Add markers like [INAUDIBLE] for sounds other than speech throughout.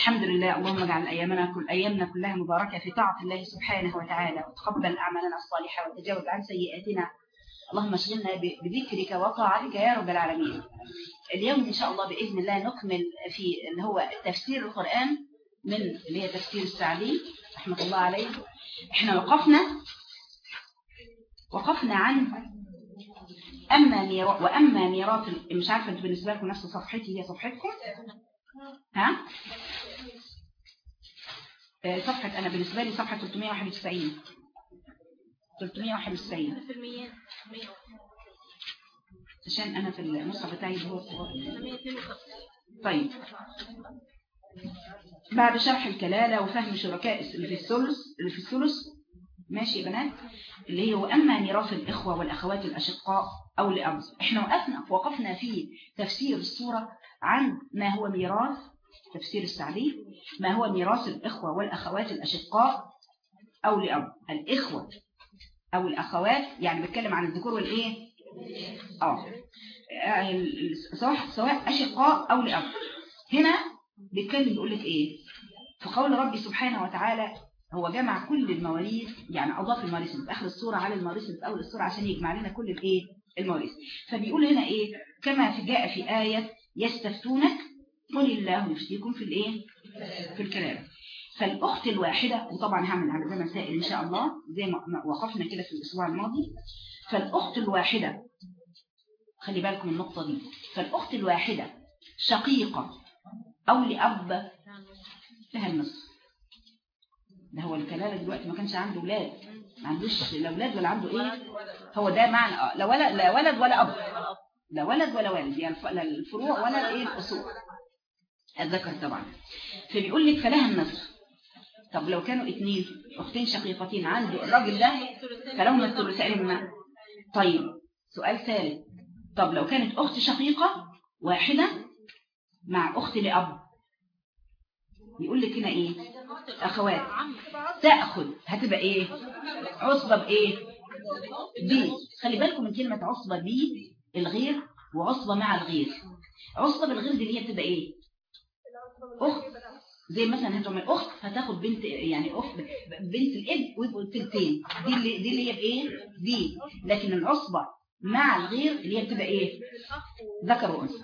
الحمد لله اللهم اجعل أيامنا كل أيامنا كلها مباركة في طاعة الله سبحانه وتعالى وتقبل أعمالنا الصالحة وتجاوز عن سيئاتنا. اللهم اشغلنا بذكرك وطاعتك يا رب العالمين. اليوم إن شاء الله بإذن الله نكمل في اللي هو تفسير القرآن من اللي هي تفسير السعدي رحمة الله عليه. إحنا وقفنا وقفنا عن ميراث وأما ميراث مش عارفة أنتوا بالنسبة لكم نفس صفحتي هي صفحتكم؟ ها؟ آه، صفحة أنا بالنسبة لي صفحة 391 391 عشان أنا في المصحف بتاعي هو طيب. بعد شرح الكلالة وفهم شركاء اللي في الثلث اللي في الثلث ماشي يا بنات؟ اللي هو أما ميراث الإخوة والأخوات الأشقاء أو لأب إحنا وقفنا وقفنا في تفسير السورة عن ما هو ميراث تفسير السعدي ما هو ميراث الإخوة والأخوات الأشقاء أو لأب الإخوة أو الأخوات يعني بتكلم عن الذكور والإيه؟ آه. سواء أشقاء أو لأب هنا بيتكلم يقول لك إيه؟ في قول ربي سبحانه وتعالى هو جمع كل المواريث يعني أضاف المواريث في آخر السورة على المواريث في أول السورة عشان يجمع لنا كل الإيه؟ المواريث. فبيقول هنا إيه؟ كما جاء في آية يستفتونك قل الله يفتيكم في الإيه؟ في الكلام. فالأخت الواحدة وطبعا هعمل على ده مسائل إن شاء الله زي ما وقفنا كده في الأسبوع الماضي. فالأخت الواحدة خلي بالكم النقطة دي. فالأخت الواحدة شقيقة أو لأب لها النصف ده هو الكلالة دلوقتي ما كانش عنده ولاد ما عندوش لا ولاد ولا عنده إيه؟ هو ده معنى لا ولد لا ولد ولا أب. لا ولد ولا والد يعني لا الفروع ولا الإيه الأصول. الذكر طبعا. فبيقول لك فلها النصف طب لو كانوا اثنين أختين شقيقتين عنده الراجل ده فلهم الثلثين ما. طيب سؤال ثالث. طب لو كانت أخت شقيقة واحدة مع أخت لأب يقول لك هنا إيه؟ أخوات. تأخذ. هتبقى إيه؟ عصبة بإيه؟ بي. خلي بالكم من كلمة عصبة بي الغير وعصبة مع الغير. عصبة بالغير دي اللي هي بتبقى إيه؟ أخت. زي مثلا هتعمل أخت هتاخد بنت يعني أخت بنت الإب ويبقوا تلتين دي اللي دي اللي هي بإيه؟ دي. لكن العصبة مع الغير اللي هي بتبقى إيه؟ ذكر وأنثى.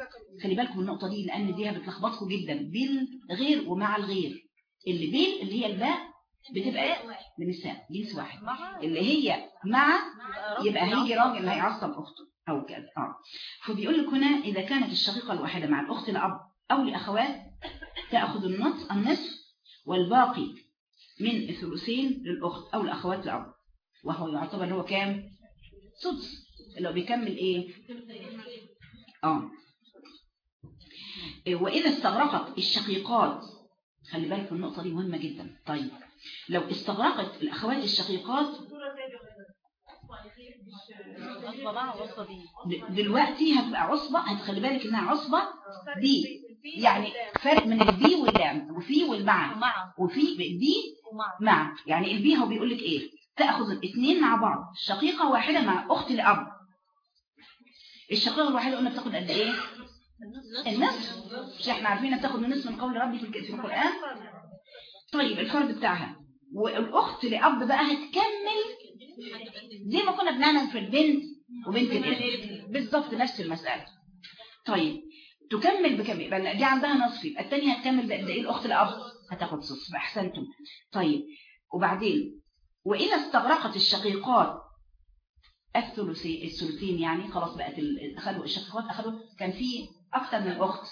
خلي بالكم من النقطة دي لأن دي بتلخبطكم جدا. بالغير ومع الغير. اللي بين اللي هي الباء بتبقى إيه؟ لنساء جنس واحد. اللي هي مع يبقى هيجي راجل هيعصب أخته. أو كذا آه. فبيقول لك هنا إذا كانت الشقيقة الواحدة مع الأخت الأب أو لاخوات تأخذ النصف النصف والباقي من الثلثين للأخت أو الأخوات الأب. وهو يعتبر هو كام؟ سدس. اللي هو بيكمل إيه؟ آه. وإذا استغرقت الشقيقات. خلي بالك النقطة دي مهمة جدا. طيب لو استغرقت الأخوات الشقيقات دلوقتي هتبقى عصبة هتخلي بالك إنها عصبة دي. يعني فرق من البي واللام وفي والمع وفي بي مع. يعني البي هو بيقول لك إيه؟ تأخذ الاثنين مع بعض. شقيقة واحدة مع أخت الأب. الشقيقة الواحدة قلنا بتاخد قد إيه؟ النصف. مش إحنا عارفين بتاخد النصف من قول ربي في القرآن؟ طيب الفرد بتاعها. والأخت لاب بقى هتكمل زي ما كنا بنعمل في البنت وبنت الابن بالظبط نفس المسألة طيب تكمل بكم يبقى دي عندها نصف يبقى الثانية هتكمل بقد إيه الاخت الاب هتاخد صف احسنتم طيب وبعدين واذا استغرقت الشقيقات الثلثي الثلثين يعني خلاص بقت اخذوا الشقيقات اخذوا كان في أكثر من اخت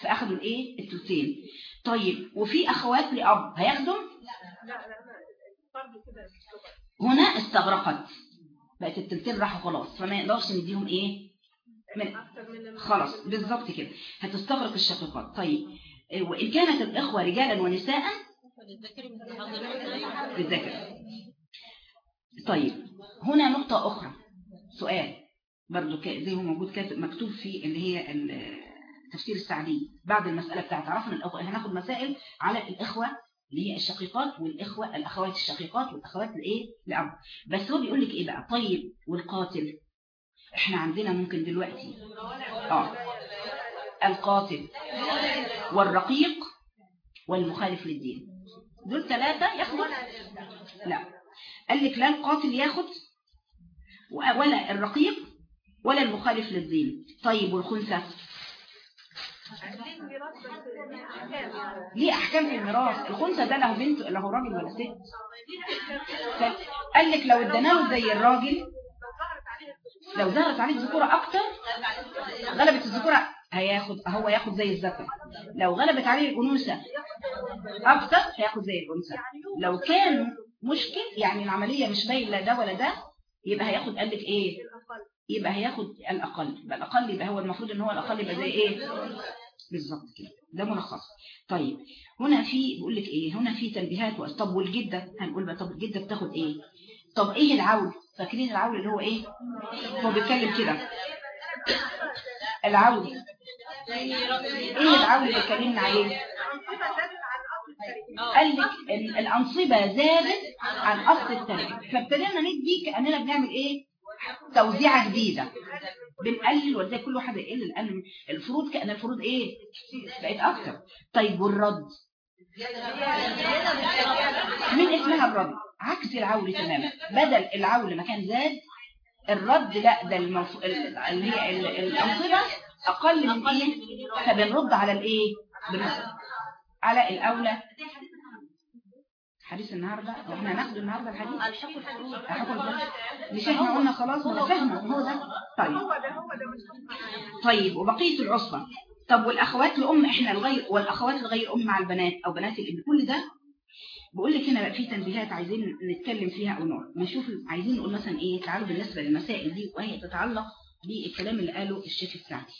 فاخذوا الايه الثلثين طيب وفي اخوات لاب هياخدوا لا لا لا هنا استغرقت. بقت التلتين راحوا خلاص فما يقدرش نديهم إيه؟ من خلاص بالظبط كده. هتستغرق الشقيقات طيب وإن كانت الإخوة رجالا ونساء؟ بالذكر طيب هنا نقطة أخرى. سؤال برضو زي ما موجود كاتب مكتوب في اللي هي تفسير السعدي بعد المسألة بتاعت عرفنا الأخوة هناخد مسائل على الإخوة الشقيقات والإخوة الأخوات الشقيقات والأخوات الإيه؟ لأب بس هو بيقول لك إيه بقى؟ طيب والقاتل؟ إحنا عندنا ممكن دلوقتي. آه. القاتل والرقيق والمخالف للدين. دول ثلاثة ياخدوا؟ لا. قال لك لا القاتل ياخد ولا الرقيق ولا المخالف للدين. طيب والخنثى؟ ليه أحكام في الميراث؟ الخنثى ده له بنت له راجل ولا ست؟ قال لك لو اديناه زي الراجل لو ظهرت عليه الذكورة أكتر غلبت الذكورة هياخد هو ياخد زي الذكر. لو غلبت عليه الانوثه أكتر هياخد زي الأنثى. لو كان مشكل يعني العملية مش باين لا ده ولا ده يبقى هياخد قال لك إيه؟ يبقى هياخد الأقل. يبقى الأقل يبقى هو المفروض إن هو الأقل يبقى زي إيه؟ بالظبط كده. ده ملخص. طيب هنا في بيقول لك إيه؟ هنا في تنبيهات طب والجدة؟ هنقول بقى طب الجدة بتاخد إيه؟ طب إيه العول؟ فاكرين العول اللي هو إيه؟ هو بيتكلم كده. العول. إيه العول اللي اتكلمنا عليه؟ قال لك الأنصبة زادت عن أصل التركة فابتدينا ندي كأننا بنعمل إيه؟ توزيعة جديدة. بنقلل وزي كل واحد يقل لأن الفروض كأن الفروض إيه؟ بقت أكتر. طيب والرد؟ من اسمها الرد؟ عكس العول تماما. بدل العول ما كان زاد الرد لا ده المف... اللي هي الأنصبة أقل من إيه؟ فبنرد على الإيه؟ على الأولى. حديث النهاردة وإحنا هناخد النهاردة الحديث الحكم الفروض مش إحنا قلنا خلاص ما فاهمه هو ده. طيب. طيب وبقية العصبة. طب والأخوات الأم إحنا الغير والأخوات الغير أم مع البنات أو بنات الإبن كل ده بقول لك هنا في تنبيهات عايزين نتكلم فيها أو نوع نشوف عايزين نقول مثلا إيه تعالوا بالنسبة للمسائل دي وهي تتعلق بالكلام اللي قاله الشيخ السعدي.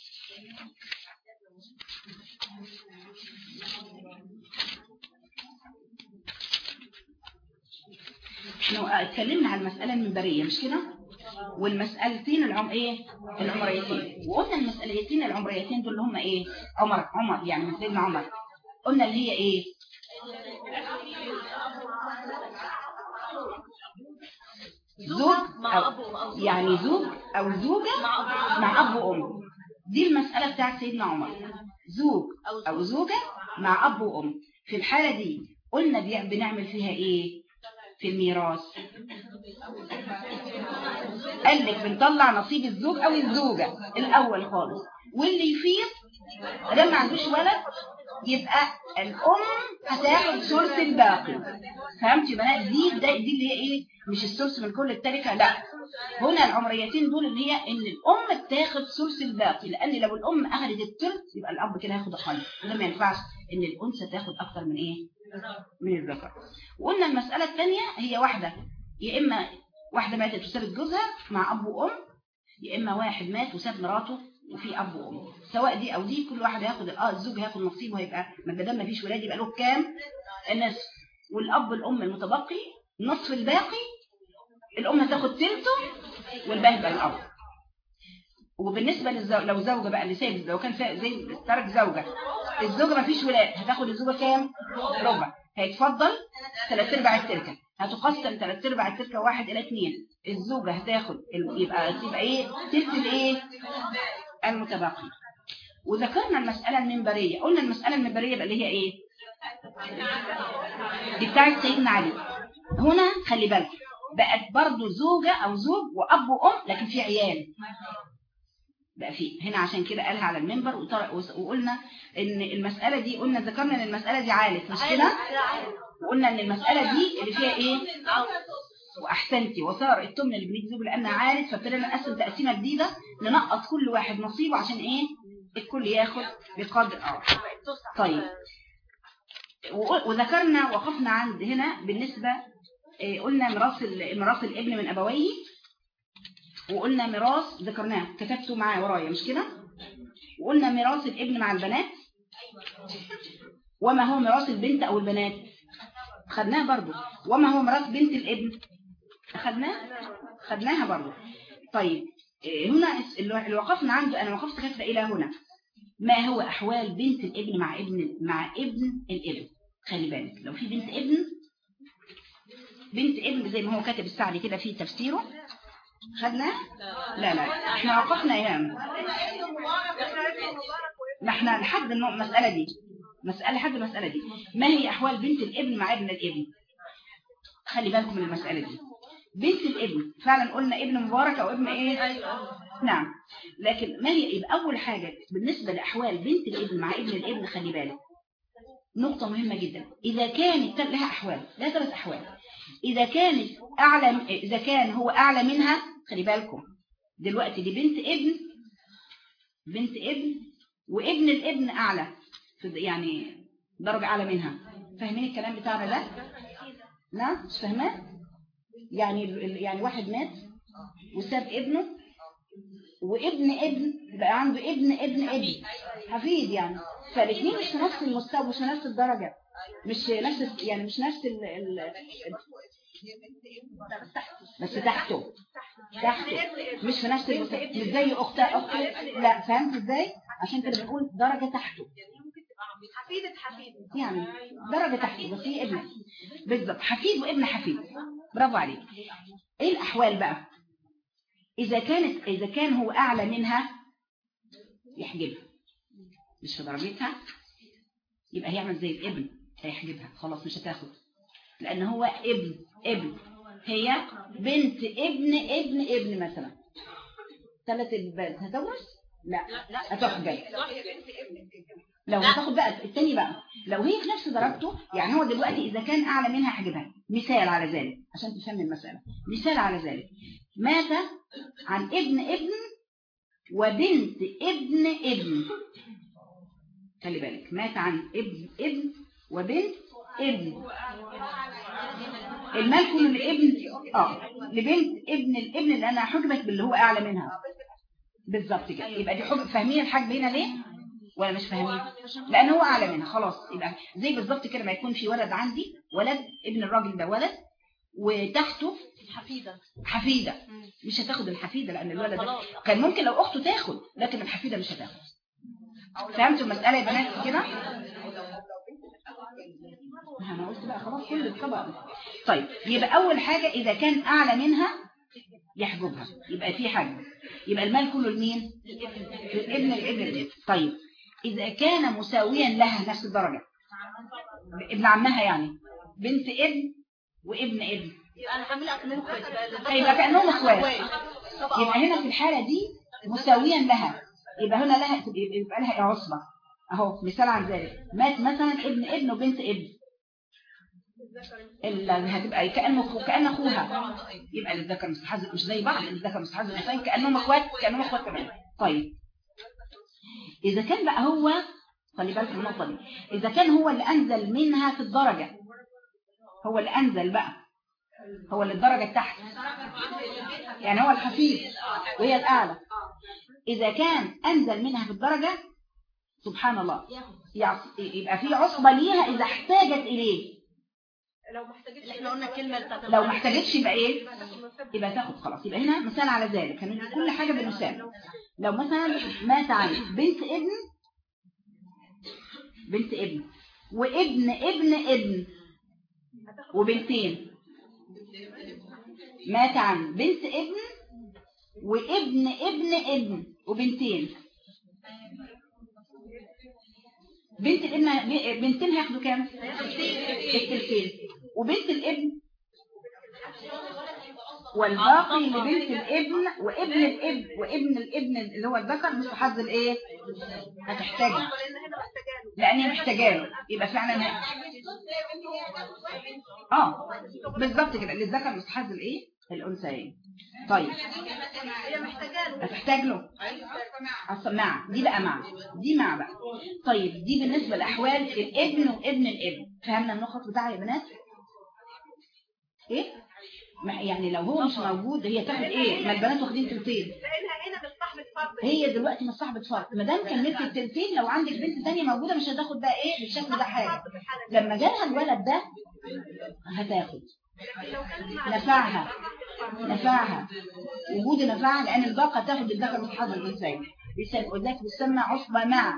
إحنا اتكلمنا على المسألة المنبرية مش كده؟ والمسألتين العم إيه؟ العمريتين. وقلنا المسألتين العمريتين دول اللي هم إيه؟ عمر عمر يعني سيدنا عمر. قلنا اللي هي إيه؟ زوج أو يعني زوج أو زوجة مع أب وأم. دي المسألة بتاعت سيدنا عمر. زوج أو زوجة مع أب وأم. في الحالة دي قلنا بنعمل فيها إيه؟ في الميراث. قال لك بنطلع نصيب الزوج أو الزوجة الأول خالص. واللي يفيض ده ما عندوش ولد يبقى الأم هتاخد ثلث الباقي. فهمتي؟ يا بنات دي ده دي اللي هي إيه؟ مش الثلث من كل التركة لا. هنا العمريتين دول اللي هي إن الأم بتاخد ثلث الباقي لأن لو الأم اخذت الثلث يبقى الأب كده هياخد أقل. وده ما ينفعش إن الأنثى تاخد أكتر من إيه؟ من الذكر وقلنا المسألة الثانية هي واحدة. يا إما واحدة ماتت وسابت جوزها مع أب وأم يا إما واحد مات وساب مراته وفي أب وأم. سواء دي أو دي كل واحد هياخد آه الزوج هياخد نصيبه هيبقى ما دام ما فيش ولاد يبقى له كام؟ النصف. والأب الأم المتبقي نصف الباقي الأم هتاخد ثلثه والباقي يبقى الأب. وبالنسبة للزوج لو زوجة بقى اللي سايب لو كان زي ترك زوجة الزوجة ما فيش ولاد. هتاخد الزوجة كام؟ ربع. هيتفضل ثلاث أرباع التركة. هتقسم ثلاث أرباع التركة واحد إلى اثنين الزوجة هتاخد يبقى تبقى إيه؟ تلت الإيه؟ المتبقي وذكرنا المسألة المنبرية. قلنا المسألة المنبرية بقى اللي هي إيه؟ دي بتاعت سيدنا علي. هنا خلي بالك بقت برضو زوجة أو زوج وأب وأم لكن في عيال. بقى فيه. هنا عشان كده قالها على المنبر وقلنا إن المسألة دي قلنا ذكرنا إن المسألة دي عالت مش كده؟ وقلنا إن المسألة دي اللي فيها إيه؟ وأحسنتي. وصار التمن اللي بنجذب لأنها عالت فابتدينا نقسم تقسيمة جديدة ننقص كل واحد نصيبه عشان إيه؟ الكل ياخد بقدر آه. طيب. وذكرنا وقفنا عند هنا بالنسبة إيه قلنا ميراث ميراث الابن من أبويه. وقلنا ميراث ذكرناه كتبته معايا ورايا مش كده؟ وقلنا ميراث الابن مع البنات. وما هو ميراث البنت أو البنات؟ خدناها برضو. وما هو ميراث بنت الابن؟ خدناه؟ خدناها برضو. طيب هنا اللي وقفنا عنده أنا وقفت كاتبة إلى هنا. ما هو أحوال بنت الابن مع ابن مع ابن الابن؟ خلي بالك لو في بنت ابن بنت ابن زي ما هو كاتب السعدي كده في تفسيره خدنا؟ لا. لا إحنا وقفنا أيام ما إحنا لحد المسألة دي. مسألة حد المسألة دي. ما هي أحوال بنت الابن مع ابن الابن؟ خلي بالكم من المسألة دي. بنت الابن فعلا قلنا ابن مبارك أو ابن إيه؟ نعم. لكن ما هي؟ يبقى أول حاجة بالنسبة لأحوال بنت الابن مع ابن الابن خلي بالك. نقطة مهمة جدا. إذا كانت لها أحوال لا ثلاث أحوال. إذا كانت أعلى إذا كان هو أعلى منها خلي بالكم دلوقتي دي بنت ابن بنت ابن وابن الابن أعلى يعني درجة أعلى منها. فاهمين الكلام بتاعنا ده؟ لا مش فاهماه يعني يعني واحد مات وساب ابنه وابن ابن بقى عنده ابن ابن ابن. حفيد يعني. فالاثنين مش في نفس المستوى مش في نفس الدرجة. مش نفس يعني مش نفس ال ال بس تحته. تحته. مش في نفس مش زي اخت اخت لا فهمت إزاي؟ عشان كده بنقول درجة تحته. حفيدة حفيد يعني درجة تحته بس هي ابن بالظبط. حفيد وابن حفيد. برافو عليك. إيه الأحوال بقى؟ إذا كانت إذا كان هو أعلى منها يحجبها. مش في درجتها؟ يبقى هيعمل زي الابن. هيحجبها. خلاص مش هتاخد. لأن هو ابن ابن. هي بنت ابن ابن ابن مثلا. ثلاث البنت هتورث لا. هتحجب لو هتاخد بقى التاني بقى. لو هي في نفس درجته يعني هو دلوقتي إذا كان أعلى منها حجبها مثال على ذلك عشان تفهم المسألة. مثال على ذلك. مات عن ابن ابن وبنت ابن ابن. خلي بالك. مات عن ابن ابن وبنت ابن. المال كله لابن آه لبنت ابن الابن اللي أنا حجبت باللي هو أعلى منها. بالظبط كده. يبقى دي حجب فاهمين الحجب هنا ليه؟ ولا مش فاهمين؟ لأن هو أعلى منها. خلاص يبقى زي بالظبط كده ما يكون في ولد عندي ولد ابن الراجل ده ولد وتحته حفيدة. حفيدة. مش هتاخد الحفيدة لأن الولد ده كان ممكن لو أخته تاخد لكن الحفيدة مش هتاخد. فهمتوا المسألة يا بنات كده؟ قلت بقى خلاص كل الطبق طيب يبقى أول حاجة إذا كان أعلى منها يحجبها. يبقى في حجب يبقى المال كله لمين؟ الابن الابن الابن طيب إذا كان مساويا لها نفس الدرجة. ابن عمها يعني. بنت ابن وابن ابن. يبقى أنا هعمل اكنهم اخوات يبقى كأنهم إخوات. يبقى هنا في الحالة دي مساويا لها. يبقى هنا لها يبقى لها عصبة. أهو مثال عن ذلك. مات مثلا ابن ابن وبنت ابن. اللي هتبقى كأنه كأن أخوها. يبقى للذكر مستحز مش زي بعض للذكر مستحز الإنسان كأنهم أخوات كأنهم أخوات كمان. طيب. إذا كان بقى هو خلي بالك من النقطة دي. إذا كان هو اللي أنزل منها في الدرجة. هو اللي أنزل بقى. هو اللي الدرجة تحت. يعني هو الحفيظ. وهي الأعلى. إذا كان أنزل منها في الدرجة سبحان الله. يبقى في عصبة ليها إذا احتاجت إليه. لو ما احتاجتش إحنا قلنا الكلمة بتاعت لو ما احتاجتش يبقى إيه؟ يبقى تاخد خلاص. يبقى هنا مثال على ذلك. هندي كل حاجة بمثال لو مثلا مات عن بنت ابن بنت ابن وابن ابن ابن وبنتين. مات عن بنت ابن وابن ابن ابن وبنتين. بنت الابن بنتين هياخدوا كام؟ التلتين وبنت الابن والباقي لبنت الابن وابن الابن وابن الابن اللي هو الذكر مش حظ الايه هتحتاجه. لأن هي محتاجاه يبقى فعلا آه بالظبط كده. للذكر مش حظ الايه الأنثيين. طيب. هتحتاج له. مع دي بقى مع. دي مع بقى. طيب دي بالنسبة لأحوال الابن وابن الابن. فهمنا النقط بتاعها يا بنات؟ إيه؟ يعني لو هو مش موجود هي تاخد إيه؟ ما البنات واخدين تلتين. هي دلوقتي مش صاحبة فرق ما دام كملت التلتين لو عندك بنت ثانية موجودة مش هتاخد بقى إيه؟ بالشكل ده حاجة. لما جالها الولد ده هتاخد. نفعها. نفعها. وجود نفعها لأن الباقة تاخد الذكر من حظ الإنسان وذلك بتسمى عصبة مع.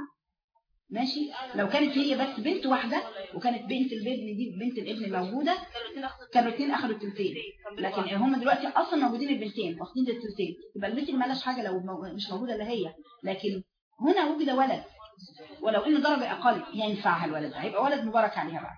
ماشي؟ لو كانت هي بس بنت واحدة وكانت بنت الابن دي بنت الابن موجودة كانوا الاثنين اخذوا التلتين. لكن هم دلوقتي أصلا موجودين البنتين واخدين التلتين. يبقى البنت مالهاش حاجة لو مش موجودة إلا هي. لكن هنا وجد ولد. ولو ان درجة أقل ينفعها الولد ده هيبقى ولد مبارك عليها بقى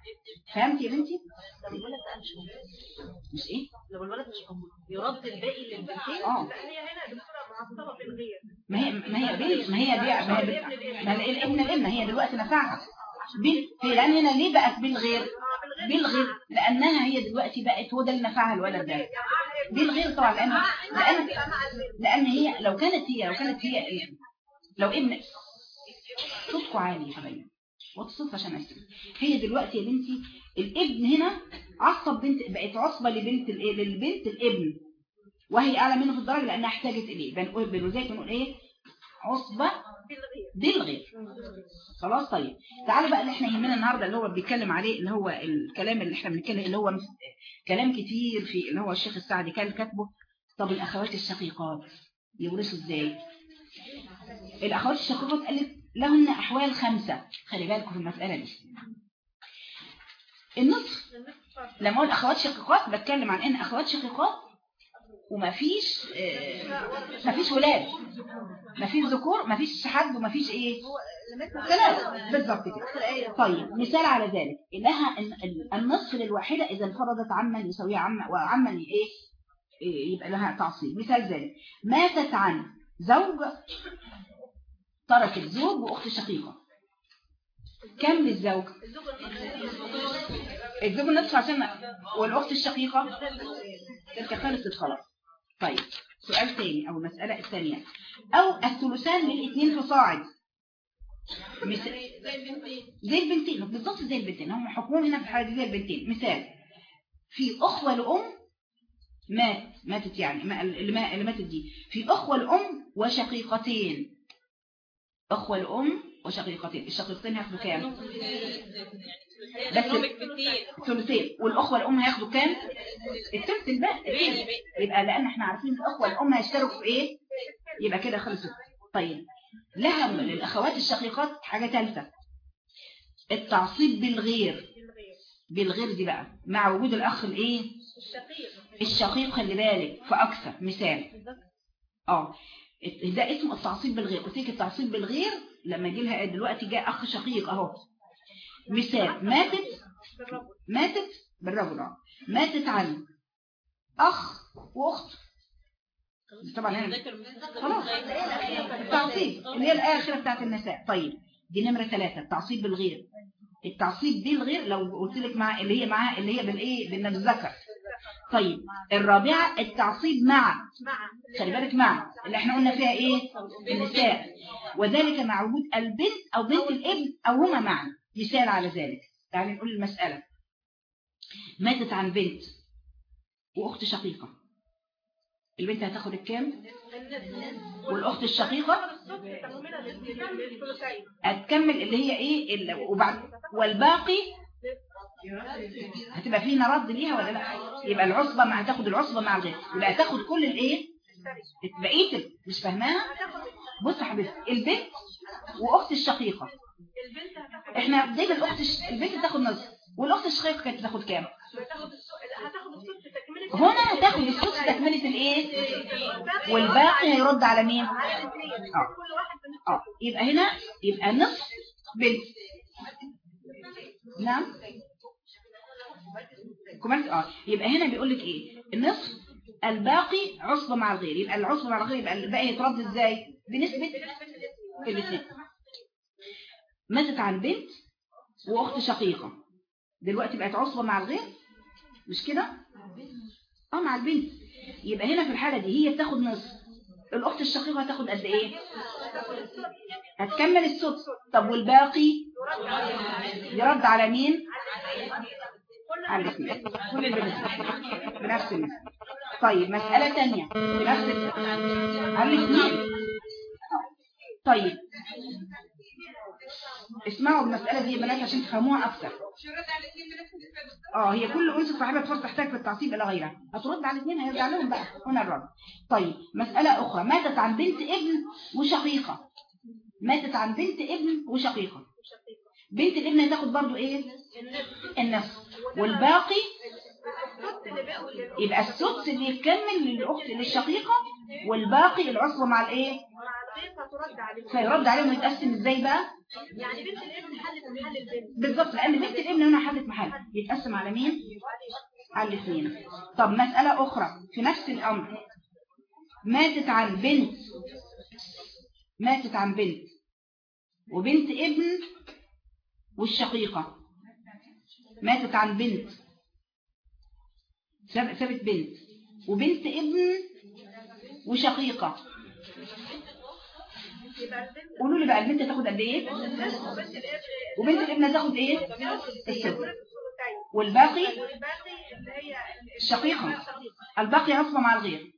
فهمتي يا بنتي؟ لو الولد بقى مش موجود. مش إيه؟ لو الولد مش موجود يرد الباقي للبنتين. آه. هي هنا دكتورة معصبه في الغير. ما هي ما هي بنت ما هي ما هي ما الابن الابن هي دلوقتي نفعها. بال هي لأن هنا ليه بقت بالغير؟ بالغير لأنها هي دلوقتي بقت هو ده اللي نفعها الولد ده. بالغير طبعا لأن لأن لأن هي لو كانت هي لو كانت هي لو ابن صوتكم عالي يا حبايبي. وتصوت عشان اسمع هي دلوقتي يا بنتي الابن هنا عصب بنت بقت عصبة لبنت للبنت الابن. وهي اعلى منه في الدرجه لأنها احتاجت إليه. بنقول بنزيك بنقول إيه؟ عصبة بالغير خلاص طيب. تعالوا بقى اللي إحنا يهمنا النهارده اللي هو بيتكلم عليه اللي هو الكلام اللي إحنا بنتكلم اللي هو كلام كتير في اللي هو الشيخ السعدي كان كاتبه. طب الأخوات الشقيقات يورثوا إزاي؟ الأخوات الشقيقات قالت لهن أحوال خمسة. خلي بالكم في المسألة دي. النصف. لما أقول أخوات شقيقات بتكلم عن إن أخوات شقيقات ومفيش آه مفيش ولاد. مفيش ذكور مفيش حد ومفيش إيه؟ ثلاثة بالظبط كده. طيب مثال على ذلك. لها النصف للواحدة إذا انفرضت عمن يساويها عم وعمن إيه يبقى لها تعصيب. مثال ذلك. ماتت عن زوج تركت زوج وأخت شقيقة كم للزوج؟ الزوج النصف عشان والأخت الشقيقة؟ تلك خلصت خلاص طيب سؤال تاني أو المسألة الثانية. أو الثلثان للإثنين فصاعد مثال زي البنتين بالظبط زي البنتين. هم حكمهم هنا في الحالة زي البنتين. مثال في أخوة لأم مات. ماتت يعني ما اللي ماتت دي. في أخوة لأم وشقيقتين. أخوة لأم وشقيقتين. الشقيقتين هياخدوا كام؟ بس ثلثين والأخوة الأم هياخدوا كام؟ الثلث الباقي. يبقى لأن إحنا عارفين الأخوة الأم هيشتركوا في إيه؟ يبقى كده خلصت. طيب. لها للأخوات الشقيقات حاجة ثالثة التعصيب بالغير. بالغير دي بقى. مع وجود الأخ الإيه؟ الشقيق. خلي بالك. فأكثر. مثال. آه. ده اسمه التعصيب بالغير. قلت لك التعصيب بالغير لما يجي لها دلوقتي جاء أخ شقيق أهو. مثال ماتت ماتت بالرجل. ماتت عن أخ وأخت. طبعا هنا. خلاص. التعصيب اللي هي الآخرة بتاعت النساء. طيب دي نمرة ثلاثة. التعصيب بالغير. التعصيب بالغير لو قلت لك مع اللي هي معاها اللي هي بالإيه؟ بالذكر. طيب الرابعة التعصيب مع خلي بالك مع اللي إحنا قلنا فيها إيه؟ النساء. وذلك مع وجود البنت أو بنت الابن أو هما معا. مثال على ذلك. تعالي نقول المسألة. ماتت عن بنت وأخت شقيقة. البنت هتاخد الكام؟ والأخت الشقيقة؟ هتكمل اللي هي إيه؟ وبعد والباقي هتبقى فينا رد ليها ولا لا؟ يبقى العصبة ما هتاخد العصبة مع الغير. يبقى هتاخد كل الايه؟ بقية مش فاهماها؟ بص يا حبيبتي البنت واخت الشقيقة. إحنا دايما الأخت البنت تاخد نص والأخت الشقيقة كانت تاخد كام؟ هنا هتاخد السدس تكملة الايه؟ والباقي هيرد على مين؟ آه. آه. يبقى هنا يبقى نصف بنت. نعم؟ كمان آه يبقى هنا بيقول لك إيه؟ النصف الباقي عصبة مع الغير. يبقى العصبة مع الغير يبقى الباقي يترد إزاي؟ بنسبة الاثنين ماتت عن بنت وأخت شقيقة. دلوقتي بقت عصبة مع الغير؟ مش كده؟ آه مع البنت. يبقى هنا في الحالة دي هي بتاخد نصف. الأخت الشقيقة هتاخد قد إيه؟ هتكمل السدس طب والباقي؟ يرد على مين؟ بنفس طيب مسألة تانية. بنفس الاثنين طيب. اسمعوا المسألة دي بنات عشان تفهموها أكثر آه هي كل أنثى صاحبة فرص تحتاج في التعصيب إلى غيرها. هترد على الاثنين هيرجع لهم بقى. هنا الرد. طيب مسألة أخرى. ماتت عن بنت ابن وشقيقة. ماتت عن بنت ابن وشقيقة. بنت الابن هتاخد برضو إيه؟ النصف. والباقي يبقى السدس اللي يكمل للأخت للشقيقة والباقي العصبه مع الإيه؟ فيرد عليهم يتقسم إزاي بقى؟ يعني بنت الابن حلت محل البنت. بالظبط لأن بنت الابن هنا حدث محل. يتقسم على مين؟ على الاثنين. طب مسألة أخرى. في نفس الأمر. ماتت عن بنت. ماتت عن بنت. وبنت ابن والشقيقة. ماتت عن بنت. ساب- سابت بنت. وبنت ابن وشقيقة. قولوا لي بقى البنت تاخد قد إيه؟ وبنت الابن تاخد إيه؟ الثلثين والباقي؟ الشقيقة. الشقيقة الباقي عصبة مع الغير.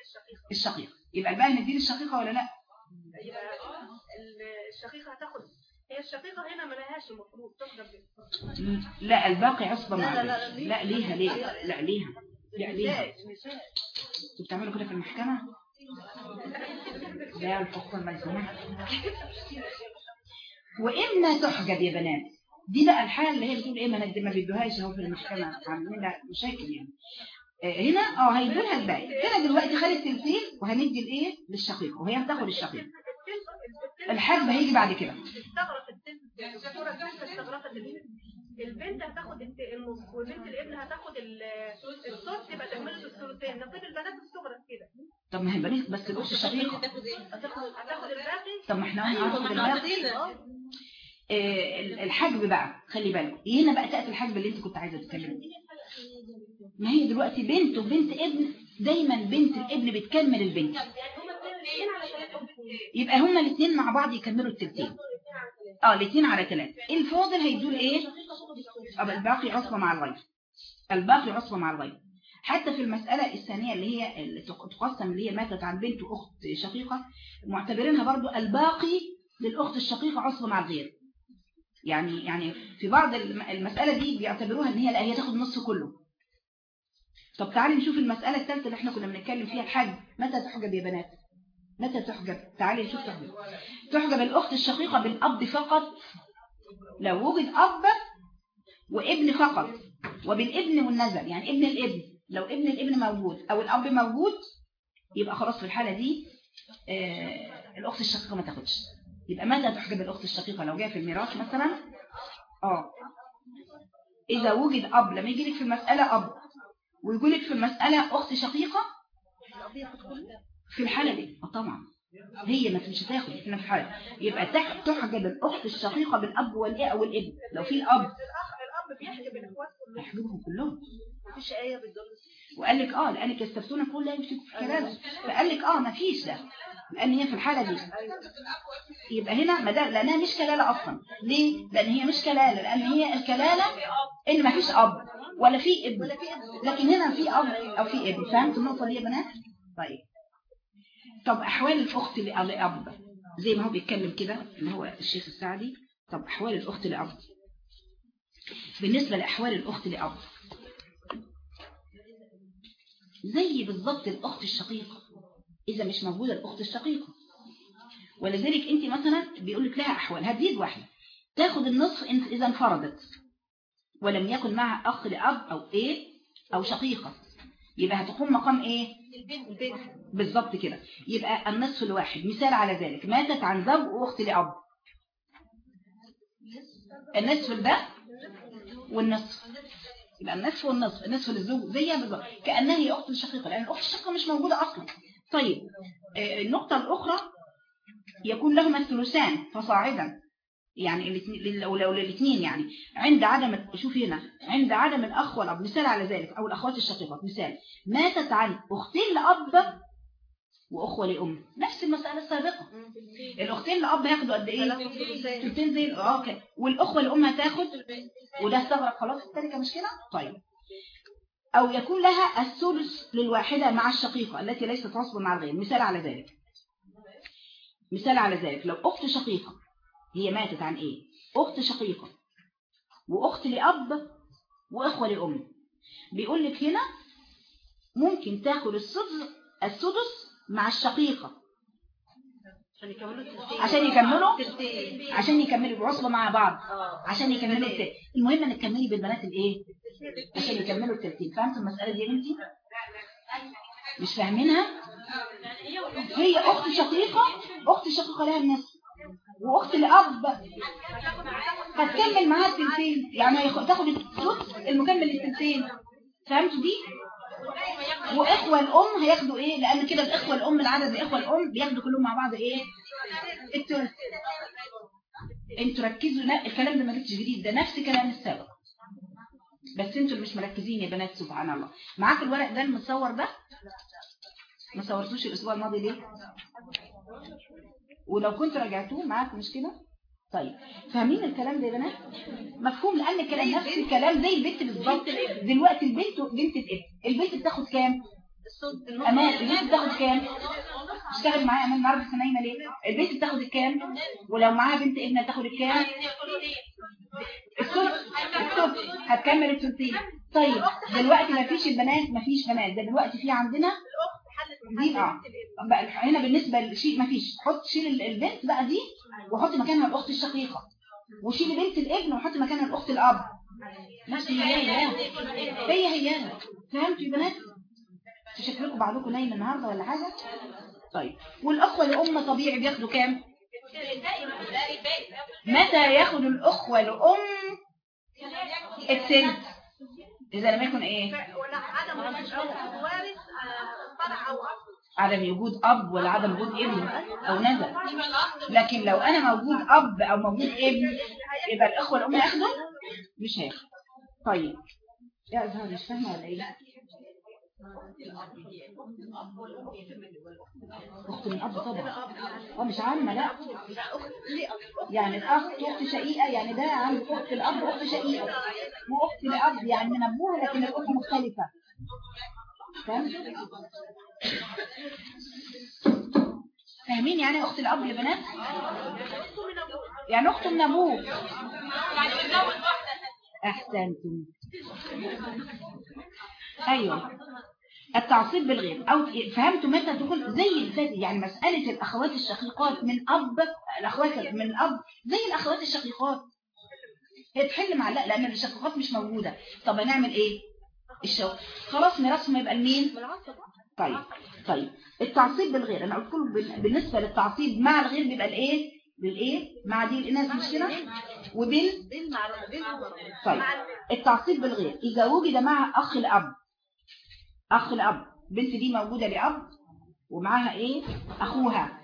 الشقيقة. الشقيقة يبقى الباقي نديه للشقيقة ولا لا؟ الشقيقة هتاخد هي الشقيقة هنا ما لهاش المفروض تقدر لا الباقي عصبة لا، لا، لا، لا ليها ليه لا ليها لا ليها. أنتوا بتعملوا كده في المحكمة؟ لا الحكم المجزومة وإما تحجب يا بنات. دي بقى الحالة اللي هي بتقول إيه ما بيدوهاش أهو في المحكمة. عاملين مشاكل يعني. آه، هنا آه هيدوا لها الباقي. هنا دلوقتي خدت تلتين وهندي الإيه؟ للشقيق وهي هتاخد الشقيق الحجب هيجي بعد كده. استغرق البنت البنت هتاخد النص وبنت الابن هتاخد ال- الثلث يبقى تكملة الثلثين نصيب البنات استغرق كده. طب ما هي بنات بس الاخت الشقيقة هتاخد هتاخد الباقي. طب ما إحنا هناخد الباقي. آه، الحجب بقى خلي بالك. هنا بقى تأتي الحجب اللي انت كنت عايزة تتكلمي؟ ما هي دلوقتي بنت وبنت ابن دايما بنت الابن بتكمل البنت. يبقى هما الاثنين مع بعض يكملوا التلتين آه الاثنين على ثلاثة. الفاضل هيدول إيه؟ الباقي عصبة مع الغير. الباقي عصبة مع الغير. حتى في المسألة الثانية اللي هي اللي تق- تقسم اللي هي ماتت عن بنت وأخت شقيقة معتبرينها برضو الباقي للأخت الشقيقة عصبة مع الغير. يعني يعني في بعض الم- المسألة دي بيعتبروها إن هي لا هي تاخد النصف كله. طب تعالي نشوف المسألة الثالثة اللي إحنا كنا بنتكلم فيها الحج متى تحجب يا بنات؟ متى تحجب؟ تعالي نشوف تحجب. تحجب الأخت الشقيقة بالأب فقط. لو وجد أب وابن فقط. وبالابن والنزل يعني ابن الابن. لو ابن الابن موجود أو الأب موجود يبقى خلاص في الحالة دي آه الأخت الشقيقة ما تاخدش. يبقى متى تحجب الأخت الشقيقة؟ لو جاء في الميراث مثلا آه. إذا وجد أب لما يجي لك في المسألة أب ويقول لك في المسألة أخت شقيقة في الحالة دي. آه طبعا. هي ما مش هتاخد إحنا في حالة يبقى تح- تحجب الأخت الشقيقة بالأب والإيه أو الإبن. لو في الأب. الأخ الأب بيحجب الإخوات كلهم يحجبهم كلهم. مفيش آية بتدل وقال لك آه لأنك يستفتون كل لا يمسكوا في كلام فقال لك آه ما فيش ده. لأن هي في الحالة دي. يبقى هنا ما لأنها مش كلالة أصلا. ليه؟ لأن هي مش كلالة. لأن هي الكلالة إن ما فيش أب ولا في ابن. لكن هنا في أب أو في ابن. فهمت النقطة دي يا بنات؟ طيب. طب أحوال الأخت لاب زي ما هو بيتكلم كده اللي هو الشيخ السعدي. طب أحوال الأخت لاب بالنسبة لأحوال الأخت لاب زي بالضبط الأخت الشقيقة إذا مش موجودة الأخت الشقيقة. ولذلك أنت مثلا بيقول لك لها أحوال هتزيد واحدة تاخد النصف إذا انفردت ولم يكن معها أخ لأب أو إيه أو شقيقة. يبقى هتقوم مقام إيه؟ بالضبط كده. يبقى النصف الواحد. مثال على ذلك. ماتت عن زوج وأخت لأب. النصف ده والنصف. يبقى النصف والنصف. النصف للزوج زيها بالظبط. كأنها هي أخت الشقيقة لأن الأخت الشقيقة مش موجودة أصلا. طيب آه، النقطة الأخرى يكون لهما الثلثان فصاعدا. يعني الاثنين لو يعني. عند عدم شوف هنا. عند عدم الأخ والأب مثال على ذلك أو الأخوات الشقيقات مثال. ماتت عن أختين لأب وأخوة لأم. نفس المسألة السابقة. الأختين لأب هياخدوا قد إيه؟ ثلثين زي. آه كده والأخوة لأم هتاخد؟ وده استغرق خلاص التركة مش كده طيب. أو يكون لها الثلث للواحدة مع الشقيقة التي ليست عصبة مع الغير. مثال على ذلك. مثال على ذلك. لو أخت شقيقة هي ماتت عن إيه؟ أخت شقيقة. وأخت لأب وأخوة لأم. بيقول لك هنا ممكن تاخد السدس السدس مع الشقيقة. عشان يكملوا عشان يكملوا؟ التلتين عشان يكملوا بعصبة مع بعض. عشان يكملوا التلت المهم إنك تكملي بالبنات الإيه؟ عشان يكملوا التلتين فهمت المسألة دي يا بنتي؟ مش فاهمينها؟ هي أخت شقيقة أخت شقيقة لها النصف. وأخت الأب. هتكمل معاها التلتين يعني تاخد الثلث المكمل للتلتين فهمتوا دي؟ وإخوة الأم هياخدوا إيه؟ لأن كده الإخوة الأم العدد الإخوة الأم بياخدوا كلهم مع بعض إيه؟ الثلث أنتوا ركزوا لا الكلام ده ما جبتش جديد. ده نفس كلام السابق. بس أنتوا مش مركزين يا بنات سبحان الله. معاك الورق ده المتصور ده؟ ما صورتوش الأسبوع الماضي ليه؟ ولو كنت راجعتوه معاك مش كده؟ طيب فاهمين الكلام ده يا بنات؟ مفهوم لأن الكلام نفس الكلام زي البنت بالظبط. دلوقتي البنت بنت الابن البنت بتاخد كام؟ أمان البنت بتاخد كام؟ اشتغل معايا أمان النهارده نايمه ليه؟ البنت بتاخد الكام ولو معاها بنت ابنها تاخد الكام؟ الثلث الثلث هتكمل الثلثين طيب دلوقتي مفيش البنات مفيش بنات. ده دلوقتي في عندنا دي آه بقى هنا بالنسبة لشيء مفيش حط شيل ال- البنت بقى دي وحط مكانها الأخت الشقيقة. وشيل بنت الابن وحط مكانها الأخت الأب. نفس هي هي. هي هي. فهمتوا يا بنات؟ أنتوا شكلكم بعضكم نايم النهارده ولا حاجة؟ طيب. والاخوه الام طبيعي بياخدوا كام؟ متى ياخد الاخوه الام الثلث إذا لم يكن إيه؟ ولا عدم وارث عدم وجود أب ولا عدم وجود ابن أو نزل لكن لو أنا موجود أب أو موجود ابن يبقى الأخوة الأم ياخدوا؟ مش هياخدوا. طيب. يا أزهر مش فاهمة ولا إيه؟ أخت من أب طبعا. آه مش عامة لأ. يعني الأخ أخت شقيقة يعني ده عند أخت الأب أخت شقيقة. واخت الأب يعني من أبوها لكن الاخت مختلفة. فاهمين يعني اخت الأب يا بنات؟ يعني اخت من ابوه أحسنتم. أيوه. التعصيب بالغير أو فهمتوا متى تقول زي الفات يعني مسألة الأخوات الشقيقات من أب الأخوات من أب زي الأخوات الشقيقات. هي تحل مع لا لأن الشقيقات مش موجودة. طب هنعمل إيه؟ الشوق خلاص ميراثهم يبقى لمين؟ طيب طيب. التعصيب بالغير. أنا قلت لكم بال- بالنسبة للتعصيب مع الغير بيبقى الإيه؟ بالإيه؟ مع دي الاناث مش كده وبال طيب. التعصيب بالغير. إذا وجد مع أخ الأب أخ الأب بنت دي موجودة لأب ومعاها إيه؟ أخوها.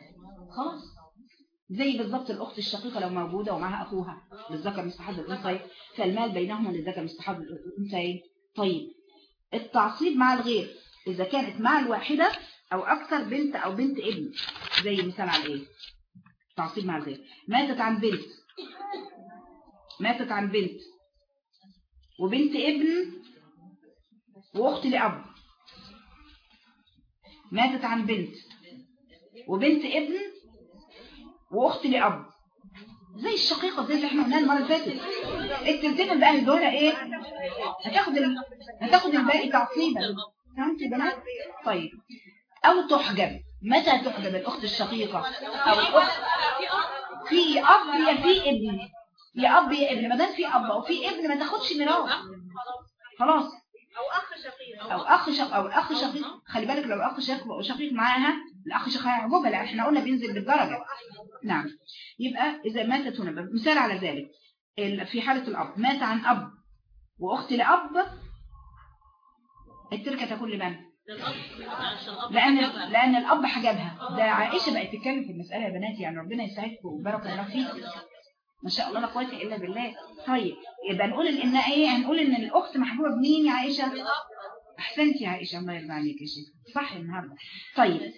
خلاص. زي بالظبط الأخت الشقيقة لو موجودة ومعاها أخوها. للذكر مستحب الانثى فالمال بينهما للذكر مستحب الانثى طيب. التعصيب مع الغير إذا كانت مع الواحدة أو أكثر بنت أو بنت ابن زي مثال على إيه؟ تعصيب مع الغير. ماتت عن بنت. ماتت عن بنت. وبنت ابن وأخت لأب. ماتت عن بنت. وبنت ابن وأخت لأب. زي الشقيقة زي اللي إحنا قلناها المرة اللي فاتت. التلتين بقى دول إيه؟ هتاخد ال... هتاخد الباقي تعصيبا فهمت يا بنات طيب. أو تحجب. متى تحجب الأخت الشقيقة؟ أو الاخت في أب يا في ابن. يا أب يا ابن. ما دام في أب أو في ابن ما تاخدش ميراث. خلاص. أو أخ شقيق. أو أخ شق أو الأخ شقيق. خلي بالك لو الأخ شقيق أو شقيق معاها الأخ شقيق لأن إحنا قلنا بينزل بالدرجة. نعم. يبقى إذا ماتت هنا. مثال على ذلك. في حالة الأب. مات عن أب. واخت لأب التركة تكون لمن؟ لأن لأن الأب حجبها. ده عائشة بقت تتكلم في المسألة يا بنات يعني ربنا يسعدكم وبارك الله فيكم. ما شاء الله لا قوة إلا بالله. طيب يبقى نقول إن إيه؟ هنقول إن الأخت محبوبة بمين يا عائشة؟ أحسنتي يا عائشة الله يرضى عليك يا شيخ. صح النهارده. طيب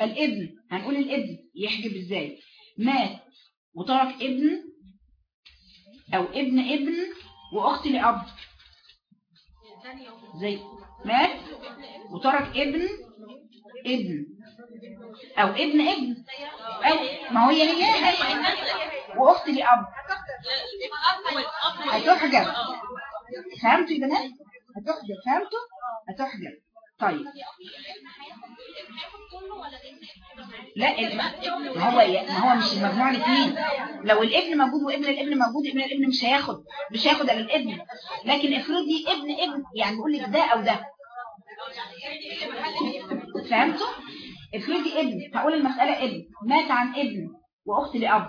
الابن هنقول الابن يحجب إزاي؟ مات وترك ابن أو ابن ابن وأخت لأب. زي مات وترك ابن ابن أو ابن ابن أو ما هو هي هي وأخت لأب. هتحجب. فهمتوا يا بنات؟ هتحجب. فهمتوا؟ هتحجب. طيب. لا ال- ما هو ما هو مش المجموع الاثنين. لو الابن موجود وابن الابن موجود ابن الابن مش هياخد مش هياخد على الابن. لكن افرضي ابن ابن يعني بقول لك ده أو ده. فهمتوا؟ افرضي ابن هقول المسألة ابن. مات عن ابن وأخت لأب.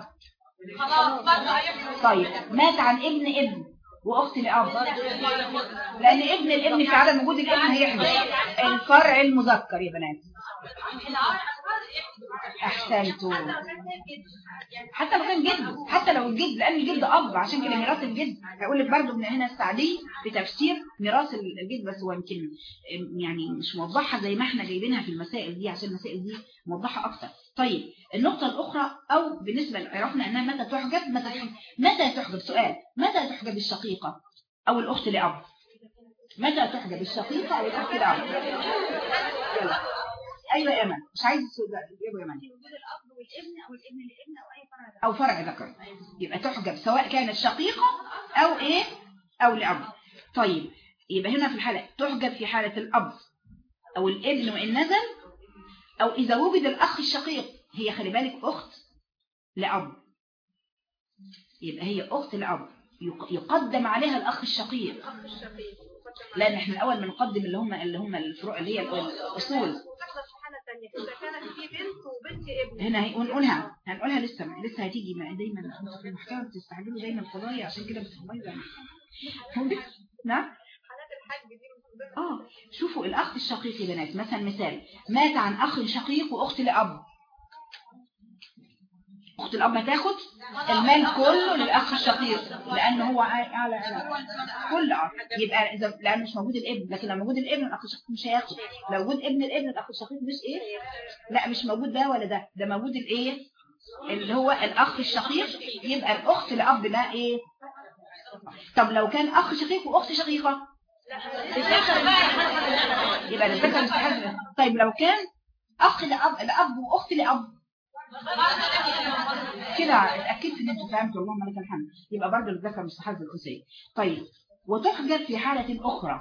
خلاص طيب. مات عن ابن ابن. واخت لاب لأن ابن الابن في عدم وجود الابن هيحدث الفرع المذكر يا بنات. أحسنتوا. حتى لو كان جد حتى لو الجد لأن الجد أب عشان كده ميراث الجد. هيقول لك برضه من هنا السعدي في تفسير ميراث الجد بس هو يمكن يعني مش موضحها زي ما إحنا جايبينها في المسائل دي عشان المسائل دي موضحة أكتر. طيب النقطة الأخرى أو بالنسبة عرفنا أنها متى تحجب متى تحجب متى تحجب سؤال متى تحجب الشقيقة؟ أو الأخت لأب. متى تحجب الشقيقة أو الأخت لأب؟ يلا. أيوه يا أمان مش عايز ده. يا أو اي فرع ذكر. يبقى تحجب سواء كانت شقيقة أو إيه؟ أو لأب. طيب يبقى هنا في الحالة تحجب في حالة الأب أو الابن وإن نزل أو إذا وجد الأخ الشقيق هي خلي بالك أخت لأب. يبقى هي أخت لأب. يق- يقدم عليها الأخ الشقيق. لأن إحنا الأول بنقدم اللي هم اللي هم الفروع اللي هي إذا ابن هنا هنقولها هنقولها لسه لسه هتيجي ما دايما المحكمة بتستعجلوا دايما القضايا عشان كده بتتغير. نعم؟ حالات الحج دي آه شوفوا الاخت الشقيق يا بنات مثلا مثال مات عن أخ شقيق وأخت لأب. أخت الأب هتاخد المال كله للأخ الشقيق لأنه هو أعلى كل آه يبقى إذا لأنه مش موجود الابن لكن لو موجود الابن الأخ الشقيق مش هياخد. لو وجود ابن الابن الأخ الشقيق مش إيه؟ لا مش موجود ده ولا ده. ده موجود الإيه؟ اللي هو الأخ الشقيق. يبقى الأخت الاب ده إيه؟ طب لو كان أخ شقيق وأخت شقيقة يبقى طيب لو كان أخ لاب الاب وأخت لأب. كده اتاكدت إن أنتوا فهمتوا اللهم لك الحمد. يبقى برضه الذكر مستحب الأنثى. طيب وتحجب في حالة أخرى.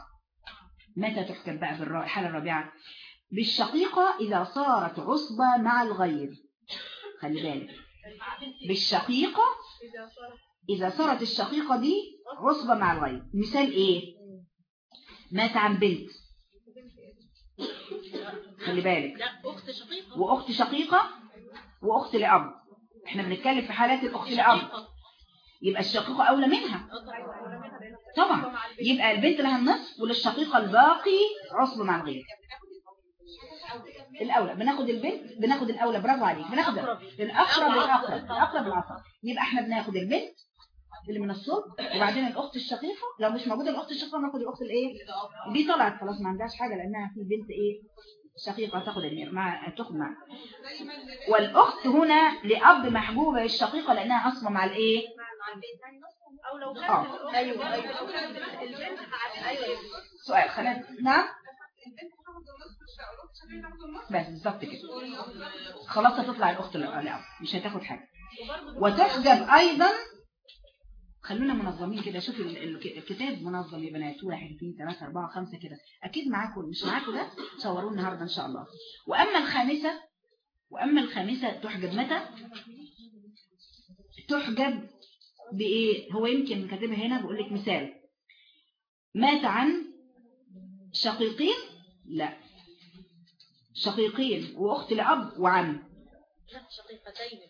متى تحجب بقى في الحالة الرابعة؟ بالشقيقة إذا صارت عصبة مع الغير. خلي بالك. بالشقيقة إذا صارت الشقيقة دي عصبة مع الغير. مثال إيه؟ مات عن بنت. خلي بالك. لا أخت شقيقة. وأخت شقيقة وأخت لأب إحنا بنتكلم في حالات الأخت لأب يبقى الشقيقة أولى منها. طبعا. يبقى البنت لها النصف وللشقيقة الباقي عصبة مع الغير. الأولى. بناخد البنت بناخد الأولى. برافو عليك. بناخد الأقرب الأقرب الأقرب الأقرب يبقى إحنا بناخد البنت اللي من الصلب وبعدين الأخت الشقيقة لو مش موجودة الأخت الشقيقة ناخد الأخت الإيه؟ دي طلعت خلاص ما عندهاش حاجة لأنها في بنت إيه؟ شقيقة تاخد المير مع تاخد مع والأخت هنا لأب محبوبة الشقيقة لأنها عصمة مع الإيه؟ أو لو كانت لو كانت البنت أيوة سؤال خلينا نعم؟ بس بالظبط كده. خلاص هتطلع الأخت الأب مش هتاخد حاجة. وتحجب أيضا خلونا منظمين كده. شوفي ال- ال- الكتاب منظم يا بنات. واحد اثنين ثلاثة أربعة خمسة كده. أكيد معاكم مش معاكم ده صوروه النهاردة إن شاء الله. وأما الخامسة وأما الخامسة تحجب متى؟ تحجب بإيه؟ هو يمكن كاتبها هنا بقول لك مثال. مات عن شقيقين؟ لا. شقيقين وأخت لأب وعم.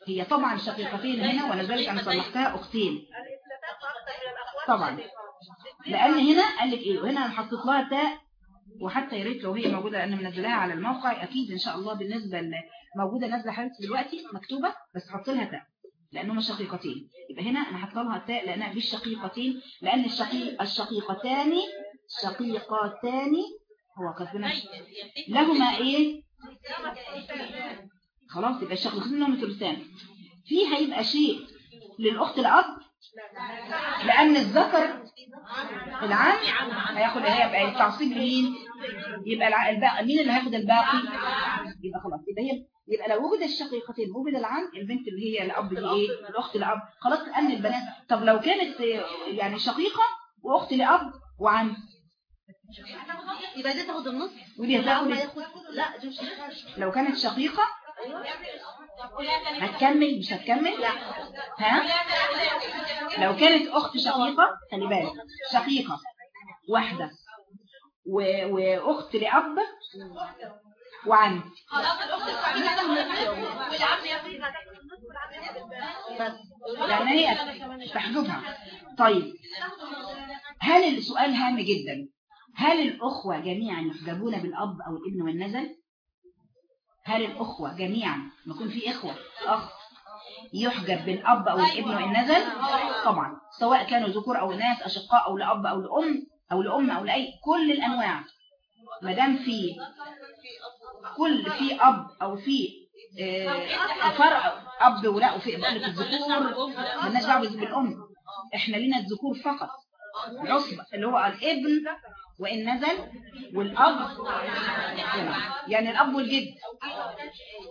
هي طبعا شقيقتين هنا ولذلك أنا صلحتها أختين الاثنتان أكثر من الأخوات طبعا. لأن هنا قال لك إيه؟ وهنا أنا حطيت لها تاء وحتى يا ريت لو هي موجودة لأن منزلاها على الموقع أكيد إن شاء الله بالنسبة ل- موجودة نازلة حضرتك دلوقتي مكتوبة بس حط لها تاء لأنهما شقيقتين. يبقى هنا أنا حاطة لها تاء لأنها بالشقيقتين لأن الشقيق الشقيقتان شقيقتان هو كاتبنا لهما إيه؟ خلاص يبقى الشقيقتين لهم ثلثان في هيبقى شيء للأخت الأب لأن الذكر العام هياخد هيبقى التعصيب لمين؟ يبقى الباقي مين اللي هياخد الباقي؟ يبقى خلاص. يبقى هي يبقى لو وجد الشقيقتين وجد العم البنت اللي هي الأب دي إيه؟ الاخت لاب خلاص لأن البنات. طب لو كانت يعني شقيقة وأخت لأب وعم؟ يبقى دي تاخد النص. ودي هتاخد لا دي مش هتاخد. لو كانت شقيقة هتكمل؟ مش هتكمل؟ لا. ها؟ لو كانت أخت شقيقة خلي بالك. شقيقة. واحدة. و- وأخت لأب. وعم. خلاص الاخت والعم لأن هي تحجبها طيب. هل السؤال هام جدا؟ هل الأخوة جميعا يحجبون بالأب أو الابن والنزل هل الأخوة جميعا ما يكون في إخوة أخ يحجب بالأب أو الابن والنزل طبعا. سواء كانوا ذكور أو ناس أشقاء أو لأب أو لأم أو لأم أو لأي كل الأنواع. ما دام في كل في أب أو في آه، فرع أب ولا وفي لك الذكور. مالناش دعوة بالأم. إحنا لينا الذكور فقط. العصبة اللي هو الابن وإن نزل والأب يعني الأب والجد.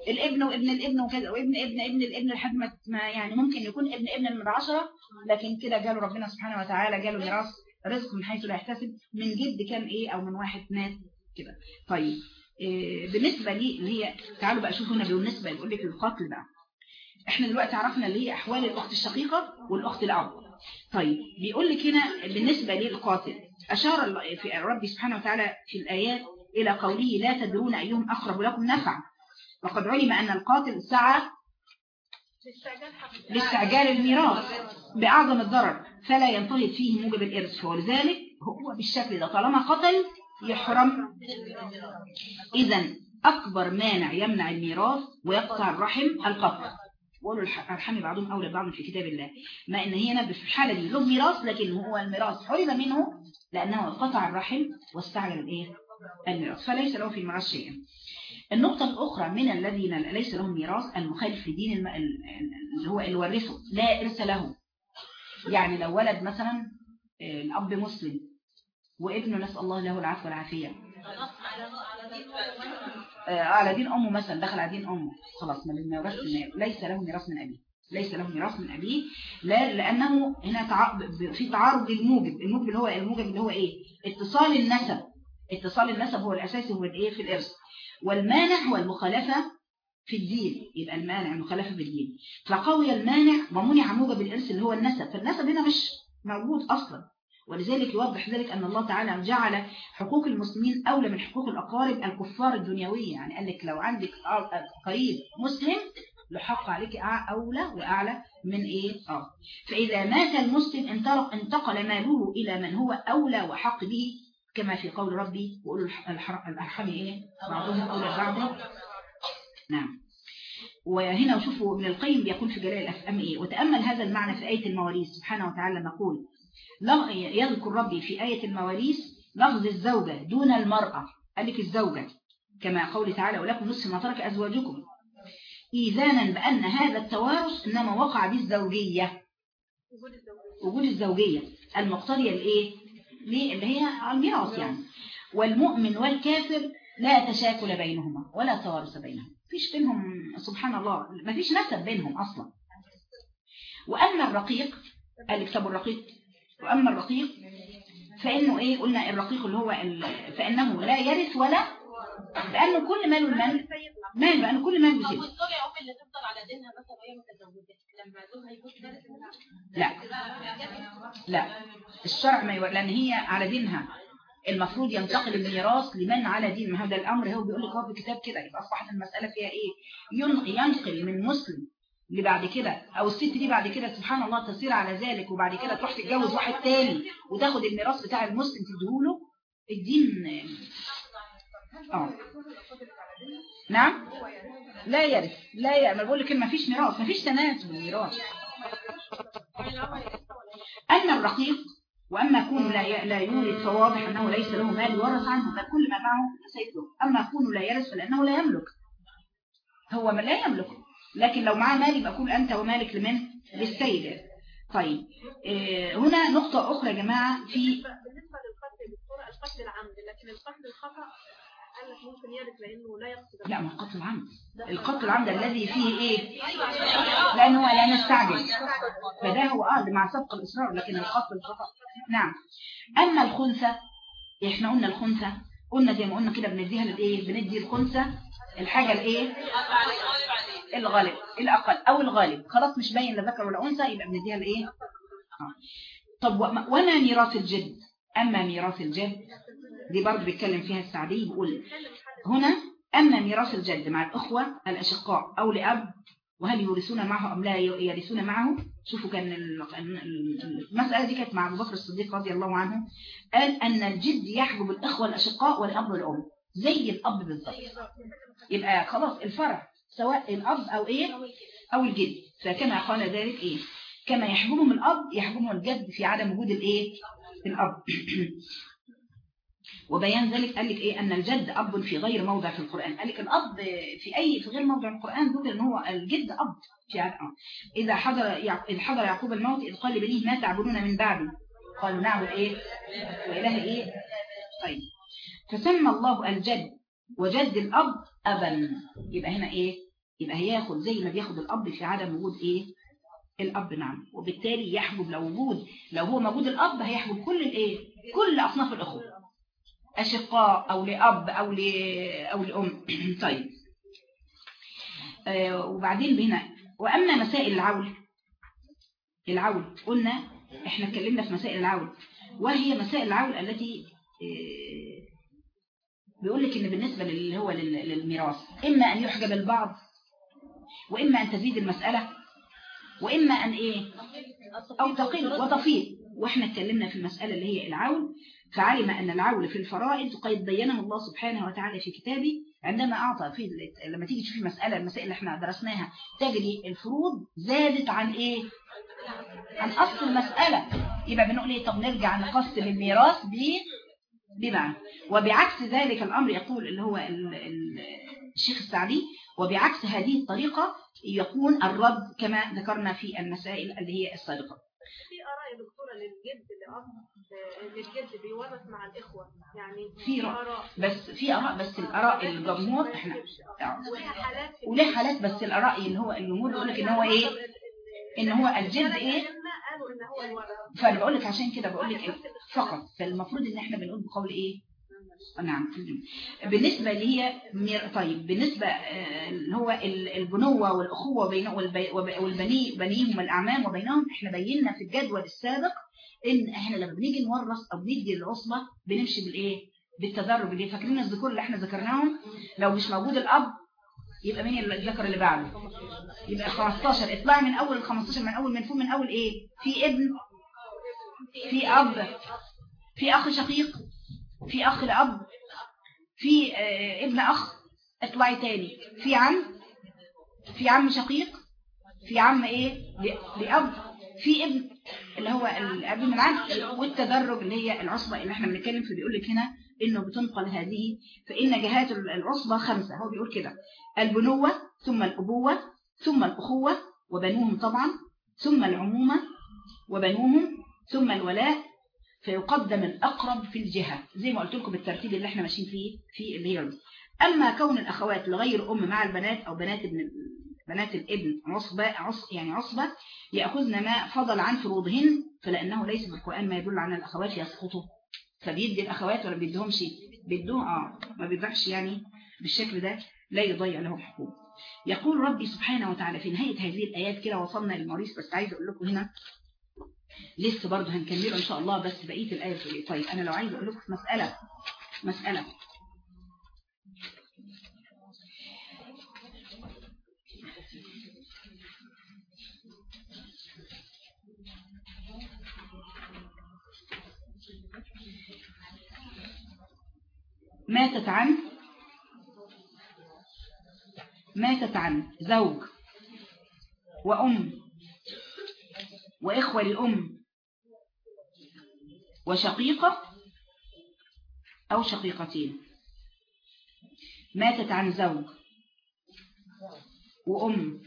الابن وابن الابن وكذا وابن ابن ابن الابن لحد ما يعني ممكن يكون ابن ابن من العشرة لكن كده جاله ربنا سبحانه وتعالى جاله ميراث رزق من حيث لا يحتسب من جد كان إيه؟ أو من واحد مات كده. طيب إيه بالنسبة لي اللي هي تعالوا بقى شوفوا هنا بالنسبة يقول لك القتل بقى. إحنا دلوقتي عرفنا اللي هي أحوال الأخت الشقيقة والأخت الأب. طيب بيقول لك هنا بالنسبة للقاتل أشار في ربي سبحانه وتعالى في الآيات إلى قوله لا تدرون أيهم أقرب لكم نفعا. وقد علم أن القاتل سعى لاستعجال الميراث بأعظم الضرر فلا ينطلق فيه موجب الإرث ولذلك هو بالشكل ده طالما قتل يحرم. إذا أكبر مانع يمنع الميراث ويقطع الرحم القتل وقالوا الح- الحمي بعضهم أولى بعض في كتاب الله. ما إن هي في الحالة دي له ميراث لكن هو الميراث حرم منه لأنه قطع الرحم واستعجل الإيه؟ الميراث. فليس له في الميراث شيئا النقطة الأخرى من الذين ليس لهم ميراث المخالف لدين الم... ال- ال- اللي هو اللي ورثه لا إرث له. يعني لو ولد مثلا آه، الأب مسلم وابنه نسأل الله له العفو والعافية. آه، على دين أمه مثلا دخل على دين أمه. خلاص ما من- ليس له ميراث من أبيه. ليس له ميراث من أبيه. لا لأنه هنا في تعارض للموجب. الموجب اللي هو الموجب اللي هو إيه؟ اتصال النسب. اتصال النسب هو الأساسي هو الإيه؟ في الإرث. والمانع هو المخالفة في الدين. يبقى المانع المخالفة في الدين. فقوي المانع ومنع موجب الإرث اللي هو النسب. فالنسب هنا مش موجود أصلا. ولذلك يوضح ذلك أن الله تعالى جعل حقوق المسلمين أولى من حقوق الأقارب الكفار الدنيوية. يعني قال لك لو عندك قريب مسلم لحق عليك أولى وأعلى من إيه؟ آه. فإذا مات المسلم انتقل ماله إلى من هو أولى وحق به كما في قول ربي الحر- الأرحام إيه؟ بعضهم أولى بعض نعم. وهنا وشوفوا ابن القيم بيقول في جلال الأفهام إيه؟ وتأمل هذا المعنى في آية المواريث. سبحانه وتعالى نقول يذكر ربي في آية المواريث لفظ الزوجة دون المرأة. قال لك الزوجة كما قول تعالى ولكم نصف ما ترك أزواجكم. إيذانا بأن هذا التوارث إنما وقع بالزوجية. وجود الزوجية. المقتضية لإيه؟ اللي هي الميراث يعني. والمؤمن والكافر لا تشاكل بينهما ولا توارث بينهم فيش بينهم سبحان الله ما فيش نسب بينهم أصلا. وأما الرقيق قال لك طب الرقيق؟ وأما الرقيق فإنه إيه قلنا الرقيق اللي هو ال... فإنه لا يرث ولا لأنه كل مال المال مال لأنه كل مال طب بسيط والزوجة يا أم اللي تفضل على دينها مثلا وهي متزوجة لما زوجها يموت ثالث منها؟ لا. لا. الشرع ما يور... لأن هي على دينها. المفروض ينتقل الميراث لمن على دين ما هذا الأمر. هو بيقول لك هو في الكتاب كده. يبقى أصبحت المسألة فيها إيه؟ ين- ينقل من مسلم اللي بعد كده أو الست دي بعد كده سبحان الله تصير على ذلك وبعد كده تروح تتجوز واحد تاني وتاخد الميراث بتاع المسلم تديهوله. الدين آه. نعم؟ لا يرث لا يرث. ما بقول لك ما فيش ميراث ما فيش تناسب الميراث. أما الرقيق وأما كون لا لا يورث فواضح أنه ليس له مال يورث عنه فكل ما معه سيده أما كونه لا يرث فلأنه لا يملك. هو ما لا يملك. لكن لو معاه مال يبقى كل أنت ومالك لمن؟ للسيد. طيب آه، هنا نقطة أخرى يا جماعة في بالنسبة للقتل بالصورة القتل العمد لكن القتل الخطأ قال لك ممكن يرث لأنه لا يقصد لا ما القتل العمد القتل العمد الذي فيه إيه؟ لأنه لا نستعجل فده هو ده مع سبق الإصرار لكن القتل الخطأ. نعم. أما الخنثى إحنا قلنا الخنثى قلنا زي ما قلنا كده بنديها للإيه؟ بندي الخنثى. الحاجة الإيه؟ الغالب الأقل أو الغالب. خلاص مش باين لا ذكر ولا أنثى يبقى بنديها الايه آه. طب وما ميراث الجد؟ أما ميراث الجد؟ دي برضه بيتكلم فيها السعدي بيقول هنا أما ميراث الجد مع الأخوة الأشقاء أو لأب وهل يورثون معه أم لا؟ يرثون معه؟ شوفوا كان ال- ال- المسألة دي كانت مع أبو بكر الصديق رضي الله عنه. قال أن الجد يحجب الإخوة الأشقاء والأب والأم زي الأب بالضبط. يبقى خلاص الفرع. سواء الأب أو إيه؟ أو الجد فكما قال ذلك إيه؟ كما يحجبهم الأب يحجبهم الجد في عدم وجود الإيه؟ الأب. [CLEARS THROAT] وبيان ذلك قال لك إيه؟ أن الجد أب في غير موضع في القرآن. قال لك الأب في أي في غير موضع القرآن ذكر أن هو الجد أب في عدم. إذا حضر إذا حضر يعقوب الموت إذ قال لبنيه ما تعبدون من بعدي؟ قالوا نعبد إيه؟ وإله إيه؟ طيب. فسمى الله الجد وجد الأب أبا. يبقى هنا إيه؟ يبقى هياخد زي ما بياخد الأب في عدم وجود إيه؟ الأب نعم. وبالتالي يحجب لو وجود لو هو موجود الأب هيحجب كل الإيه؟ كل أصناف الأخوة. أشقاء أو لأب أو ل أو لأم. [CLEARS THROAT] طيب. آه وبعدين هنا وأما مسائل العول العول قلنا إحنا اتكلمنا في مسائل العول. وهي مسائل العول التي آه، بيقول لك إن بالنسبة اللي هو لل- للميراث إما أن يحجب البعض وإما أن تزيد المسألة وإما أن إيه؟ أو تقل وتفيض وإحنا اتكلمنا في المسألة اللي هي العول فعلم أن العول في الفرائض قد بينه الله سبحانه وتعالى في كتابه. عندما أعطى في لما تيجي تشوفي مسألة المسائل اللي إحنا درسناها تجري الفروض زادت عن إيه؟ عن أصل المسألة. يبقى بنقول إيه؟ طب نرجع نقسم الميراث ب بمعنى. وبعكس ذلك الأمر يقول اللي هو ال- ال- الشيخ السعدي وبعكس هذه الطريقة يكون الرد كما ذكرنا في المسائل اللي هي السابقة. في آراء يا دكتورة للجد للجد بيورث مع الإخوة. يعني في رأي بس في آراء بس الآراء الجمهور إحنا وليه حالات بس الآراء اللي هو الجمهور بيقول لك إن هو إيه؟ إن هو الجد إيه؟ فانا بقول لك عشان كده بقول لك إيه؟ فقط فالمفروض إن إحنا بنقول بقول إيه؟ نعم. بالنسبة اللي هي مير... طيب بالنسبة آه، اللي هو ال- البنوة والأخوة بين والبني بنيهم والأعمام وبينهم إحنا بينا في الجدول السابق إن إحنا لما بنيجي نورث أو بندي العصبة بنمشي بالإيه؟ بالتدرج اللي فاكرين الذكور اللي إحنا ذكرناهم؟ لو مش موجود الأب يبقى مين الذكر اللي بعده؟ يبقى 15 اطلعي من أول ال 15 من أول من فوق من أول إيه؟ في ابن في أب في أخ شقيق في أخ لاب في آه، ابن أخ. اطلعي تاني. في عم في عم شقيق في عم إيه؟ لأب. في ابن اللي هو الأب من والتدرج اللي هي العصبة اللي إحنا بنتكلم فيه بيقول لك هنا إنه بتنقل هذه فإن جهات العصبة خمسة هو بيقول كده. البنوة ثم الأبوة ثم الأخوة وبنوهم طبعا ثم العمومة وبنوهم ثم الولاء فيقدم الأقرب في الجهة. زي ما قلت لكم بالترتيب اللي إحنا ماشيين فيه في اللي هي. أما كون الأخوات لغير أم مع البنات أو بنات ابن بنات الابن عصبة عص يعني عصبة يأخذن ما فضل عن فروضهن فلأنه ليس في القرآن ما يدل على الأخوات يسقطوا. فبيدي الأخوات ولا بيديهمش بيدوه آه ما بيضيعش يعني بالشكل ده لا يضيع لهم حقوق. يقول ربي سبحانه وتعالى في نهاية هذه الآيات كده وصلنا للمريض بس عايز أقول لكم هنا لسه برضه هنكمله إن شاء الله بس بقية الآية طيب أنا لو عايز أقول لكم في مسألة مسألة. ماتت عن؟ ماتت عن زوج وأم وإخوة لأم وشقيقة أو شقيقتين. ماتت عن زوج وأم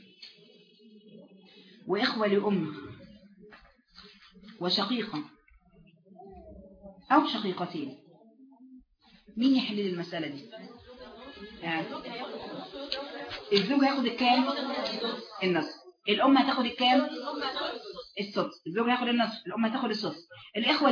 وإخوة لأم وشقيقة أو شقيقتين. مين يحل لي المسألة دي؟ آه. الزوج هياخد الكام؟ النصف. الأم هتاخد الكام؟ السدس الزوج هياخد النصف. الأم هتاخد السدس اللي هياخدوا.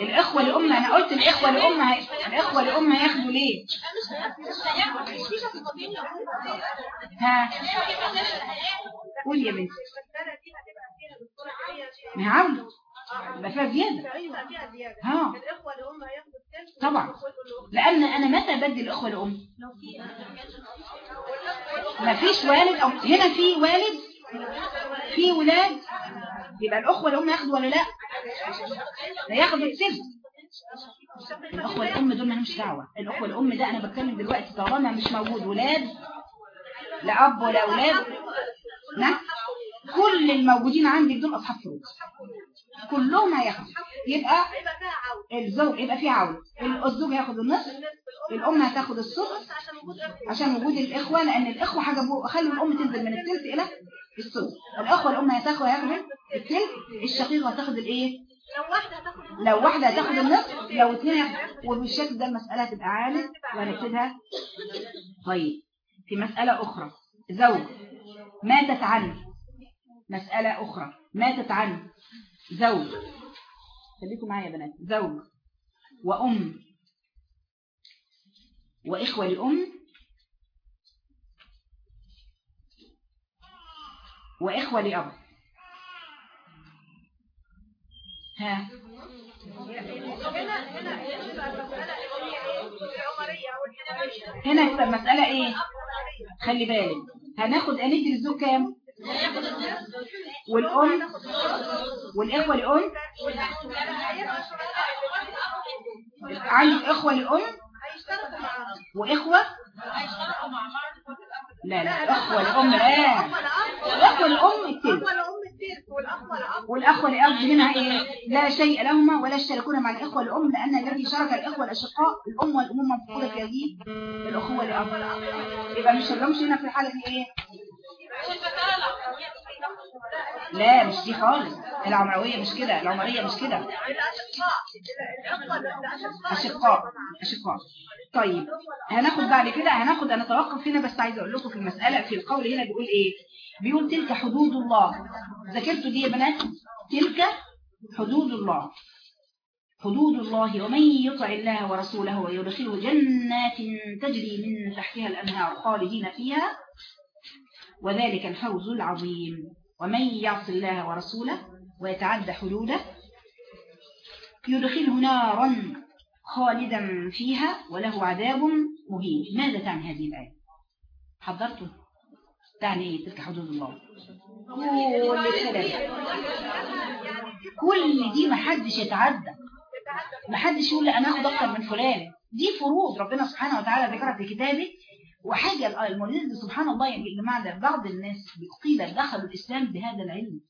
الإخوة لأم أنا قلت الإخوة لأم هي... الإخوة لأم هياخدوا ليه؟ ها؟ قول يا بنتي. ما هي عودة يبقى فيها زيادة. ها. الإخوة هياخدوا الثلث طبعا. لأن أنا متى بدي الإخوة الام ما فيش والد أو هنا في والد في ولاد يبقى الإخوة الام ياخدوا ولا لأ؟ لا ياخدوا السلم الإخوة الام دول مالهمش دعوة. الإخوة الام ده أنا بتكلم دلوقتي طالما مش موجود ولاد لا أب ولا أولاد. نعم؟ كل الموجودين عندك دول أصحاب فروض كلهم هياخدوا. يبقى الزوج يبقى فيه عون. الزوج هياخد النصف الأم هتاخد السدس عشان وجود الإخوة لأن الإخوة حجبوا خلوا الأم تنزل من الثلث إلى السدس الأخوة الأم هتاخد هياخدوا الثلث الشقيق هتاخد الإيه؟ لو واحدة هتاخد النصف لو اثنين وبالشكل ده المسألة هتبقى عالم وهنكتبها طيب في مسألة أخرى. زوج ماتت عنه مسألة أخرى. ماتت عنه زوج. خليكم معايا يا بنات. زوج وأم. وإخوة لأم. وإخوة لأب. ها. هنا هنا هنا بقى المساله اللي هي العمريه أو الحنفيه هنا تبقى المسألة إيه؟ خلي بالك. هناخد هندي للزوج كام؟ والأم والإخوة الأم؟ عندك إخوة الأم وإخوة؟ لا لا إخوة الأم لا. الإخوة الأم الاب والأخوة الأب هنا إيه؟ لا شيء لهما ولا يشتركون مع الإخوة الأم لأن الذي شارك الإخوة الأشقاء الأم والأمومة في هذه الأخوة الأب. يبقى مش هنلومش هنا في الحالة دي إيه؟ لا مش دي خالص. العمروية مش كده العمرية مش كده. أشقاء أشقاء طيب هناخد بعد كده هناخد أنا توقف هنا بس عايزة أقول لكم في المسألة في القول هنا بيقول إيه؟ بيقول تلك حدود الله. ذاكرتوا دي يا بنات؟ تلك حدود الله. حدود الله ومن يطع الله ورسوله ويدخله جنات تجري من تحتها الأنهار خالدين فيها وذلك الفوز العظيم. ومن يعص الله ورسوله ويتعدى حدوده يدخله نارا خالدا فيها وله عذاب مهين. ماذا تعني هذه الآية؟ حضرتوا تعني إيه تلك حدود الله. كل الكلام كل دي محدش يتعدى محدش يقول لأ أنا اخد أكتر من فلان. دي فروض ربنا سبحانه وتعالى ذكرها في كتابه. وحاجة المولد سبحان الله يعني جماعة بعض الناس قيل دخلوا الإسلام بهذا العلم.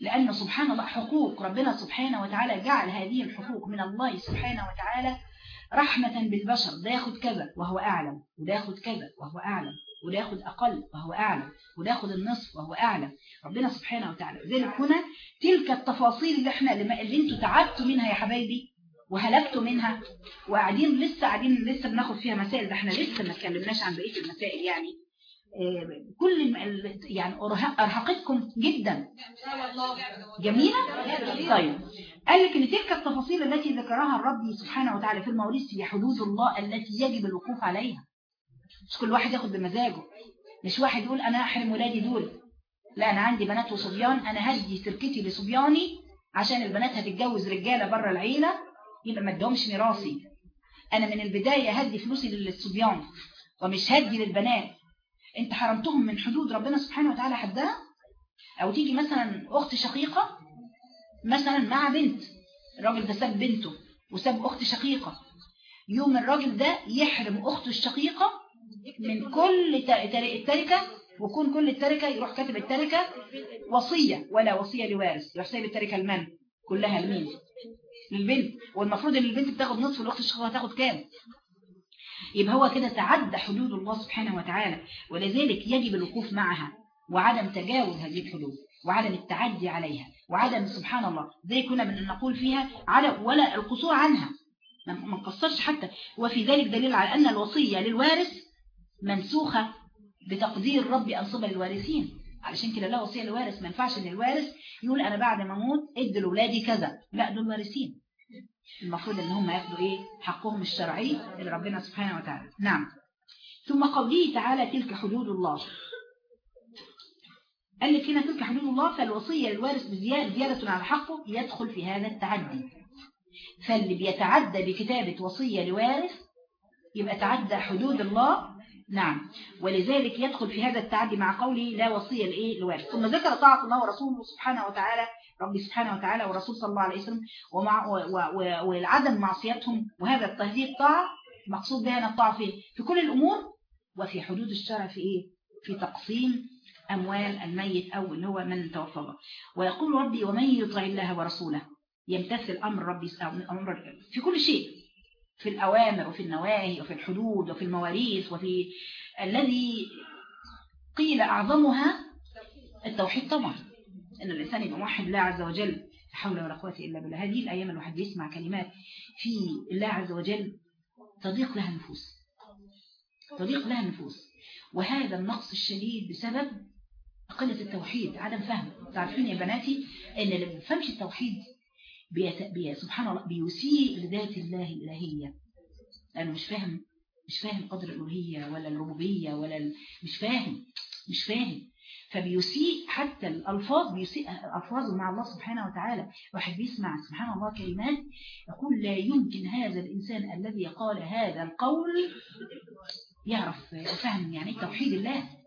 لأن سبحان الله حقوق ربنا سبحانه وتعالى جعل هذه الحقوق من الله سبحانه وتعالى رحمة بالبشر. ده ياخد كذا وهو أعلم وده ياخد كذا وهو أعلم وده ياخد أقل وهو أعلم وده ياخد النصف وهو أعلم. ربنا سبحانه وتعالى. ذلك هنا تلك التفاصيل اللي إحنا اللي أنتوا تعبتوا منها يا حبايبي وهلكتوا منها وقاعدين لسه قاعدين لسه بناخد فيها مسائل ده إحنا لسه ما اتكلمناش عن بقية المسائل يعني. آه، كل يعني أرهقتكم جدا. جميلة؟ طيب. قال لك إن تلك التفاصيل التي ذكرها الرب سبحانه وتعالى في المواريث هي حدود الله التي يجب الوقوف عليها. مش كل واحد ياخد بمزاجه. مش واحد يقول أنا أحرم ولادي دول. لا أنا عندي بنات وصبيان أنا هدي تركتي لصبياني عشان البنات هتتجوز رجالة بره العيلة. يبقى ما ادهمش ميراثي. أنا من البداية هدي فلوسي للصبيان ومش هدي للبنات. أنت حرمتهم من حدود ربنا سبحانه وتعالى حدها؟ أو تيجي مثلا أخت شقيقة مثلا مع بنت الراجل ده ساب بنته وساب أخت شقيقة. يوم الراجل ده يحرم أخته الشقيقة من كل التركة وكون كل التركة يروح كاتب التركة وصية ولا وصية لوارث يروح سايب التركة لمن كلها لمين؟ للبنت والمفروض إن البنت بتاخد نصف والاخت الشقيقه هتاخد كام؟ يبقى هو كده تعدى حدود الله سبحانه وتعالى ولذلك يجب الوقوف معها وعدم تجاوز هذه الحدود وعدم التعدي عليها وعدم سبحان الله زي كنا من نقول فيها عدم ولا القصور عنها ما نقصرش حتى وفي ذلك دليل على أن الوصية للوارث منسوخة بتقدير رب أنصبة للوارثين. علشان كده لا وصية للوارث ما ينفعش إن الوارث يقول أنا بعد ما أموت ادي لأولادي كذا. لا دول وارثين. المفروض إن هم ياخدوا إيه؟ حقهم الشرعي لربنا سبحانه وتعالى. نعم. ثم قوله تعالى تلك حدود الله. قال لك هنا تلك حدود الله فالوصية للوارث بزيادة زيادة على حقه يدخل في هذا التعدي. فاللي بيتعدى بكتابة وصية لوارث يبقى تعدى حدود الله نعم. ولذلك يدخل في هذا التعدي مع قوله لا وصية لإيه؟ لوارث. ثم ذكر طاعة الله ورسوله سبحانه وتعالى ربي سبحانه وتعالى ورسول صلى الله عليه وسلم ومع والعدم معصيتهم وهذا التهديد طاعة مقصود بها الطاعة في في كل الأمور وفي حدود الشرع في إيه؟ في تقسيم أموال الميت أو اللي هو من توفى ويقول ربي ومن يطع الله ورسوله يمتثل أمر ربي أمر في كل شيء. في الأوامر وفي النواهي وفي الحدود وفي المواريث وفي الذي قيل أعظمها التوحيد طبعا. أن الإنسان يبقى موحد الله عز وجل لا حول ولا قوة إلا بالله. هذه الأيام الواحد بيسمع كلمات في الله عز وجل تضيق لها النفوس تضيق لها النفوس. وهذا النقص الشديد بسبب قلة التوحيد عدم فهم. تعرفين يا بناتي إن اللي ما بيفهمش التوحيد. سبحان الله بيسيء لذات الله الإلهية. لأنه مش فاهم مش فاهم قدر الألوهية ولا الربوبية ولا ال... مش فاهم مش فاهم. فبيسيء حتى الألفاظ بيسيء ألفاظه مع الله سبحانه وتعالى. واحد بيسمع سبحان الله كلمات يقول لا يمكن هذا الإنسان الذي قال هذا القول يعرف فهم يعني توحيد الله.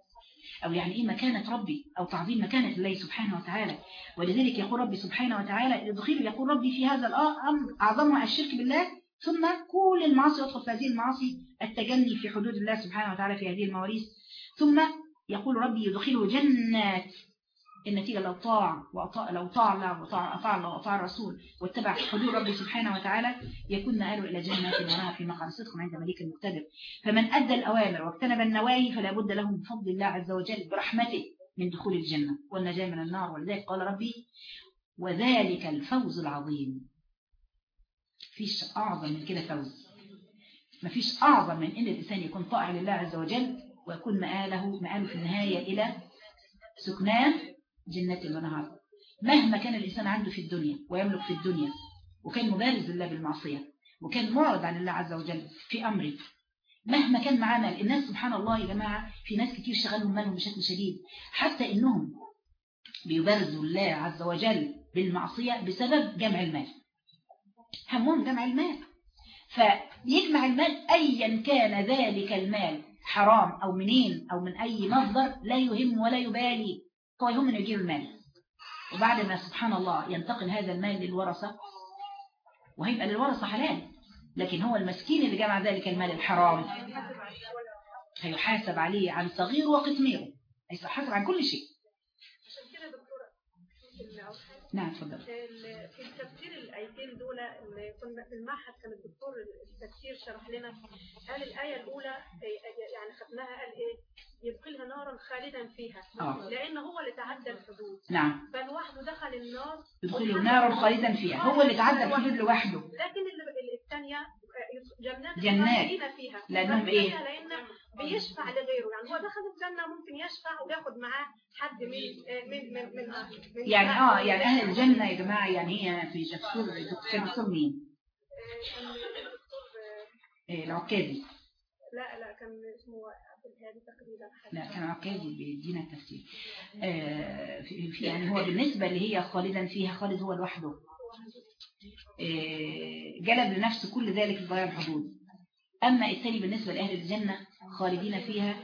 أو يعني إيه مكانة ربي أو تعظيم مكانة الله سبحانه وتعالى. ولذلك يقول ربي سبحانه وتعالى يدخل يقول ربي في هذا الأمر أعظمها الشرك بالله؟ ثم كل المعاصي يدخل في هذه المعاصي التجني في حدود الله سبحانه وتعالى في هذه المواريث. ثم يقول ربي يدخله جنات. النتيجة لو طاع وأطاع لو طاع الله وطاع أطاع الله وأطاع الرسول واتبع حدود ربي سبحانه وتعالى يكون مآله إلى جنات ونهى في مقام صدق عند مليك المقتدر. فمن أدى الأوامر واجتنب النواهي فلا بد له من فضل الله عز وجل برحمته من دخول الجنة والنجاة من النار. ولذلك قال ربي وذلك الفوز العظيم. فيش أعظم من كده فوز. ما فيش أعظم من إن الإنسان يكون طائع لله عز وجل ويكون مآله مآله في النهاية إلى سكناه جنات ونهار مهما كان الإنسان عنده في الدنيا ويملك في الدنيا وكان مبارز لله بالمعصية وكان معرض عن الله عز وجل في أمره مهما كان معانا الناس سبحان الله يا جماعة في ناس كتير شغلهم مالهم بشكل شديد. حتى إنهم بيبرزوا الله عز وجل بالمعصية بسبب جمع المال. همهم جمع المال. فيجمع المال أيا كان ذلك المال حرام أو منين أو من أي مصدر لا يهم ولا يبالي. هو يهم أنه يجيب المال. وبعد ما سبحان الله ينتقل هذا المال للورثة وهيبقى للورثة حلال لكن هو المسكين اللي جمع ذلك المال الحرام. هيحاسب عليه عن صغير وقتميره. هيحاسب عن كل شيء. نعم تفضل في تفسير الآيتين دول اللي كنا في المعهد كان الدكتور التفسير شرح لنا قال الآية الأولى يعني خدناها قال إيه؟ يدخلها نارا خالدا فيها آه. لأن هو اللي تعدى الحدود. نعم. فالواحد دخل النار. يدخله نارا خالدا فيها هو اللي تعدى الحدود لوحده. لكن الثانية جنات جنات. فيها. لأنهم إيه؟ لأن بيشفع لغيره. يعني هو دخل الجنة ممكن يشفع وياخد معاه حد من من من من, من يعني آه يعني أهل الجنة يا جماعة يعني هي في جفسور جفسور مين؟ إيه العكازي لا لا كان اسمه عبد الهادي تقريبا. لا كان عكازي بيدينا التفسير آه في يعني هو بالنسبة اللي هي خالدا فيها خالد هو لوحده. آه جلب لنفسه كل ذلك ضياع الحدود. أما الثاني بالنسبة لأهل الجنة خالدين فيها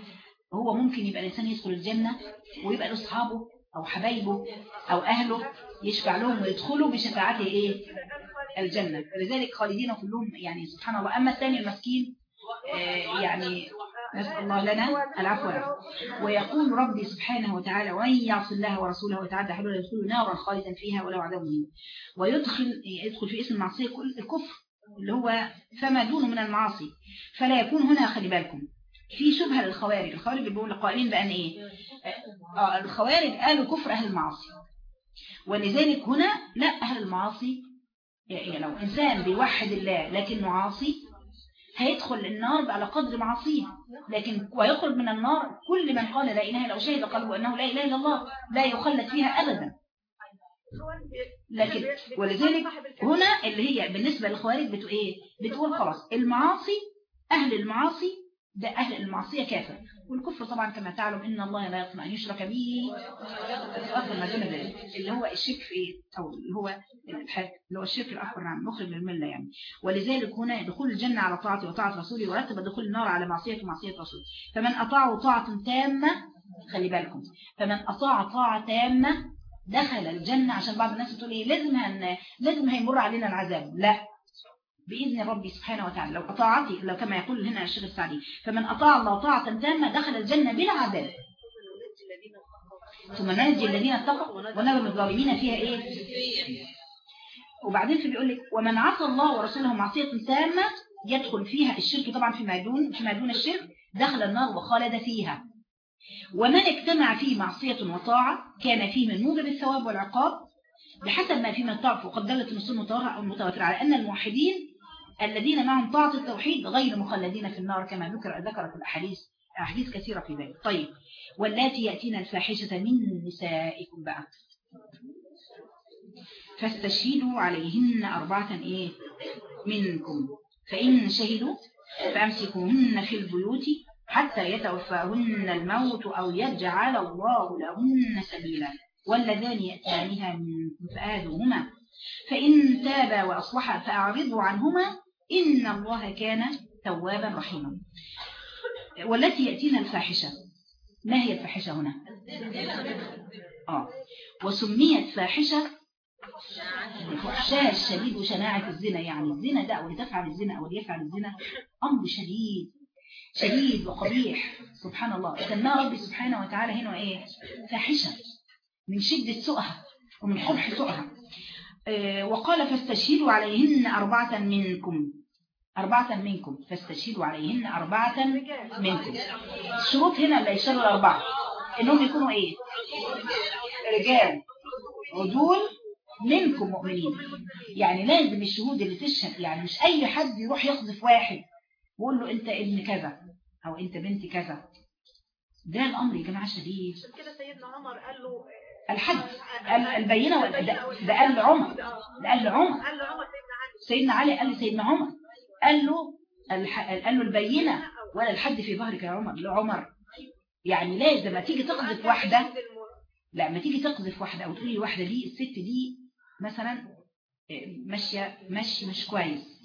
هو ممكن يبقى الإنسان يدخل الجنة ويبقى له أصحابه أو حبايبه أو أهله. يشفع لهم ويدخلوا بشفاعته إيه الجنة. فلذلك خالدين كلهم يعني سبحان الله. أما الثاني المسكين آه يعني نسأل الله لنا العفو والعافية. ويقول ربي سبحانه وتعالى ومن يعص الله ورسوله وتعدى حلوله يدخل نارا خالدا فيها ولو عذاب مهين ويدخل يدخل في اسم المعصية الكفر اللي هو فما دونه من المعاصي. فلا يكون هنا خلي بالكم. في شبهة للخوارج. الخوارج بيقولوا قائلين بأن إيه؟ آه الخوارج قالوا كفر أهل المعاصي. ولذلك هنا لا أهل المعاصي يعني لو إنسان بيوحد الله لكنه عاصي هيدخل النار على قدر معصيه لكن ويخرج من النار كل من قال لا إله إلا الله شهد قلبه أنه لا إله إلا الله لا يخلد فيها أبدا. لكن ولذلك هنا اللي هي بالنسبة للخوارج بتقول إيه؟ بتقول خلاص المعاصي أهل المعاصي ده أهل المعصية كافر والكفر طبعا كما تعلم إن الله لا يغفر أن يشرك به ويغفر ما دون ذلك اللي هو الشرك في إيه؟ أو اللي هو اللي هو الشرك الأكبر نعم مخرج من الملة يعني ولذلك هنا دخول الجنة على طاعته وطاعة رسوله ورتب دخول النار على معصية ومعصية رسوله فمن أطاعه طاعة تامة خلي بالكم فمن أطاع طاعة تامة دخل الجنة عشان بعض الناس بتقول إيه لازم. لازم هيمر علينا العذاب لا بإذن ربي سبحانه وتعالى. لو أطاعتي لو كما يقول هنا الشيخ السعدي فمن أطاع الله طاعة تامة دخل الجنة بلا عذاب. ثم ننجي الذين اتقوا ونذر الظالمين فيها إيه؟ وبعدين في بيقول لك ومن عصى الله ورسوله معصية تامة يدخل فيها الشرك طبعا فيما دون فيما دون الشرك دخل النار وخالد فيها. ومن اجتمع فيه معصية وطاعة كان فيه من موجب الثواب والعقاب بحسب ما فيما تعرف وقد دلت النصوص المتواترة على أن الموحدين الذين معهم طاعة التوحيد غير مخلدين في النار كما ذكر ذكرت الأحاديث أحاديث كثيرة في ذلك. طيب واللاتي يأتين الفاحشة من نسائكم بقى فاستشهدوا عليهن أربعة إيه منكم. فإن شهدوا فأمسكوهن في البيوت حتى يتوفاهن الموت أو يجعل الله لهن سبيلا. واللذان يأتانها منكم فآذوهما. فإن تابا وأصلحا فأعرضوا عنهما إن الله كان توابا رحيما. والتي يأتينا الفاحشة. ما هي الفاحشة هنا؟ آه. وسميت فاحشة الفحشاء الشديد وشناعة الزنا يعني الزنا ده أو لتفعل الزنا أو ليفعل الزنا أمر شديد شديد وقبيح. سبحان الله. سماه ربي سبحانه وتعالى هنا إيه؟ فاحشة. من شدة سوءها ومن قبح سوءها. وقال فاستشهدوا عليهن أربعة منكم. أربعة منكم فاستشهدوا عليهن أربعة منكم. الشروط هنا اللي يشتغلوا الأربعة. إنهم يكونوا إيه؟ رجال. عدول منكم مؤمنين. يعني لازم الشهود اللي تشهد يعني مش أي حد يروح يقذف واحد ويقول له أنت ابن كذا أو أنت بنت كذا. ده الأمر يا جماعة شديد كده سيدنا عمر قال له الحد البينة ده, ده قال لعمر. ده قال لعمر. قال سيدنا علي قال لسيدنا عمر. قال له الح... قال له البينة ولا الحد في ظهرك يا عمر لعمر يعني لازم ما تيجي تقذف واحدة لا ما تيجي تقذف واحدة أو تقولي واحدة دي الست دي مثلا ماشية ماشي مش كويس.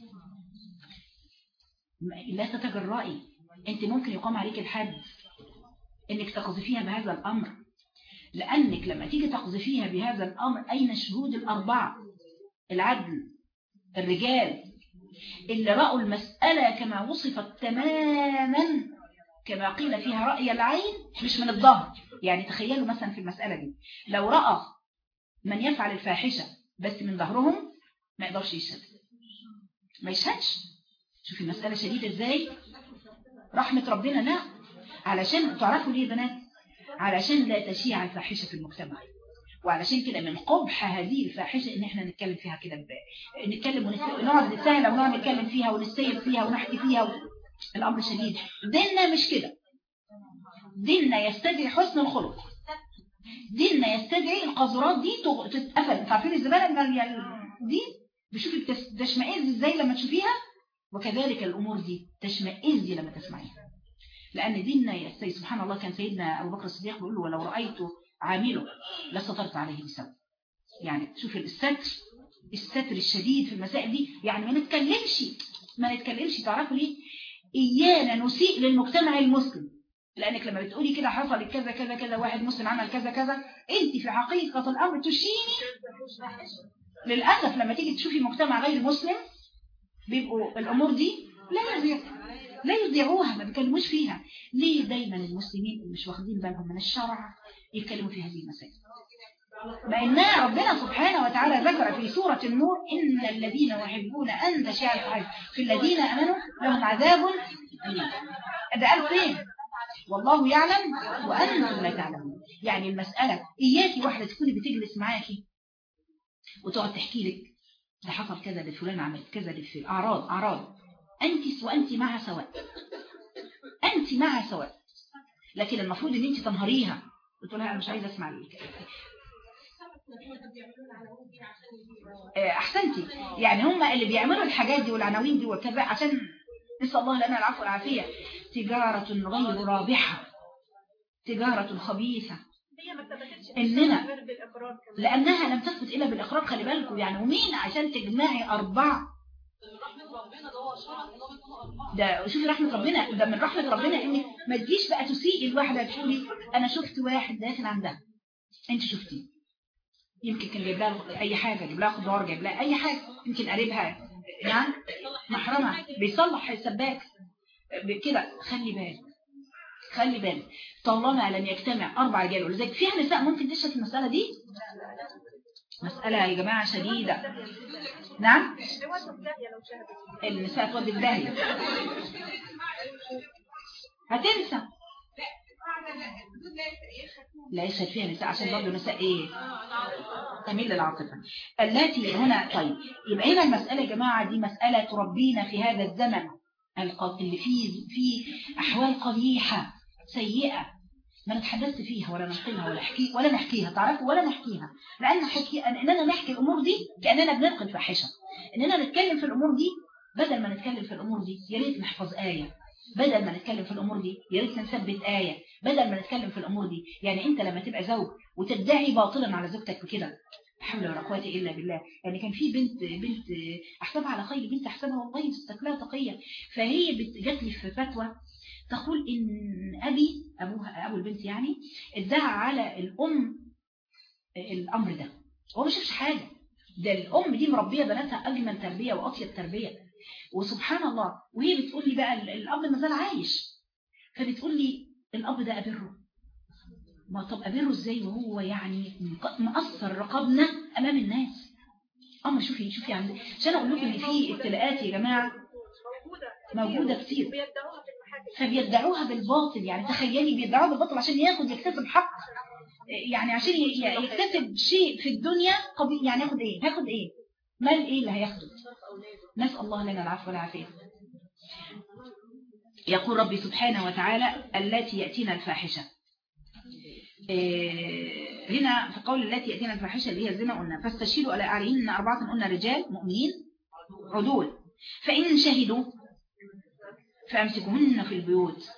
لا تتجرأي أنت ممكن يقام عليك الحد إنك تقذفيها بهذا الأمر. لأنك لما تيجي تقذفيها بهذا الأمر أين الشهود الأربعة؟ العدل الرجال. اللي رأوا المسألة كما وصفت تماما كما قيل فيها رأي العين مش من الظهر يعني تخيلوا مثلا في المسألة دي لو رأى من يفعل الفاحشة بس من ظهرهم ما يقدرش يشهد. ما يشهدش. شوفي المسألة شديدة إزاي. رحمة ربنا لا. علشان تعرفوا ليه بنات؟ علشان لا تشيع الفاحشة في المجتمع. وعلشان كده من قبح هذه الفاحشة إن إحنا نتكلم فيها كده نتكلم ونقعد نتساهل ونقعد نتكلم فيها ونستيب فيها ونحكي فيها و... الأمر شديد. ديننا مش كده. ديننا يستدعي حسن الخلق. ديننا يستدعي القذرات دي تتقفل. عارفين الزبالة؟ دي بشوفي تشمئز إزاي لما تشوفيها؟ وكذلك الأمور دي تشمئزي لما تسمعيها. لأن ديننا يستي سبحان الله كان سيدنا أبو بكر الصديق بيقول له ولو رأيت عامله لسترت عليه بسبب. يعني شوف الستر الستر الشديد في المسائل دي يعني ما نتكلمش ما نتكلمش تعرفوا ليه؟ إيانا نسيء للمجتمع المسلم. لأنك لما بتقولي كده حصل كذا كذا كذا واحد مسلم عمل كذا كذا أنت في حقيقة الأمر تشيني. للأسف لما تيجي تشوفي مجتمع غير مسلم بيبقوا الأمور دي لا يزيق لا يذيعوها ما بيكلموش فيها. ليه دايما المسلمين اللي مش واخدين بالهم من الشرع يتكلموا في هذه المسائل؟ مع ربنا سبحانه وتعالى ذكر في سورة النور إن الذين يحبون أن تشاء الفاحشة في الذين أمنوا لهم عذاب أليم. ده قال فين؟ والله يعلم وأنتم لا تعلمون. يعني المسألة إياكي واحدة تكوني بتجلس معاكي وتقعد تحكي لك ده حصل كذا لفلان عملت كذا لفلان أعراض أعراض. أنت وأنت معها سواء أنت معها سواء لكن المفروض أن أنت تنهريها. قلت لها أنا مش عايزة أسمع لك أحسنتي. يعني هم اللي بيعملوا الحاجات دي والعناوين دي وكذا عشان نسأل الله لنا العفو والعافية. تجارة غير إننا- غير بالاقرار كمان لأنها لم تثبت إلا بالإقرار خلي بالكم. يعني ومين عشان تجمعي ان أربعة؟ ده شوفي رحمة ربنا ده من رحمة ربنا إنك ما تجيش بقى تسيئي الواحدة تقولي أنا شفت واحد داخل عندها. أنت شفتيه يمكن كان جايب لها أي حاجة جايب لها خضار جايب لها أي حاجة يمكن قريبها. نعم؟ محرمة. بيصلح السباك. كده خلي بالك. خلي بالك. طالما لم يجتمع أربع رجال. ولذلك فيها نساء ممكن تشهد المسألة دي؟ مسألة يا جماعة شديدة. نعم؟ النساء تودي الداهية هتنسى. لا يشهد فيها نساء عشان برضه نساء إيه؟ تميل للعاطفة. التي هنا طيب يبقى هنا المسألة يا جماعة دي مسألة تربينا في هذا الزمن. اللي فيه فيه أحوال قبيحة سيئة. ما نتحدث فيها ولا ننقلها ولا نحكي ولا نحكيها تعرفوا ولا نحكيها. لأن حكي أننا نحكي الأمور دي كأننا بننقل فاحشة. إننا نتكلم في الأمور دي بدل ما نتكلم في الأمور دي يا ريت نحفظ آية. بدل ما نتكلم في الأمور دي يا ريت نثبت آية. بدل ما نتكلم في الأمور دي يعني أنت لما تبقى زوج وتدعي باطلا على زوجتك بكده حول ولا قوة إلا بالله. يعني كان في بنت بنت أحسبها على خير بنت أحسبها والله تستكلها تقية فهي جات لي في فتوى تقول إن أبي أبوها أبو البنت يعني ادعى على الأم الأمر ده. هو ما شافش حاجة. ده الأم دي مربية بناتها أجمل تربية وأطيب تربية. وسبحان الله وهي بتقول لي بقى ال- الأب ما زال عايش. فبتقول لي الأب ده أبره. ما طب أبره إزاي؟ وهو يعني مق- مقصر رقابنا أمام الناس. أمر شوفي شوفي عندي عشان أقول لكم إن في ابتلاءات يا جماعة. موجودة كتير. فبيدعوها بالباطل يعني تخيلي بيدعوها بالباطل عشان ياخد يكتسب حق. يعني عشان يكتسب شيء في الدنيا قبي يعني ياخد إيه؟ هياخد إيه؟ مال إيه اللي هياخده؟ نسأل الله لنا العفو والعافية. يقول ربي سبحانه وتعالى التي يأتينا الفاحشة. إيه، هنا في قول التي يأتينا الفاحشة اللي هي الزنا قلنا فاستشهدوا على أعينهن أربعة قلنا رجال مؤمنين عدول. فإن شهدوا فأمسكوهن في البيوت.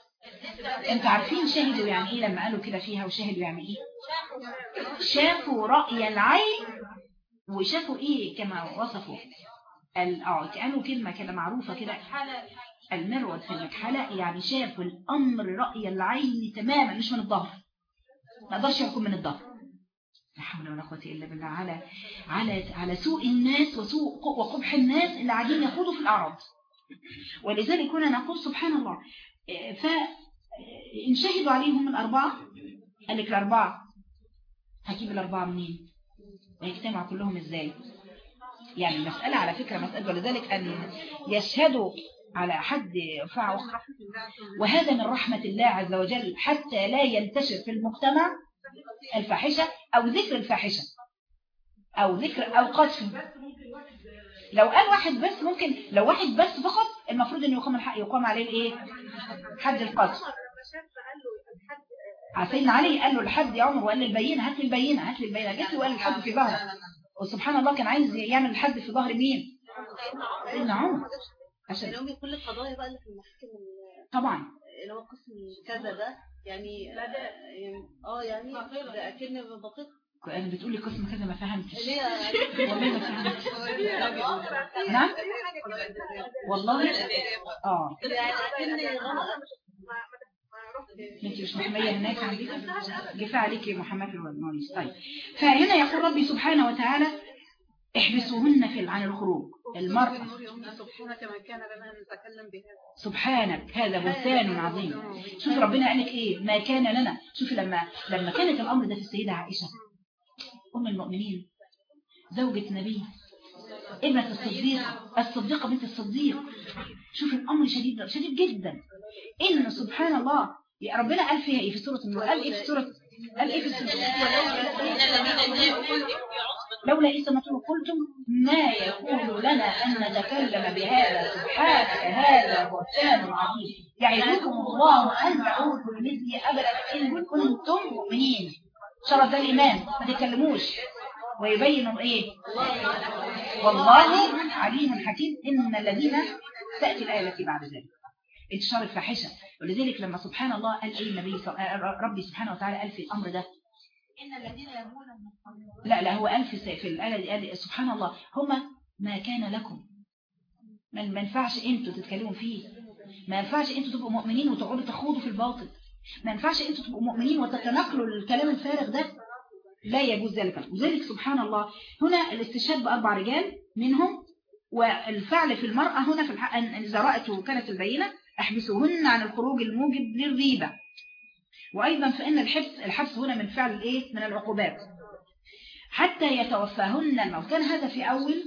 أنتوا عارفين شهدوا يعني إيه لما قالوا كده فيها وشهدوا يعني إيه؟ شافوا رأي العين وشافوا إيه كما وصفوا قالوا كلمة كده معروفة كده. المرود في المكحلة يعني شافوا الأمر رأي العين تماما مش من الظهر. ما قدرش يكون من الظهر. لا حول ولا قوة إلا بالله. على على على سوء الناس وسوء وقبح الناس اللي قاعدين يخوضوا في الأعراض. ولذلك كنا نقول سبحان الله. فإن شهدوا عليهم الأربعة قال لك الأربعة. هجيب الأربعة منين؟ ويجتمعوا كلهم إزاي؟ يعني المسألة على فكرة مسألة. ولذلك أن يشهدوا على حد يرفعه وهذا من رحمة الله عز وجل حتى لا ينتشر في المجتمع الفاحشة أو ذكر الفاحشة أو ذكر أو قذف لو قال واحد بس ممكن لو واحد بس فقط المفروض أن يقام الحق يقام عليه الإيه؟ حد القذف لما شاف قال له الحد عسين علي قال له الحد يا عمر وقال لي البينة هات لي البينة هات لي البينة جت له وقال الحد في ظهره. وسبحان الله كان عايز يعمل الحد في ظهر مين؟ سيدنا عمر. عشان. يعني كل القضايا بقى اللي في المحاكم ال- طبعا. اللي هو قسم كذا ده يعني يعني- آه يعني ده اكن دقيق أنا بتقول لي قسم كذا ما فهمتش. والله ما فهمتش. [LAUGHS] نعم والله آه. يعني انت مش محمية هناك عندك جفاء عليك يا محمد الماليس طيب. فهنا يقول ربي سبحانه وتعالى احبسوهن في عن الخروج. المرأة. سبحانك ما كان لنا نتكلم بهذا سبحانك هذا بهتان عظيم. شوف ربنا قال لك إيه؟ ما كان لنا. شوف لما لما كانت الأمر ده في السيدة عائشة. أم المؤمنين. زوجة النبي ابنة الصديق. الصديقة بنت الصديق. شوف الأمر شديد شديد جدا. إن سبحان الله يا ربنا قال فيها إيه في سورة النور؟ قال إيه في سورة قال إيه في سورة لولا إذ سمعتم قلتم ما يكون لنا أن نتكلم بهذا. سبحانك هذا بهتان عظيم. يعظكم الله أن تعودوا لمثله أبدا إن كنتم مؤمنين. شرط ده الإيمان. ما تتكلموش ويبين إيه؟ والله عليم حكيم إن الذين تأتي الآية التي بعد ذلك. انتشار الفاحشة ولذلك لما سبحان الله قال إيه النبي صل... آه، ربي سبحانه وتعالى قال في الأمر ده. إن الذين يرمون لا لا هو قال في في الآية دي قال سبحان الله. هما ما كان لكم. ما ما ينفعش أنتوا تتكلموا فيه. ما ينفعش أنتوا تبقوا مؤمنين وتقعدوا تخوضوا في الباطل. ما ينفعش أنتوا تبقوا مؤمنين وتتنقلوا الكلام الفارغ ده. لا يجوز ذلك. وذلك سبحان الله. هنا الاستشهاد بأربع رجال منهم والفعل في المرأة هنا في الحق أن إذا رأت كانت البينة احبسوهن عن الخروج الموجب للريبة. وأيضا فإن الحبس الحبس هنا من فعل الإيه من العقوبات. حتى يتوفاهن الموت. كان هذا في أول؟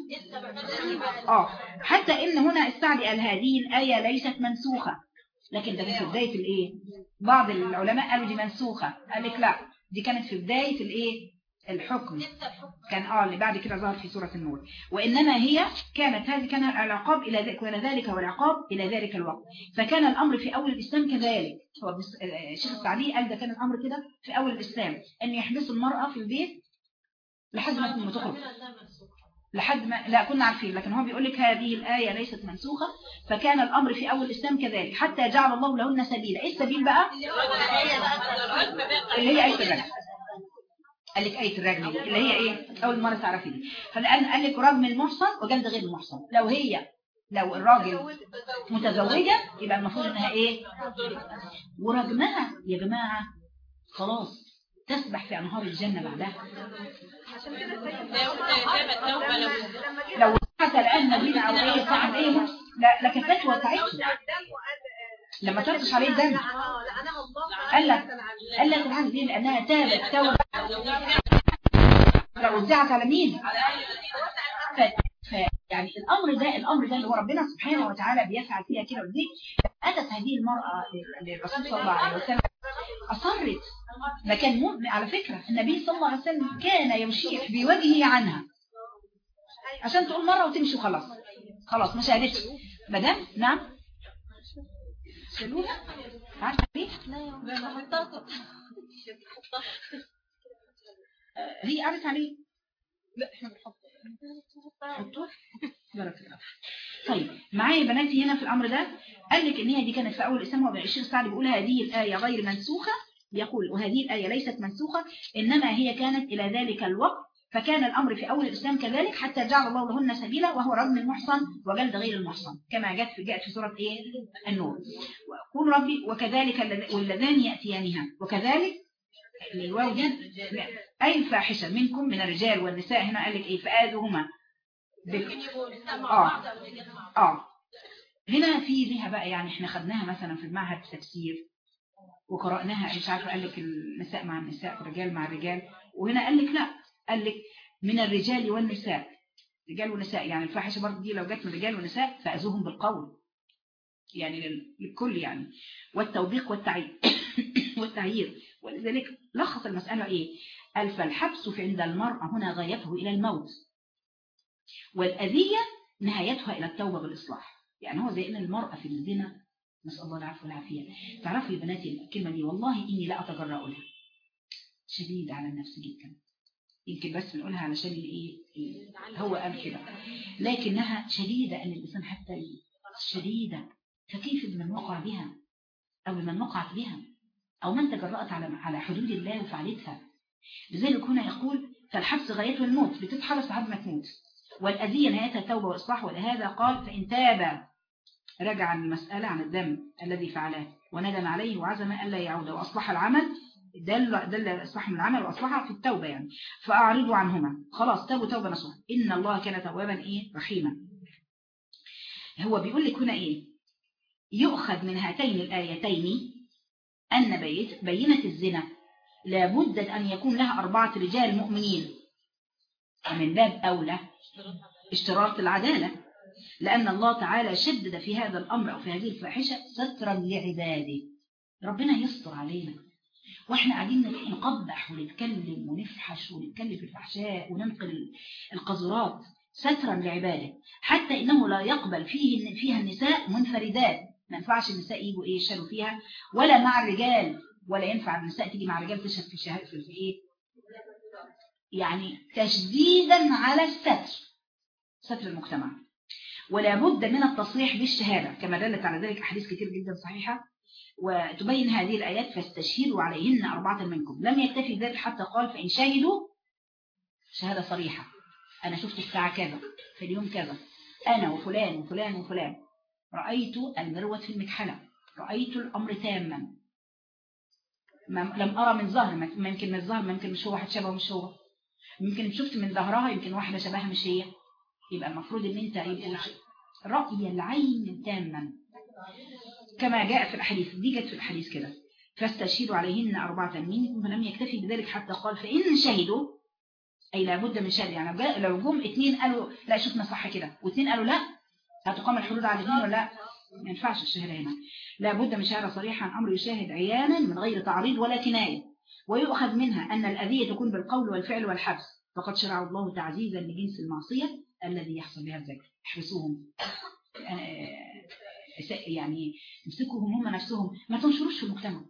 آه. حتى إن هنا السعدي قال هذه الآية ليست منسوخة. لكن ده في بداية الإيه؟ بعض العلماء قالوا دي منسوخة. قال لك لا دي كانت في بداية الإيه؟ الحكم. كان آه اللي بعد كده ظهر في سورة النور. وإنما هي كانت هذه كان العقاب إلى ذلك وإلى ذلك والعقاب إلى ذلك الوقت. فكان الأمر في أول الإسلام كذلك. هو بس- آه، الشيخ السعدي قال ده كان الأمر كده في أول الإسلام أن يحبسوا المرأة في البيت لحد ما تخرج لحد ما لا كنا عارفين لكن هو بيقول لك هذه الآية ليست منسوخة فكان الأمر في أول الإسلام كذلك حتى جعل الله لهن سبيلا. إيه السبيل بقى؟ اللي هي آية الرجم قال لك آية الرجم دي اللي هي إيه؟ أول مرة تعرفي دي فالآن قال لك رجم المحصن وجلد غير المحصن. لو هي لو الراجل متزوجة يبقى المفروض إنها إيه؟ ورجمها يا جماعة خلاص. تسبح في أنهار الجنة بعدها. عشان كده لو حتى الآن مدينة أو أي صاحب أي لا لكن فتوى ساعتها لما ترتش عليه الدم. الله قال لك قال لك دي لأنها تابت توبة. لو وزعت على مين؟ ف... ف... يعني الأمر ده الأمر ده اللي هو ربنا سبحانه وتعالى بيفعل فيها كده ودي أتت هذه المرأة للرسول صلى الله عليه وسلم. أصرت. ده كان مؤمن على فكرة النبي صلى الله عليه وسلم كان يمشيح بوجهه عنها. عشان تقول مرة وتمشي وخلاص. خلاص ما شهدتش مدام نعم. شالوها عارفة ليه هي قعدت عليه. لا إحنا بنحطه بارك الله طيب معايا بناتي هنا في الأمر ده. قال لك إن هي دي كانت في أول الإسلام وبعشرين سعد بيقول هذه الآية غير منسوخة. يقول وهذه الآية ليست منسوخة إنما هي كانت إلى ذلك الوقت فكان الأمر في أول الإسلام كذلك حتى جعل الله لهن سبيلا وهو رجم المحصن وجلد غير المحصن كما جاءت في جاءت في سورة إيه؟ النور. وقول ربي وكذلك واللذان يأتيانها وكذلك. أي فاحشة منكم من الرجال والنساء هنا قال لك فآذوهما بال... آه. آه. هنا في ليها بقى يعني إحنا خدناها مثلا في المعهد تفسير وقرأناها مش عارفة؟ قال لك النساء مع النساء والرجال مع الرجال وهنا قال لك لا قال لك من الرجال والنساء. رجال ونساء يعني الفاحشة برضه دي لو جت من رجال ونساء فأذوهم بالقول. يعني لل- للكل يعني. والتوبيق والتعيير. [COUGHS] والتعيير. ولذلك لخص المسألة إيه؟ قال فالحبس في عند المرأة هنا غايته إلى الموت. والأذية نهايتها إلى التوبة بالإصلاح. يعني هو زي أن المرأة في الزنا نسأل الله العفو والعافية. تعرفوا يا بناتي الكلمة دي والله إني لا أتجرأ لها شديدة على النفس جدا. يمكن بس بنقولها علشان الايه هو قال كده. لكنها شديدة أن الإنسان حتى شديدة. فكيف بمن وقع بها؟ أو بمن وقعت بها؟ أو من تجرأت على على حدود الله وفعلتها لذلك هنا يقول فالحبس غايته الموت بتتحبس لحد ما تموت والأذية نهايتها التوبة وإصلاح ولهذا قال فإن تاب رجع عن المسألة عن الذنب الذي فعله وندم عليه وعزم ألا يعود وأصلح العمل دل دل إصلاح من العمل وأصلحها في التوبة يعني. فأعرضوا عنهما. خلاص تابوا توبة نصوحا. إن الله كان توابا إيه؟ رحيما. هو بيقول لك هنا إيه؟ يؤخذ من هاتين الآيتين أن بيت- بينة الزنا لابد أن يكون لها أربعة رجال مؤمنين. ومن باب أولى اشتراط العدالة. لأن الله تعالى شدد في هذا الأمر أو في هذه الفاحشة سترا لعباده. ربنا يستر علينا. وإحنا قاعدين نقبح ونتكلم ونفحش ونتكلم في الفحشاء وننقل القذرات سترا لعباده. حتى إنه لا يقبل فيه فيها النساء منفردات. ما ينفعش النساء يجوا إيه يشهدوا فيها. ولا مع الرجال. ولا ينفع النساء تيجي مع الرجال تشهد في شهاده في إيه؟ يعني تشديدا على الستر. ستر المجتمع. ولا بد من التصريح بالشهادة. كما دلت على ذلك أحاديث كتير جدا صحيحة. وتبين هذه الآيات فاستشهدوا عليهن أربعة منكم. لم يكتفي ذلك حتى قال فإن شهدوا شهادة صريحة. أنا شفت الساعة كذا في اليوم كذا. أنا وفلان وفلان وفلان. رأيت المروة في المكحلة. رأيت الأمر تاما. ما- لم أرى من ظهر. ما يمكن من الظهر ما يمكن مش هو واحد شبهه مش هو يمكن شفت من ظهرها يمكن واحدة شبهها مش هي يبقى المفروض إن أنت يبقى رأي العين تاما. كما جاء في الحديث دي جت في الحديث كده. فاستشهدوا عليهن أربعة منكم فلم يكتفي بذلك حتى قال فإن شهدوا أي لابد من شهد. يعني لو جم اتنين قالوا لا شفنا صح كده. واتنين قالوا لا هتقام الحدود على الاثنين ولا لا ما ينفعش الشهادة هنا. لابد من شهادة صريحة عن أمر يشاهد عيانا من غير تعريض ولا كناية. ويؤخذ منها أن الأذية تكون بالقول والفعل والحبس. فقد شرع الله تعزيزا لجنس المعصية. الذي يحصل بها الذكر. احبسوهم. آه، يعني امسكوهم هم نفسهم. ما تنشروش في المجتمع.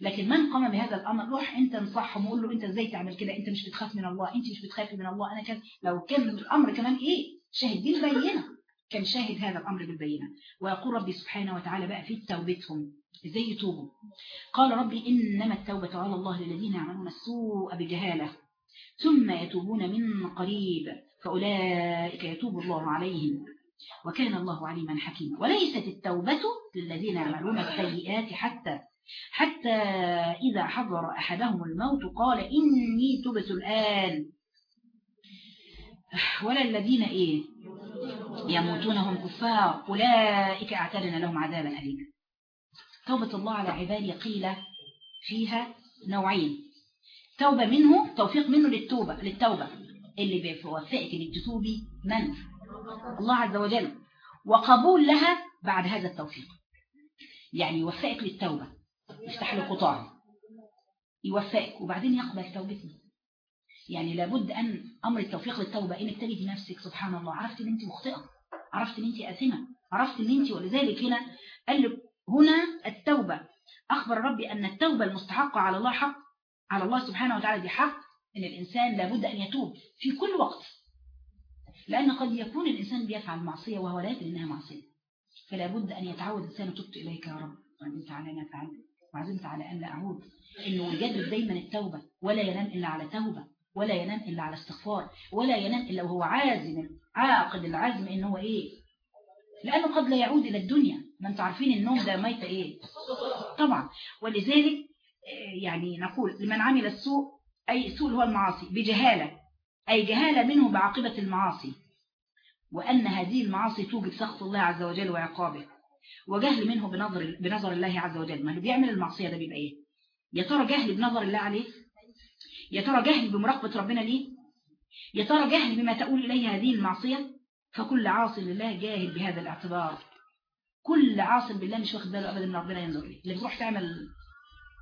لكن من قام بهذا الأمر؟ روح أنت انصحهم وقول له أنت إزاي تعمل كده؟ أنت مش بتخاف من الله. أنت مش بتخافي من الله. أنا كان لو كان الأمر كمان إيه؟ شاهد بالبينه كان شاهد هذا الأمر بالبينة. ويقول ربي سبحانه وتعالى بقى في توبتهم. إزاي يتوبوا؟ قال ربي إنما التوبة على الله للذين يعملون السوء بجهالة ثم يتوبون من قريب. فأولئك يتوب الله عليهم. وكان الله عليما حكيما. وليست التوبة للذين يعملون السيئات حتى حتى إذا حضر أحدهم الموت قال إني تبت الآن. ولا الذين إيه يموتون هم كفار. أولئك أعتدنا لهم عذابا أليما. توبة الله على عبادي قيل فيها نوعين. توبة منه توفيق منه للتوبة للتوبة. اللي بيوفقك انك تتوبي من؟ الله عز وجل. وقبول لها بعد هذا التوفيق. يعني يوفقك للتوبة. يفتح له قطاع. يوفقك وبعدين يقبل توبتك يعني لابد أن أمر التوفيق للتوبة. إنك تجد نفسك سبحان الله عرفت إن أنت مخطئة. عرفت إن أنت آثمة. عرفت إن أنت ولذلك هنا قال له هنا التوبة. أخبر ربي أن التوبة المستحقة على الله حق على الله سبحانه وتعالى دي حق إن الإنسان لابد أن يتوب في كل وقت لأن قد يكون الإنسان بيفعل معصية وهو لا يدري إنها معصية. فلا بد أن يتعود الإنسان تبت إليك يا رب. وعزمت على ما فعلت وعزمت على أن لا أعود. إنه يجدد دايما التوبة ولا ينام إلا على توبة ولا ينام إلا على استغفار ولا ينام إلا وهو عازم عاقد العزم إن هو إيه؟ لأنه قد لا يعود إلى الدنيا. ما أنتم عارفين النوم ده ميت إيه؟ طبعا. ولذلك آه، يعني نقول لمن عمل السوء أي السوء هو المعاصي بجهالة. أي جهالة منه بعاقبة المعاصي. وأن هذه المعاصي توجب سخط الله عز وجل وعقابه. وجهل منه بنظر بنظر الله عز وجل. ما اللي بيعمل المعصية ده بيبقى إيه؟ يا ترى جهل بنظر الله عليه؟ يا ترى جهل بمراقبة ربنا ليه؟ يا ترى جهل بما تقول إليه هذه المعصية؟ فكل عاص لله جاهل بهذا الاعتبار. كل عاص بالله مش واخد باله أبدا ان ربنا ينظر إليه. اللي بيروح تعمل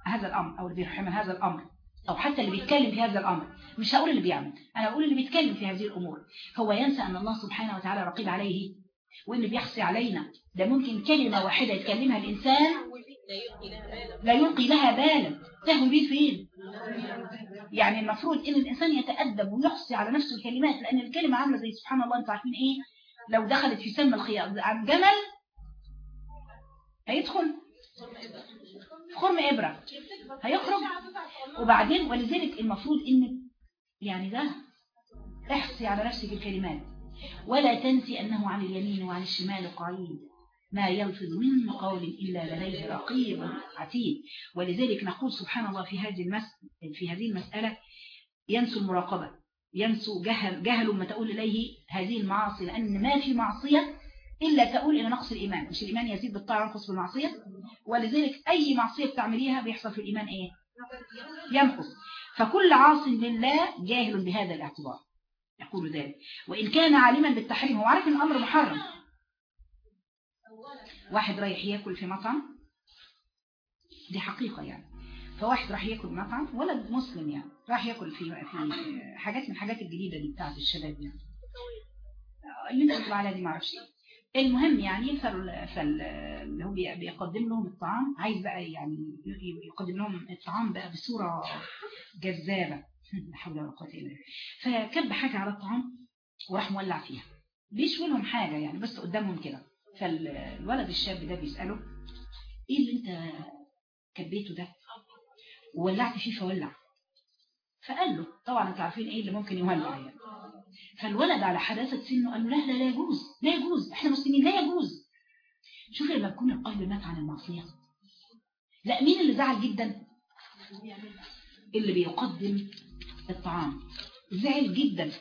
هذا الأمر أو اللي بيروح يعمل هذا الأمر. أو حتى اللي بيتكلم في هذا الأمر مش هقول اللي بيعمل أنا أقول اللي بيتكلم في هذه الأمور. هو ينسى أن الله سبحانه وتعالى رقيب عليه وإن بيحصي علينا ده ممكن كلمة واحدة يتكلمها الإنسان لا يلقي لها بالا. تهوي بيه فين؟ يعني المفروض إن الإنسان يتأدب ويحصي على نفسه الكلمات لأن الكلمة عاملة زي سبحان الله أنتوا عارفين إيه؟ لو دخلت في سم الخياط عن جمل هيدخل. في خرم إبرة. هيخرج. وبعدين ولذلك المفروض إن يعني ده احصي على نفسك الكلمات. ولا تنسي أنه عن اليمين وعن الشمال قعيد ما يلفظ من قول إلا لديه رقيب عتيد. ولذلك نقول سبحان الله في هذه. في هذه المسألة ينسوا المراقبة. ينسوا جهل جهلوا ما تقول إليه هذه المعاصي. لأن ما في معصية إلا تقول إلى نقص الإيمان مش الإيمان يزيد بالطاعة وينقص بالمعصية؟ ولذلك أي معصية بتعمليها بيحصل في الإيمان إيه؟ ينقص. فكل عاص لله جاهل بهذا الاعتبار. يقول ذلك. وإن كان عالما بالتحريم هو عارف إن الأمر محرم. واحد رايح يأكل في مطعم؟ دي حقيقة يعني. فواحد راح يأكل مطعم ولد مسلم يعني راح يأكل في في حاجات من الحاجات الجديدة دي بتاعت الشباب يعني. اللي انت بتقول عليها دي معرفش إيه المهم يعني فال فال اللي هو بي- بيقدم لهم الطعام عايز بقى يعني يقدم لهم الطعام بقى بصورة جذابة. [LAUGHS] لا حول ولا قوة إلا بالله. فكب حاجة على الطعام وراح مولع فيها. بيشوي لهم حاجة يعني بس قدامهم كده. فالولد الشاب ده بيسأله إيه اللي أنت كبيته ده؟ وولعت فيه فولع. فقال له طبعا أنتوا عارفين إيه اللي ممكن يولع يعني. فالولد على حداثة سنه قال له لا لا لا يجوز لا يجوز إحنا مسلمين لا يجوز. شوف لما يكون القلب مات عن المعصية. لا مين اللي زعل جدا؟ اللي بيقدم الطعام. زعل جدا.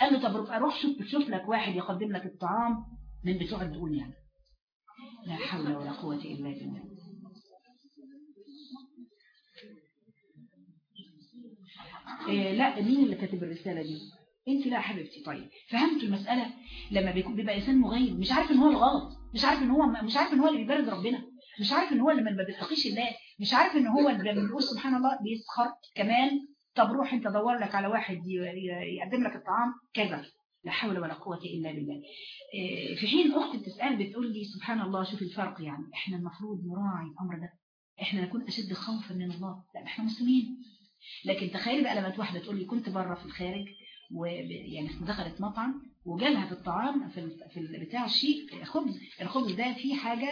قال له طب روح روح شوف شوف لك واحد يقدم لك الطعام من بتوع الدقون يعني. لا حول ولا قوة إلا بالله. إيه لا مين اللي كاتب الرسالة دي؟ انت لا حبيبتي طيب فهمتوا المسألة؟ لما بيكون بيبقى إنسان مغيب مش عارف إن هو الغلط مش عارف إن هو مش عارف إن هو اللي بيبرد ربنا مش عارف إن هو اللي ما بيتقيش الله مش عارف إن هو لما بيقول سبحان الله بيسخر كمان. طب روح أنت دور لك على واحد يقدم لك الطعام كذا. لا حول ولا قوة إلا بالله. إيه، في حين أخت بتسأل بتقول لي سبحان الله شوف الفرق يعني إحنا المفروض نراعي الأمر ده إحنا نكون أشد خوفا من الله. لا إحنا مسلمين. لكن تخيلي بقى لما واحدة تقول لي كنت بره في الخارج ويعني دخلت مطعم وجالها في الطعام في في بتاع الشيء خبز الخبز ده فيه حاجة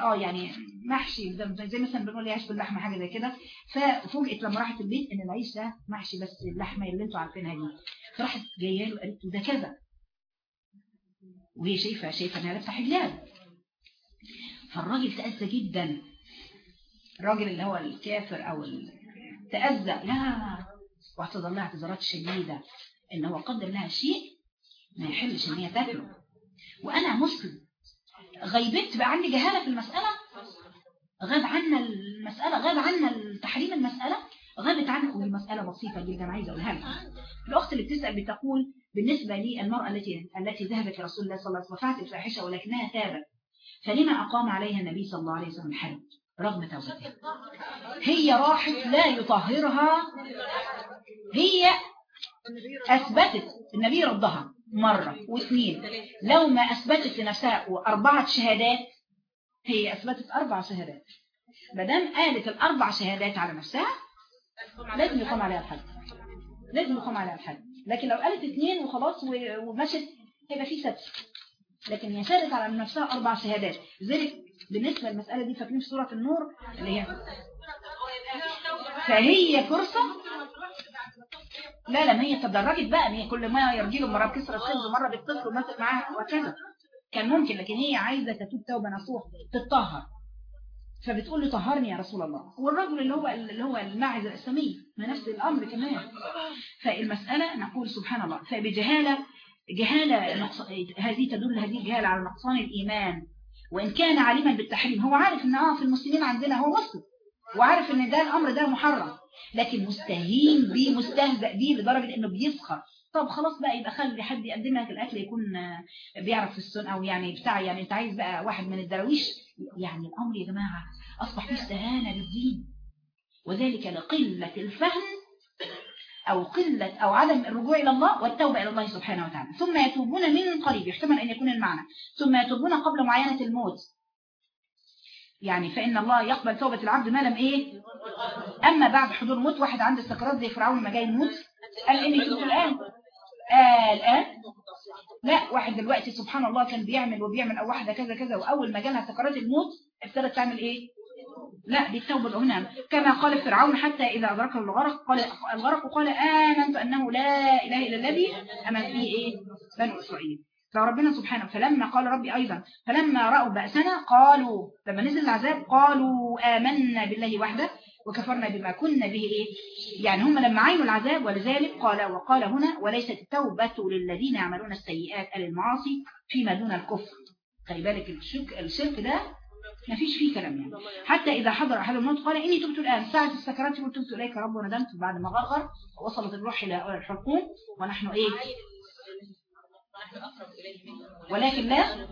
آه يعني محشي زي- مثلا بنقول عيش باللحمة حاجة زي كده. ففوجئت لما راحت البيت إن العيش ده محشي بس اللحمة اللي أنتوا عارفينها دي. فراحت جاية له قالت له ده كذا. وهي شايفة شايفة إنها لابسة حجاب. فالراجل تأذى جدا. الراجل اللي هو الكافر أو تأذى. لا واعتذر لها اعتذارات شديدة إن هو قدر لها شيء ما يحلش إن هي تاكله. وأنا مسلم. غيبت بقى عندي جهالة في المسألة؟ غاب عنا المسألة؟ غاب عنا تحريم المسألة؟ غابت عنا ودي مسألة بسيطة جدا عايزة أقولها لك. الأخت اللي بتسأل بتقول بالنسبة لي المرأة التي التي ذهبت لرسول الله صلى الله عليه وسلم وفعلت الفاحشة ولكنها تابت فلما أقام عليها النبي صلى الله عليه وسلم الحد رغم توبتها. هي راحت لا يطهرها. هي أثبتت النبي ردها مرة واثنين. لو ما أثبتت لنفسها أربعة شهادات هي أثبتت أربع شهادات. مادام قالت الأربع شهادات على نفسها لازم يقام عليها الحد لازم يقام عليها الحد لكن لو قالت اثنين وخلاص ومشت هيبقى في سبت لكن هي شهدت على نفسها أربع شهادات. لذلك بالنسبة للمسألة دي فاكرين في سورة النور؟ اللي هي فهي فرصة؟ لا لا ما هي تدرجت بقى ما هي كل ما يرجي له مرة بكسر الخبز مرة بالطفل وماسك معاها وكذا كان ممكن لكن هي عايزة تتوب توبة نصوح تتطهر. فبتقول له طهرني يا رسول الله. والرجل اللي هو اللي هو الماعز الإسلامي ما نفس الأمر كمان. فالمسألة نقول سبحان الله. فبجهالة جهالة. هذه تدل هذه الجهالة على نقصان الإيمان. وإن كان عالما بالتحريم هو عارف إن آه في المسلمين عندنا هو مسلم وعارف إن ده الأمر ده محرم لكن مستهين بيه مستهزأ بيه لدرجة إنه بيسخر. طب خلاص بقى يبقى خلي حد يقدم لك الأكل يكون بيعرف في السنة أو يعني بتاع يعني أنت عايز بقى واحد من الدراويش. يعني الأمر يا جماعة أصبح فيه استهانة بالدين وذلك لقلة الفهم أو قلة أو عدم الرجوع إلى الله والتوبة إلى الله سبحانه وتعالى. ثم يتوبون من قريب يحتمل أن يكون المعنى. ثم يتوبون قبل معاينة الموت. يعني فإن الله يقبل توبة العبد ما لم إيه؟ أما بعد حضور الموت واحد عنده السكرات زي فرعون ما جاي يموت. قال إني تبت الآن. آه الآن؟ لا واحد دلوقتي سبحان الله كان بيعمل وبيعمل أو واحدة كذا كذا وأول ما جالها سكرات الموت ابتدت تعمل إيه؟ لا دي التوبة هنا كما قال فرعون حتى إذا أدركه الغرق قال الغرق قال آمنت أنه لا إله إلا الذي أمن به إيه؟ بنو إسرائيل. فربنا سبحانه فلما قال ربي أيضا فلما رأوا بأسنا قالوا لما نزل العذاب قالوا آمنا بالله وحده وكفرنا بما كنا به إيه؟ يعني هم لما عينوا العذاب ولذلك قال وقال هنا وليست التوبة للذين يعملون السيئات المعاصي فيما دون الكفر. خلي بالك الشرك ده ما فيش فيه كلام يعني. حتى إذا حضر أحد الموت قال إني تبت الآن. ساعة السكرات يقول تبت إليك رب وندمت بعد ما غرغر وصلت الروح إلى الحلقوم ونحن إيه؟ ولكن لا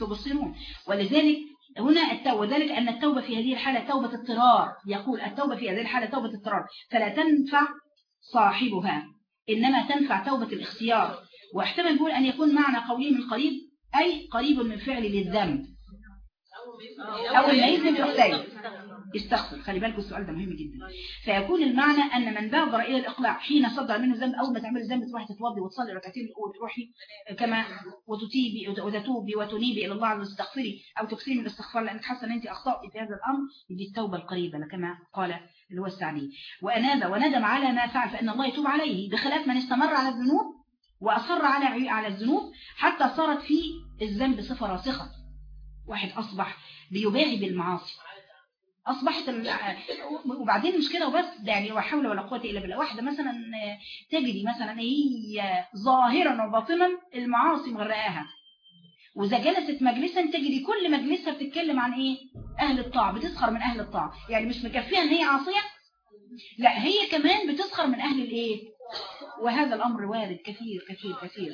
تبصرون. ولذلك هنا التوبة وذلك أن التوبة في هذه الحالة توبة اضطرار. يقول التوبة في هذه الحالة توبة اضطرار. فلا تنفع صاحبها إنما تنفع توبة الاختيار. واحتمل نقول أن يكون معنى قوله من قريب أي قريب من فعل للذنب. أول ما يذنب يروح تايب يستغفر خلي بالكم السؤال ده مهم جدا. فيكون المعنى أن من بادر إلى الإقلاع حين صدر منه ذنب أول ما تعمل ذنب تروحي تتوضي وتصلي ركعتين وتروحي كما وتتيبي وتتوبي وتنيبي إلى الله عز وتستغفري أو تكسري من الاستغفار لأنك حاسة أن أنت أخطأتي في هذا الأمر دي التوبة القريبة كما قال اللي هو السعدي وأناب وندم على ما فعل فإن الله يتوب عليه بخلاف من استمر على الذنوب وأصر على على الذنوب حتى صارت في الذنب صفة راسخة. واحد أصبح بيباهي بالمعاصي. أصبحت. وبعدين مش كده وبس ده يعني لا حول ولا قوة إلا بالله. واحدة مثلا تجري مثلا هي ظاهرا وباطنا المعاصي مغرقاها. وإذا جلست مجلسا تجري كل مجلسها بتتكلم عن إيه؟ أهل الطاعة بتسخر من أهل الطاعة. يعني مش مكفيها إن هي عاصية؟ لا هي كمان بتسخر من أهل الإيه؟ وهذا الأمر وارد كثير كثير كثير.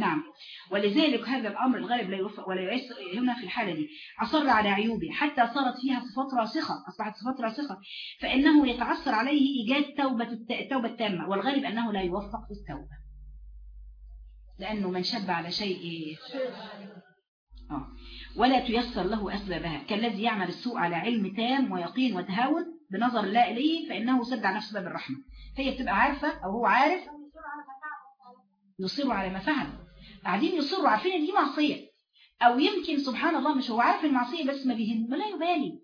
نعم. ولذلك هذا الأمر الغالب لا يوفق ولا يعس هنا في الحالة دي. أصر على عيوبه. حتى صارت فيها صفات راسخة. أصبحت صفات راسخة. فإنه يتعثر عليه إيجاد توبة التوبة التامة. والغالب أنه لا يوفق في التوبة. لأنه من شب على شيء آه. ولا تيسر له أسبابها. كالذي يعمل السوء على علم تام ويقين وتهاون بنظر الله إليه فإنه سد على نفسه باب الرحمة. هي بتبقى عارفة أو هو عارف؟ يصروا على ما فعل. قاعدين يصروا عارفين ان دي معصية. أو يمكن سبحان الله مش هو عارف المعصية بس ما بيهم لا يبالي.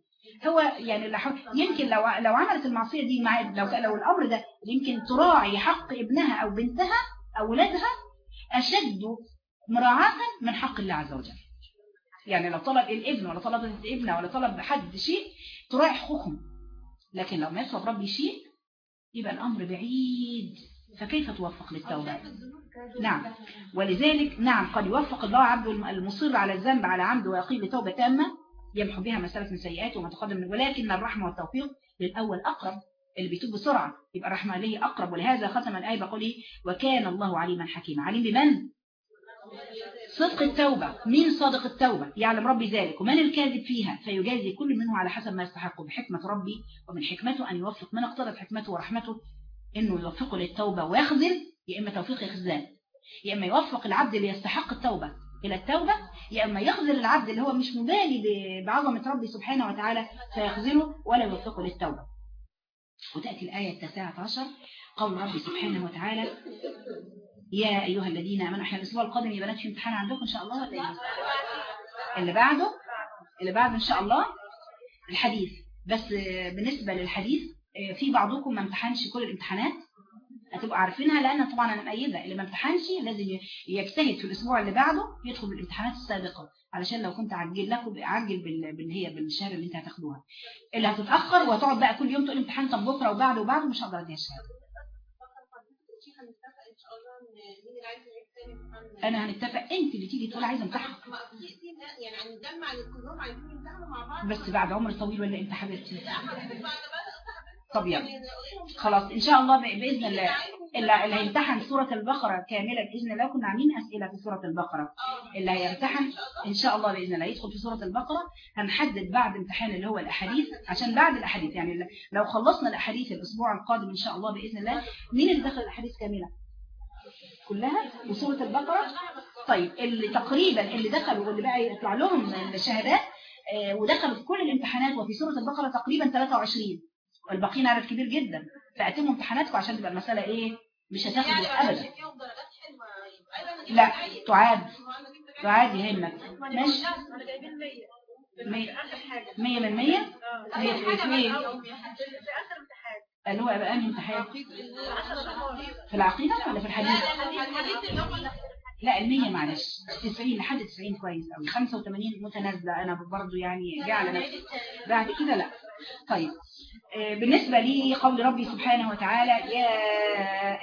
هو يعني يمكن لو لو عملت المعصية دي مع لو لو الأمر ده يمكن تراعي حق ابنها أو بنتها أو ولادها أشد مراعاة من حق الله عز وجل. يعني لو طلب الابن ولا طلب الابنة ولا طلب حد شيء تراعي حقوقهم لكن لو ما يطلب ربي شيء يبقى الأمر بعيد. فكيف توفق للتوبة نعم. ولذلك نعم قد يوفق الله عبد المصر على الذنب على عمد ويقيم بتوبة تامة يمحو بها مسألة من سيئاته وما تقدم. من ولكن الرحمة والتوفيق للأول أقرب اللي بيتوب بسرعة يبقى الرحمة ليه أقرب. ولهذا ختم الآية بقوله وكان الله عليما حكيما. عليم بمن؟ صدق التوبة. مين صادق التوبة؟ يعلم ربي ذلك. ومن الكاذب فيها؟ فيجازي كل منه على حسب ما يستحقه بحكمة ربي ومن حكمته أن يوفق. من اقتضت حكمته ورحمته إنه يوفقه للتوبة ويخذل يا إما توفيق يخذلان يا إما يوفق العبد اللي يستحق التوبة إلى التوبة يا إما يخذل العبد اللي هو مش مبالي بعظمة ربي سبحانه وتعالى فيخذله ولا يوفقه للتوبة وتأتي الآية التاسعة عشر قول ربي سبحانه وتعالى يا أيها الذين آمنوا إحنا الأسبوع القادم يا بنات في امتحان عندكم إن شاء الله ولا إيه؟ اللي بعده اللي بعده إن شاء الله الحديث بس بالنسبة للحديث في بعضكم ما امتحنش كل الامتحانات هتبقوا عارفينها لأن طبعا أنا مأيدة. اللي ما امتحنش لازم يجتهد في الأسبوع اللي بعده يدخل بالامتحانات السابقة. علشان لو كنت عجل لكم عجل باللي هي بالشهادة اللي أنت هتاخدوها. اللي هتتأخر وهتقعد بقى كل يوم تقول امتحان طب بكرة وبعده وبعده مش هقدر أديها شهاده أنا هنتفق أنت اللي تيجي تقول عايزة امتحن يعني هنجمع كلهم عايزين يمتحنوا مع بعض. بس بعد عمر طويل ولا أنت حبيبتي طب يلا خلاص إن شاء الله بإذن الله. اللي, هيمتحن سورة البقرة كاملة بإذن الله. كنا عاملين أسئلة في سورة البقرة. اللي هيمتحن إن شاء الله بإذن الله. يدخل في سورة البقرة. هنحدد بعد امتحان اللي هو الأحاديث. عشان بعد الأحاديث يعني لو خلصنا الأحاديث الأسبوع القادم إن شاء الله بإذن الله مين اللي دخل الأحاديث كاملة؟ كلها؟ وسوره البقرة؟ طيب اللي تقريبا اللي دخلوا واللي بقى يطلع لهم الشهادات ودخلوا في كل الامتحانات وفي سورة البقرة تقريبا 23 والباقيين عدد كبير جدا. فأتموا امتحاناتكم عشان تبقى المسألة إيه؟ مش هتاخدوا أبدا. لا تعاد تعاد يهمك. ماشي. مية. من مية؟ مية في مية اللي هو يبقى أنهي امتحان؟ في العقيدة ولا في الحديث؟ لا المية معلش. 90 لحد 90 كويس قوي 85 متنازلة. أنا برضو يعني جاء على نفسي. بعد كده لا. طيب. بالنسبة لي قول ربي سبحانه وتعالى يا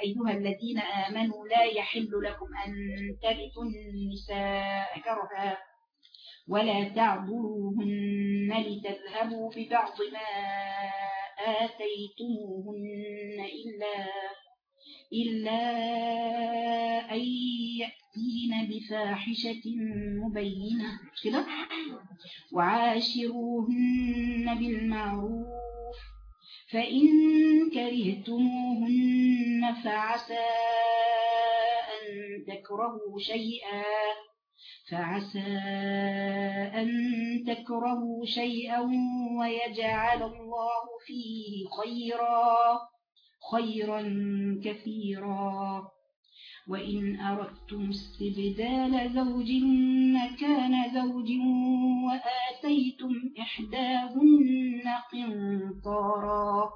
أيها الذين آمنوا لا يحل لكم أن ترثوا النساء كرها ولا تعضلوهن لتذهبوا ببعض ما آتيتموهن إلا إلا أن يأتين بفاحشة مبينة. كده؟ وعاشروهن بالمعروف. فإن كرهتموهن فعسى أن تكرهوا شيئا. فعسى أن تكرهوا شيئا ويجعل الله فيه خيرا. خيرا كثيرا. وإن أردتم استبدال زوج مكان زوج وآتيتم إحداهن قنطارا.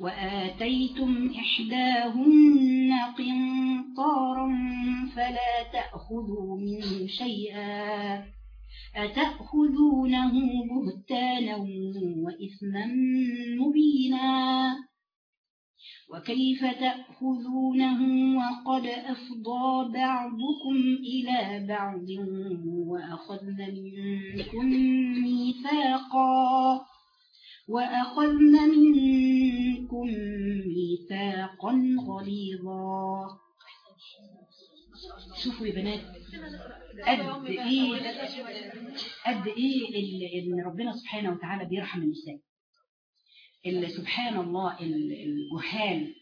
وآتيتم إحداهن قنطارا فلا تأخذوا منه شيئا. أتأخذونه بهتانا وإثما مبينا. وكيف تأخذونه وقد أفضى بعضكم إلى بعض وأخذن منكم ميثاقا وأخذن منكم ميثاقا غليظا. شوفوا يا بنات قد إيه قد إيه إن ربنا سبحانه وتعالى بيرحم النساء اللي سبحان الله ال- الجهال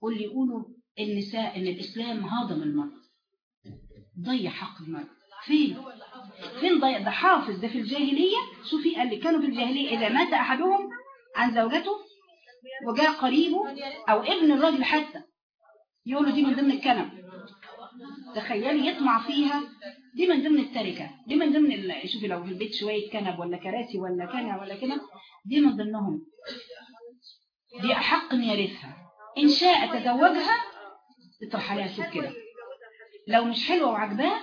واللي يقولوا النساء إن الإسلام هضم المرأة ضيع حق المرأة فين؟ فين ضيع؟ ده حافظ ده في الجاهلية؟ شوفي قال لي كانوا في الجاهلية إذا مات أحدهم عن زوجته وجاء قريبه أو ابن الرجل حتى يقولوا دي من ضمن الكنب. تخيلي يطمع فيها دي من ضمن التركة دي من ضمن. شوفي لو في البيت شوية كنب ولا كراسي ولا كنب ولا كنب دي من ضمنهم. دي أحق أن يرثها. إن شاء تزوجها تطرح عليها سوق كده. لو مش حلوة وعجباه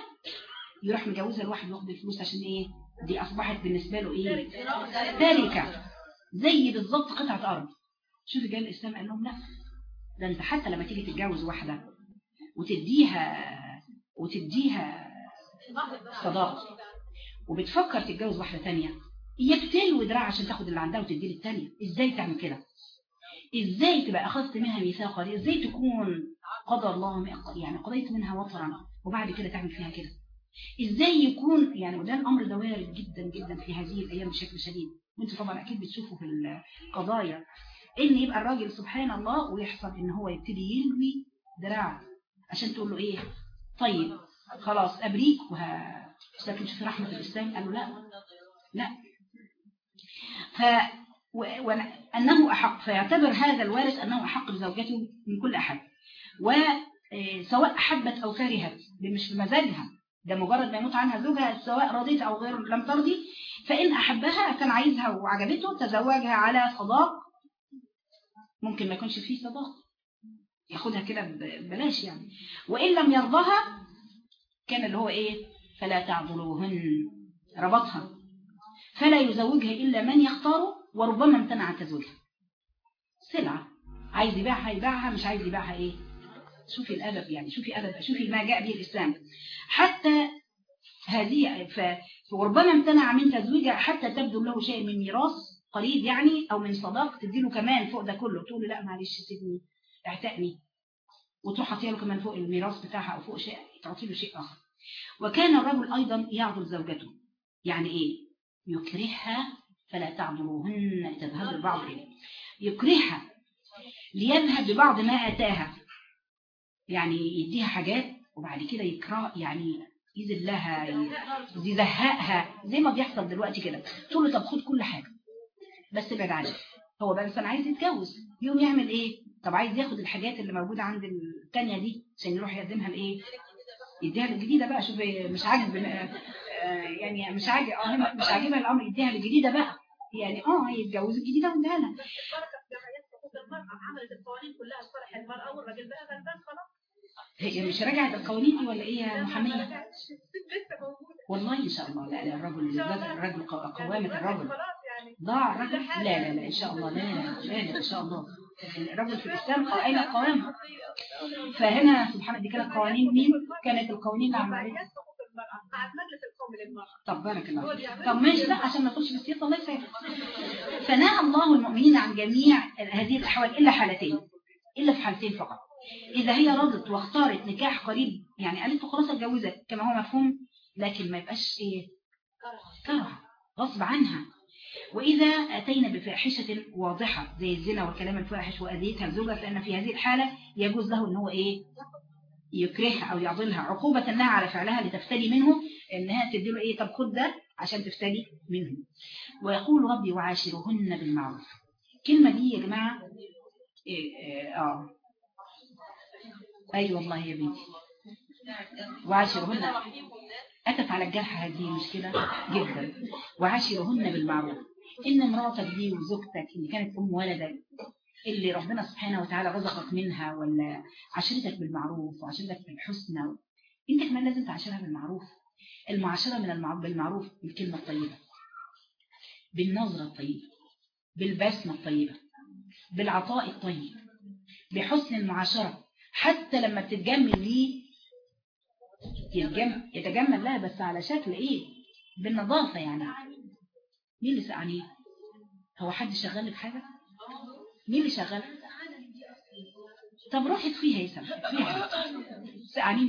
يروح مجوزها لواحد ياخد الفلوس عشان إيه؟ دي أصبحت بالنسبة له إيه؟ تركه زي بالظبط قطعة أرض. شوفي جاي الإسلام قال لهم لا. ده أنت حتى لما تيجي تتجوز واحدة وتديها وتديها صداقة وبتفكر تتجوز واحدة تانية يقتل دراع عشان تاخد اللي عندها وتدي للتانية. إزاي تعمل كده؟ إزاي تبقى أخذت منها ميثاقا دي إزاي تكون قضى الله يعني قضيت منها وطرا وبعد كده تعمل فيها كده؟ إزاي يكون يعني وده الأمر ده وارد جدا جدا في هذه الأيام بشكل شديد. وأنتوا طبعا أكيد بتشوفوا في القضايا إن يبقى الراجل سبحان الله ويحصل إن هو يبتدي يلوي دراعه عشان تقول له إيه؟ طيب خلاص أبريك وه... لكن شوف رحمة الإسلام. قالوا لا. لا. ف و... و... أنه أحق فيعتبر هذا الوارث أنه أحق بزوجته من كل أحد. وسواء أحبت أو كرهت مش بمزاجها ده مجرد ما يموت عنها زوجها سواء رضيت أو غير لم ترضي فإن أحبها كان عايزها وعجبته تزوجها على صداق. ممكن ما يكونش فيه صداق. ياخدها كده ببلاش يعني. وإن لم يرضها كان اللي هو إيه؟ فلا تعضلوهن. ربطها. فلا يزوجها إلا من يختاره وربما امتنع عن تزوجها سلعة. عايز يبيعها يبيعها مش عايز يبيعها إيه؟ شوفي الأدب يعني شوفي أدب شوفي ما جاء به الإسلام. حتى هذه وربما امتنع من تزويجها حتى تبدو له شيء من ميراث قريب يعني أو من صداق تديله كمان فوق ده كله تقول له لا معلش سيبني اعتقني. وتروح تعطيها له كمان فوق الميراث بتاعها أو فوق شيء تعطي له شيء آخر. وكان الرجل أيضا يعضل زوجته. يعني إيه؟ يكرهها فلا تعضلوهن تذهب البعض إليه يكرهها ليذهب ببعض ما أتاها. يعني يديها حاجات وبعد كده يكره يعني يذلها يزهقها زي ما بيحصل دلوقتي كده. تقول له طب خد كل حاجة بس ابعد عنها. هو بقى مثلا عايز يتجوز يوم يعمل إيه؟ طب عايز ياخد الحاجات اللي موجودة عند التانية دي عشان يروح يقدمها لإيه؟ يديها للجديدة بقى. شوف مش عاجب يعني مش عاجب آه مش عاجبها الأمر يديها للجديدة بقى. يعني آه يتجوز الجديدة ويديها لها عملت القوانين كلها لصالح المرأة والراجل بقى غلبان خلاص هي مش راجعة القوانين دي ولا إيه يا محمية والله إن شاء الله. لا لا الرجل الرجل قوامة الرجل. ضاع الرجل. لا لا لا إن شاء الله. لا لا لا إن شاء الله. الرجل في الإسلام قائمة قوامة؟ فهنا سبحان دي كانت قوانين مين؟ كانت القوانين للمرأة طب بارك الله. طب ماشي لا عشان ما تقولش بالسياسة الله يسعدك فنهى الله المؤمنين عن جميع هذه الأحوال إلا حالتين إلا في حالتين فقط. إذا هي رضت واختارت نكاح قريب يعني قالت له خلاص اتجوزت كما هو مفهوم لكن ما يبقاش إيه؟ كره. غصب عنها. وإذا أتينا بفاحشة واضحة زي الزنا والكلام الفاحش وأذيتها لزوجها فإن في هذه الحالة يجوز له إن هو إيه؟ يكرهها أو يعضلها عقوبة لها على فعلها لتفتدي منه إنها تديله إيه؟ طب خد ده عشان تفتدي منه ويقول ربي وعاشرهن بالمعروف. الكلمة دي يا جماعة إيه إيه آه. أي والله يا بنتي. وعاشرهن أتت على الجرح هذه مشكلة جدا. وعاشرهن بالمعروف. إن امرأتك دي وزوجتك اللي كانت أم ولدك اللي ربنا سبحانه وتعالى رزقك منها ولا عاشرتك بالمعروف وعاشرتك بالحسنى؟ انت كمان لازم تعاشرها بالمعروف. المعاشرة من المعروف بالمعروف بالكلمة الطيبة بالنظرة الطيبة بالبسمة الطيبة بالعطاء الطيب بحسن المعاشرة. حتى لما بتتجمل ليه يتجمل, يتجمل لها بس على شكل إيه؟ بالنظافة يعني. مين اللي سأعنيه هو حد شغال بحاجة؟ مين اللي شغال؟ طب روحي فيها يا سلمى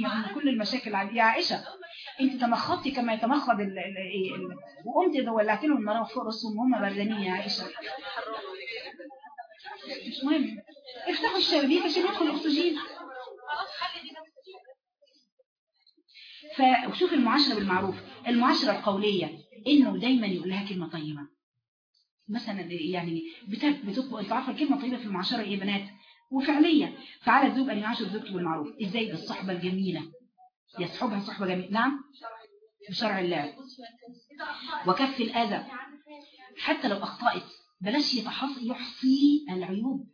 يا أم كل المشاكل عندي يا عائشة انت تمخضتي كما يتمخض ال ال ال وقمت ولعت لهم المراوح فوق راسهم وهم بردانين يا عائشة مش مهم. افتحوا الشبابيك عشان يدخل الأكسجين. فشوف المعاشرة بالمعروف. المعاشرة القولية إنه دايما يقول لها كلمة طيبة. مثلا يعني بتطبق انت عارفة الكلمة طيبه في المعاشرة إيه بنات؟ وفعليا. فعلى الزوج ان يعاشر زوجته بالمعروف إزاي؟ بالصحبه الجميلة. يصحبها صحبة جميلة. نعم؟ بشرع الله. وكف الأذى. حتى لو أخطأت بلاش يحصي العيوب.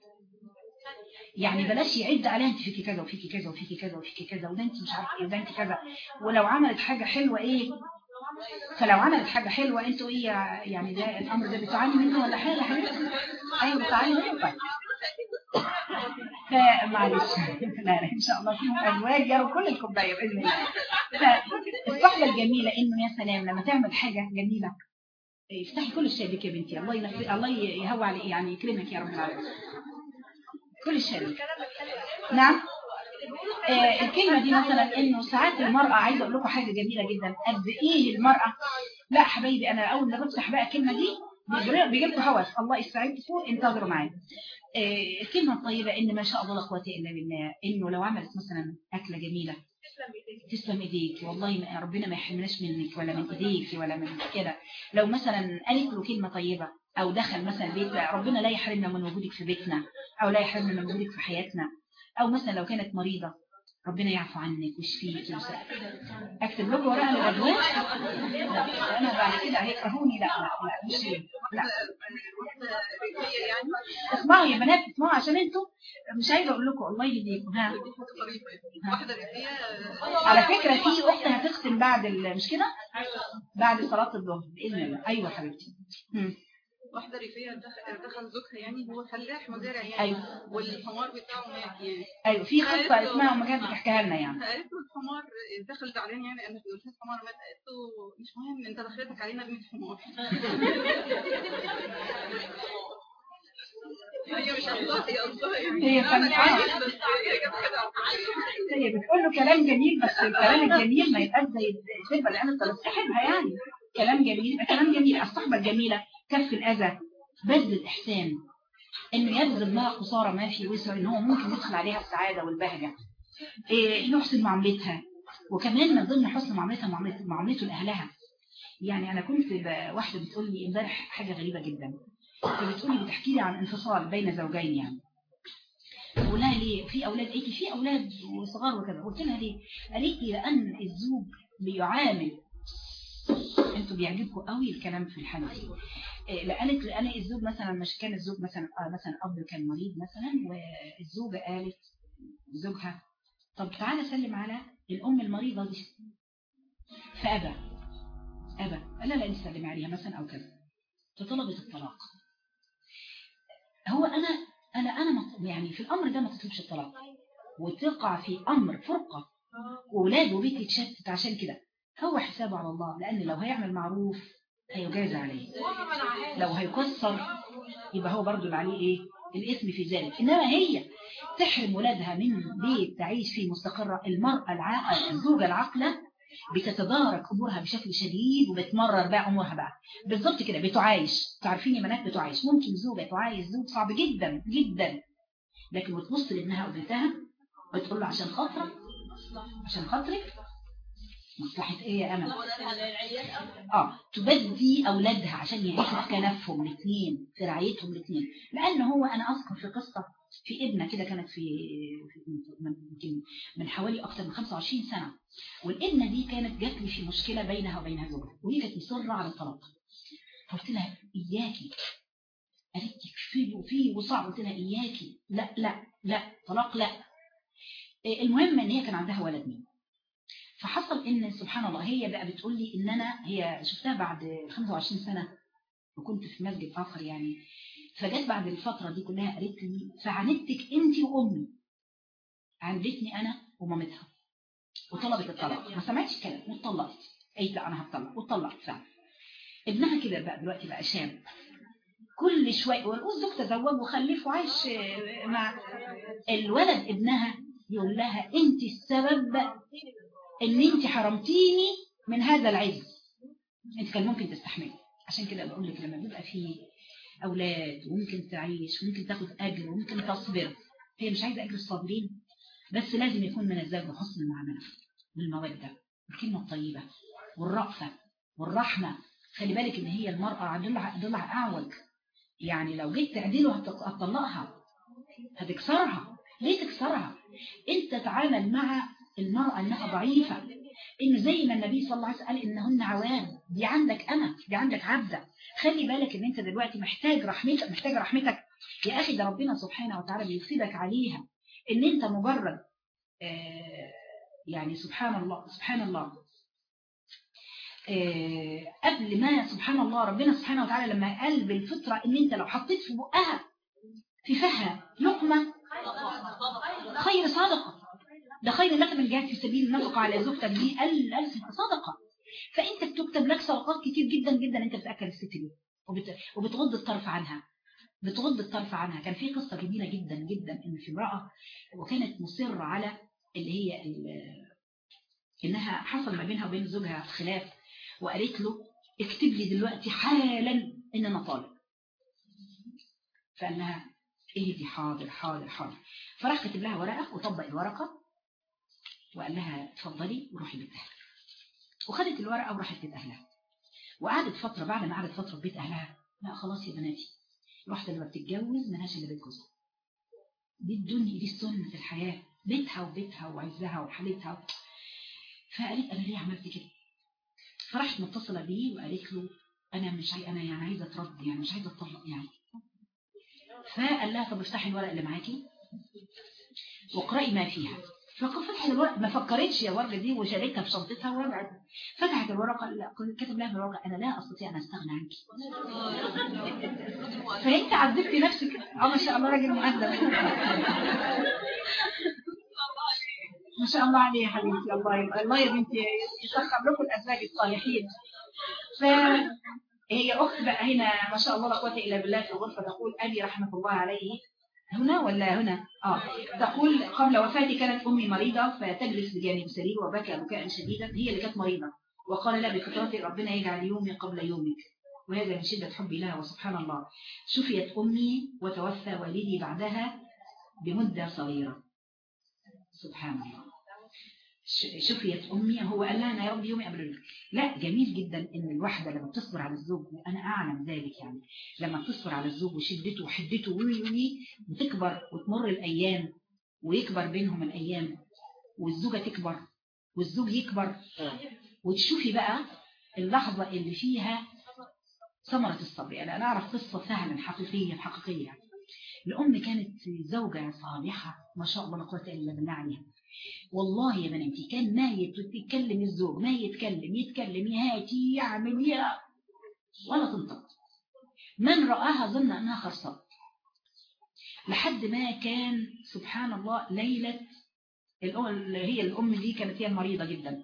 يعني بلاش يعد عليها أنت فيكي كذا وفيكي كذا وفيكي كذا وفيكي كذا وده أنت مش عارفة إيه وده أنت كذا. ولو عملت حاجة حلوة إيه؟ فلو عملت حاجة حلوة أنتوا إيه يعني ده الأمر ده بتعاني منه ولا حاجة؟ حبيبتي أيوه بتعاني منه. طيب. فمعلش لا لا إن شاء الله فيهم أزواج. يروا كل الكوباية بإذن الله. فالصحبه الجميلة إنه يا سلام لما تعمل حاجة جميلة افتحي كل الشبابيك يا بنتي. الله ينفذ الله يهوى عليك يعني يكرمك يا رب العالمين. كل الشبابيك نعم؟ آه الكلمة دي مثلا إنه ساعات المرأة عايزة أقول لكم حاجة جميلة جدا قد إيه المرأة لا حبايبي أنا أول ما بفتح بقى الكلمة دي بيجي لكم هوس. الله يستعينكم انتظروا معايا. آه الكلمة الطيبة إن ما شاء الله لا قوه إلا بالله إنه لو عملت مثلا أكلة جميلة تسلم إيديك. والله ما ربنا ما يحرمناش منك ولا من إيديك ولا من كده. لو مثلا قالت له كلمة طيبة أو دخل مثلا بيت ربنا لا يحرمنا من وجودك في بيتنا أو لا يحرمنا من وجودك في حياتنا. أو مثلا لو كانت مريضة ربنا يعفو عنك ويشفيك أكتب ورقه للادويه لا أنا بعد كده هيكرهوني. لا لا لا مش لا. اسمعوا يا بنات اسمعوا عشان أنتوا مش عايزة أقول لكم الله يهديكم ها على فكرة في أخت هتختم بعد مش كده؟ بعد صلاة الظهر بإذن الله. أيوه حبيبتي. واحدة ريفية دخل زوجها يعني هو فلاح مزارع يعني. أيوة. والحمار بتاعه مات يعني. أيوة. في قصة اسمها ما كانت بتحكيها لنا يعني. قالت له الحمار دخل زعلان يعني أنا بيقول لها الحمار مات. قالت له مش مهم أنت دخلتك علينا ب 100 حمار. [LAUGHS] هي مش قصدها هي قصدها هي كانت هي بتقول له كلام جميل بس الكلام الجميل ما يبقاش زي الشربة اللي أنا صاحبها يعني. كلام جميل كلام جميل الصحبة الجميلة. كف الأذى بذل الإحسان. إنه يبذل لها قصارى ما في وسع إن هو ممكن يدخل عليها السعادة والبهجة. إيه يحسن معاملتها. وكمان من ضمن حسن معاملتها معاملته, لأهلها. يعني أنا كنت واحدة بتقول لي امبارح حاجة غريبة جدا. فبتقول لي بتحكي لي عن انفصال بين زوجين يعني. بقول لها ليه؟ في أولاد لي في أولاد وصغار وكذا قلت لها ليه؟ قالت لي لأن الزوج بيعامل أنتوا بيعجبكم قوي الكلام في الحالة دي قالت أنا الزوج مثلا مش كان الزوج مثلا آه مثلا أب كان مريض مثلا والزوجة قالت زوجها طب تعالى سلم على الأم المريضة دي. فأبى أبى قال لا أنت سلمي عليها مثلا أو كذا. فطلبت الطلاق. هو أنا أنا أنا يعني في الأمر ده ما تطلبش الطلاق. وتقع في أمر فرقة. واولاد وبيت يتشتت عشان كده. هو حسابه على الله لأن لو هيعمل معروف هيجازى عليه. لو هيكسر يبقى هو برضو اللي عليه إيه؟ الاسم في ذلك. إنما هي تحرم ولادها من بيت تعيش فيه مستقرة. المرأة العاقلة الزوجة العاقلة بتتدارك أمورها بشكل شديد وبتمرر بقى أمورها بقى. بالظبط كده بتعايش. تعرفين يا بنات بتعايش. ممكن زوجة تعايش زوج صعب جدا جدا. لكن بتبص لابنها أو بنتها وتقول له عشان خاطرك عشان خاطرك مصلحة إيه يا أمل؟ آه تبدي أولادها عشان يعيشوا في كنفهم الاثنين في رعايتهم الاثنين لأن هو أنا أذكر في قصة في ابنة كده كانت في يمكن من حوالي أكثر من 25 سنة. والابنة دي كانت جات لي في مشكلة بينها وبين زوجها وهي كانت مصرة على الطلاق. فقلت لها إياكي. قالت لي في وفي وصعب قلت لها إياكي. لا لا لا طلاق لا. إيه، المهم إن هي كان عندها ولد مين؟ فحصل إن سبحان الله هي بقى بتقول لي إن أنا هي شفتها بعد 25 سنة وكنت في مسجد آخر يعني. فجت بعد الفترة دي كلها قالت لي فعاندتك أنت وأمي. عاندتني أنا ومامتها. وطلبت الطلاق. ما سمعتش الكلام واتطلقت. قالت لأ أنا هتطلق. واتطلقت فعلا. ابنها كده بقى دلوقتي بقى شاب. كل شوية والزوج تزوج وخلف وعايش مع الولد ابنها يقول لها أنت السبب إن انت حرمتيني من هذا العز أنت كان ممكن تستحملي. عشان كده بقول لك لما بيبقى في أولاد وممكن تعيش وممكن تاخد أجر وممكن تصبر. هي مش عايزة أجر الصابرين بس لازم يكون من الزوج حسن المعاملة والموده والكلمة الطيبة والرأفة والرحمة. خلي بالك إن هي المرأة ضلع أعوج. يعني لو جيت تعدله هت- هتطلقها. هتكسرها. ليه تكسرها؟ أنت تعامل مع المرأة أنها ضعيفة. ان زي ما النبي صلى الله عليه وسلم قال إنهن عوام دي عندك أنا دي عندك عبدة. خلي بالك إن أنت دلوقتي محتاج رحمتك محتاج رحمتك يا أخي ده ربنا سبحانه وتعالى بيثيبك عليها. إن أنت مجرد آه، يعني سبحان الله سبحان الله. آه، قبل ما سبحان الله ربنا سبحانه وتعالى لما قال بالفطرة إن أنت لو حطيت في بقها في فها لقمة خير صدقة. ده خير لك من جهاد في سبيل النفقة على زوجتك دي ألف صدقة. فأنت بتكتب لك صدقات كتير جدا جدا أنت بتأكل الست دي. وبت... وبتغض الطرف عنها. بتغض الطرف عنها. كان في قصة جميلة جدا جدا إن في امرأة وكانت مصرة على اللي هي. إنها حصل ما بينها وبين زوجها خلاف وقالت له اكتب لي دلوقتي حالا إن أنا طالق فقال لها إيه دي؟ حاضر حاضر حاضر. فراح كاتب لها ورقة وطبق الورقة وقال لها اتفضلي وروحي بيت أهلك وخدت الورقة وراحت بيت أهلها. وقعدت فترة بعد ما قعدت فترة في بيت أهلها لا خلاص يا بناتي. الواحدة لما بتتجوز ملهاش إلا بيت جوزها. دي الدنيا دي سنة الحياة. بيتها وبيتها وعزها وحالتها فقالت أنا ليه عملت كده؟ فراحت متصلة بيه وقالت له أنا مش عاي... أنا يعني عايزة أترد يعني مش عايزة أطلق يعني. فقال لها طب افتحي الورق اللي معاكي واقرأي ما فيها. ففتحت الورق ما فكرتش يا ورده دي وشالتها في شنطتها ورجعت فتحت الورقة لا، كتب لها في الورقة أنا لا أستطيع أن أستغنى عنك. فأنت عذبتي نفسك؟ آه ما شاء الله راجل مؤدب. ما شاء الله عليه يا حبيبتي الله يبقى الله يا بنتي يسخر لكم الأزواج الصالحين. ف هي أخت بقى هنا ما شاء الله لا قوة إلا بالله في الغرفة تقول أبي رحمة الله عليه. هنا ولا هنا؟ آه. تقول قبل وفاتي كانت أمي مريضة فتجلس بجانب سرير وبكى بكاء شديدا هي اللي كانت مريضة. وقال لا بفطرتي ربنا يجعل يومي قبل يومك. وهذا من شدة حبي لها وسبحان الله. شفيت أمي وتوفى والدي بعدها بمدة صغيرة. سبحان الله. شفيت أمي هو قال لها أنا يا رب يومي قبل لا جميل جدا إن الواحدة لما بتصبر على الزوج وأنا أعلم ذلك يعني لما بتصبر على الزوج وشدته وحدته وي وي وتكبر وتمر الأيام ويكبر بينهم الأيام والزوجة تكبر والزوج يكبر. وتشوفي بقى اللحظة اللي فيها ثمرة الصبر. يعني أنا أعرف قصة فعلا حقيقية حقيقية. الأم كانت زوجة صالحة ما شاء الله لا قوة إلا بالله عليها. والله يا بناتي كان ما يتكلم الزوج ما يتكلم يتكلم يهاتي يعمل يا ولا تنطق. من رآها ظن أنها خرصت. لحد ما كان سبحان الله ليلة هي الأم دي كانت هي المريضة جدا.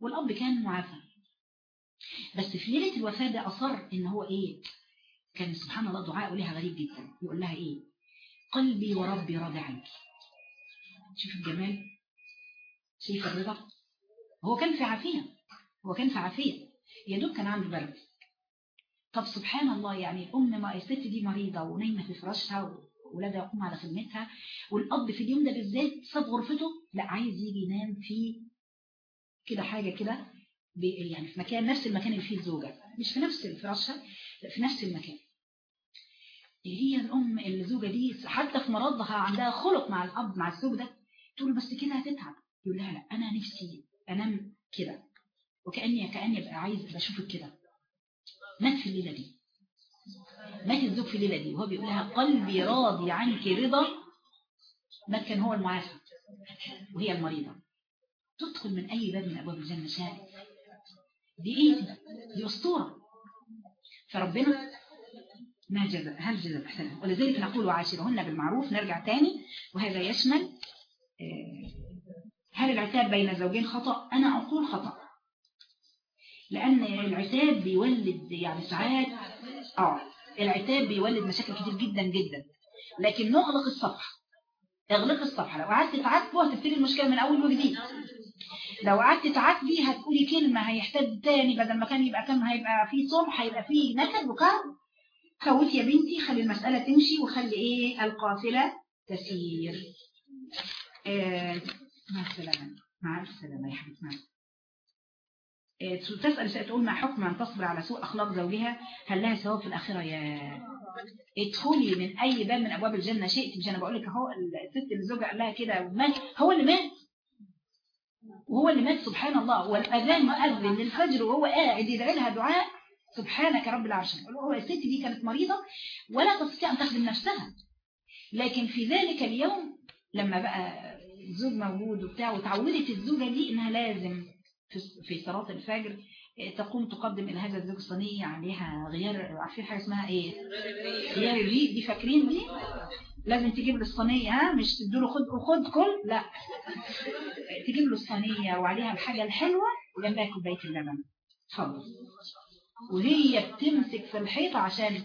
والأب كان معافى. بس في ليلة الوفاة ده أصر إن هو إيه؟ كان سبحان الله دعاء لها غريب جدا. يقول لها إيه؟ قلبي وربي راضي عنك. شوف الجمال شايف الرضا. هو كان في عافية هو كان في عافية. يا دوب كان عنده برد. طب سبحان الله يعني الأم ما الست دي مريضة ونايمة في فراشها ولادها يقوم على خدمتها والأب في اليوم ده بالذات ساب غرفته لا عايز يجي ينام في كده حاجة كده يعني في مكان نفس المكان اللي فيه الزوجة. مش في نفس فراشها لا في نفس المكان. هي الأم الزوجة دي حتى في مرضها عندها خلق مع الأب مع الزوج ده تقول له بس كده هتتعب. يقول لها لا أنا نفسي أنام كده. وكأني كأني ابقى عايز بشوفك كده. مات في الليلة دي. مات الزوج في الليلة دي. وهو بيقول لها قلبي راضي عنك رضا. مات كان هو المعافى وهي المريضة. تدخل من أي باب من أبواب الجنة شاء دي إيه؟ دي؟ أسطورة. فربنا ما جزاء هل جزاء احسن ولذلك نقول وعاشرهن بالمعروف. نرجع تاني. وهذا يشمل هل العتاب بين زوجين خطأ؟ أنا أقول خطأ. لأن العتاب بيولد يعني ساعات آه العتاب بيولد مشاكل كتير جدا جدا. لكن نغلق الصفحة اغلق الصفحة لو قعدت تعاتبه هتبتدي المشكلة من أول وجديد. لو قعدت تعاتبي هتقولي كلمة هيحتاج تاني بدل ما كان يبقى كان هيبقى فيه صلح هيبقى فيه نكد وكرب. خوتي يا بنتي خلي المسألة تمشي وخلي إيه القافلة تسير. آه مع السلامة. مع السلامة يا حبيبتي مع السلامة. آه، تسأل تقول ما حكم أن تصبر على سوء أخلاق زوجها؟ هل لها ثواب في الآخرة يا ادخلي من أي باب من أبواب الجنة؟ شئت مش أنا بقول لك أهو الست اللي زوجها قال لها كده ومات هو اللي مات. وهو اللي مات سبحان الله. والأذان مؤذن للفجر وهو قاعد يدعي لها دعاء سبحانك رب العالمين هو الست دي كانت مريضة ولا تستطيع أن تخدم نفسها. لكن في ذلك اليوم لما بقى الزوج موجود وبتاع وتعودت الزوجة دي إنها لازم في صلاة الفجر إيه، تقوم تقدم إلى هذا الزوج صينية عليها غيار عارفين حاجة اسمها إيه؟ غيار الريق دي فاكرين دي؟ لازم تجيب له الصينية ها؟ مش تديله خد وخد كل لا. تجيب له الصينية وعليها الحاجة الحلوة وجنبها كوباية اللبن. خلص وهي بتمسك في الحيطة عشان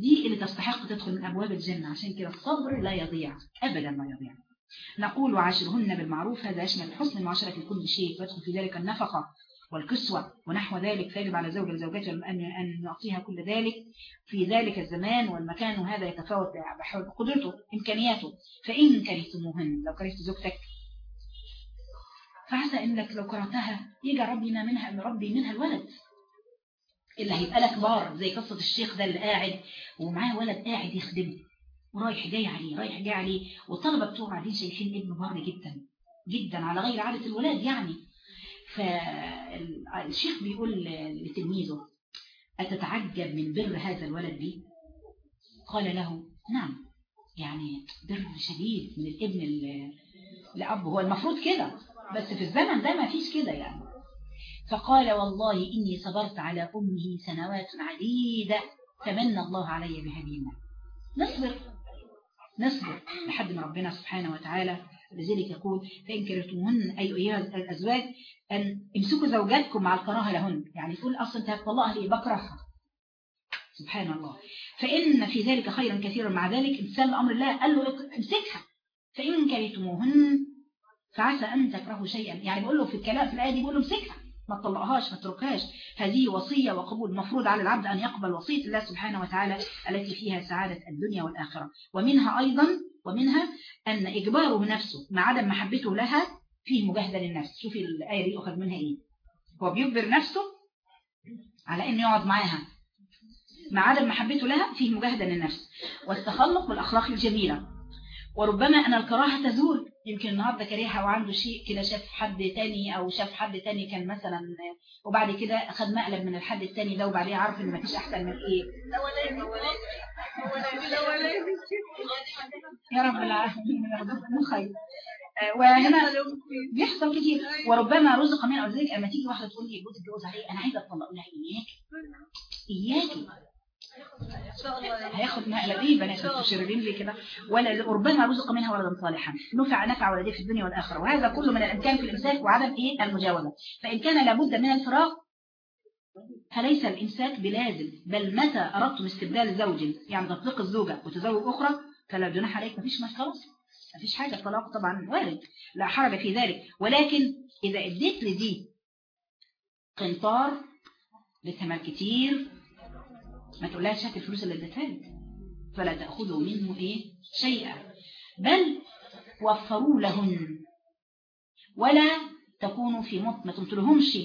دي اللي تستحق تدخل من أبواب الجنة عشان كده الصبر لا يضيع أبدا لا يضيع. نقول وعاشرهن بالمعروف هذا يشمل حسن المعاشرة في كل شيء ويدخل في ذلك النفقة والكسوة ونحو ذلك فيجب على زوج لزوجته أن يعطيها كل ذلك في ذلك الزمان والمكان وهذا يتفاوت بحسب قدرته إمكانياته. فإن كرهتموهن لو كرهت زوجتك فعسى إنك لو كرهتها يجي ربنا منها ربي منها الولد. اللي هيبقى لك بار زي قصة الشيخ ده اللي قاعد ومعاه ولد قاعد يخدمه. ورايح جاي عليه رايح جاي عليه. والطلبة بتوعه قاعدين شايفين ابنه بار جدا جدا على غير عادة الولاد يعني. فالشيخ بيقول لتلميذه أتتعجب من بر هذا الولد بي قال له نعم يعني بر شديد من الابن لأب هو المفروض كده بس في الزمن ده ما فيش كده يعني. فقال والله إني صبرت على أمه سنوات عديدة تمنى الله علي بهدينا نصبر. نصبر لحد ما ربنا سبحانه وتعالى. لذلك يقول فإن كرهتموهن أي أيها الأزواج أن امسكوا زوجاتكم مع الكراهة لهن. يعني تقول أصلا أنت هتطلقها ليه بكرهها سبحان الله. فإن في ذلك خيرا كثيرا. مع ذلك امتثال لأمر الله قال له امسكها. فإن كرهتموهن فعسى أن تكرهوا شيئا. يعني بيقول له في الكلام في الآية دي بيقول له امسكها. ما تطلقهاش ما تتركهاش هذه وصية وقبول مفروض على العبد أن يقبل وصية الله سبحانه وتعالى التي فيها سعادة الدنيا والآخرة. ومنها أيضا ومنها أن إجباره نفسه مع عدم محبته لها فيه مجاهدة للنفس. شوفي الآية دي أخذ منها إيه؟ هو بيجبر نفسه على أنه يقعد معاها. مع عدم محبته لها فيه مجاهدة للنفس. والتخلق بالأخلاق الجميلة. وربما أن الكراهة تزول. يمكن النهاردة كريهة وعنده شيء كده شاف حد تاني أو شاف حد تاني كان مثلا وبعد كده أخذ مقلب من الحد التاني ده وبعدين عرف إن مفيش أحسن من إيه. يا رب العالمين خير آه، وهنا بيحصل كتير. وربما رزق من ذلك أما تيجي واحدة تقول لي جوزك جوز عليه أنا عايزة أطلق لها إياكي. إياكي. هياخد مقلب إيه بنات أنتوا شريرين ليه كده؟ ولا ربما رزق منها ولدا صالحا. نفع نفع ولديه في الدنيا والآخرة. وهذا كله من الإمكان في الإمساك وعدم إيه؟ المجاوزه فإن كان لابد من الفراغ فليس الإمساك بلازم. بل متى أردتم استبدال زوج؟ يعني تطلق الزوجة وتزوج أخرى فلا جناح عليك مفيش مش خلاص. مفيش حاجة. الطلاق طبعا وارد. لا حرج في ذلك. ولكن إذا إديت لدي قنطار مال كتير ما تقولهاش هات الفلوس اللي لك فلا تأخذوا منه إيه؟ شيئا. بل وفروا لهن ولا تكونوا في مط ما تمطلهمش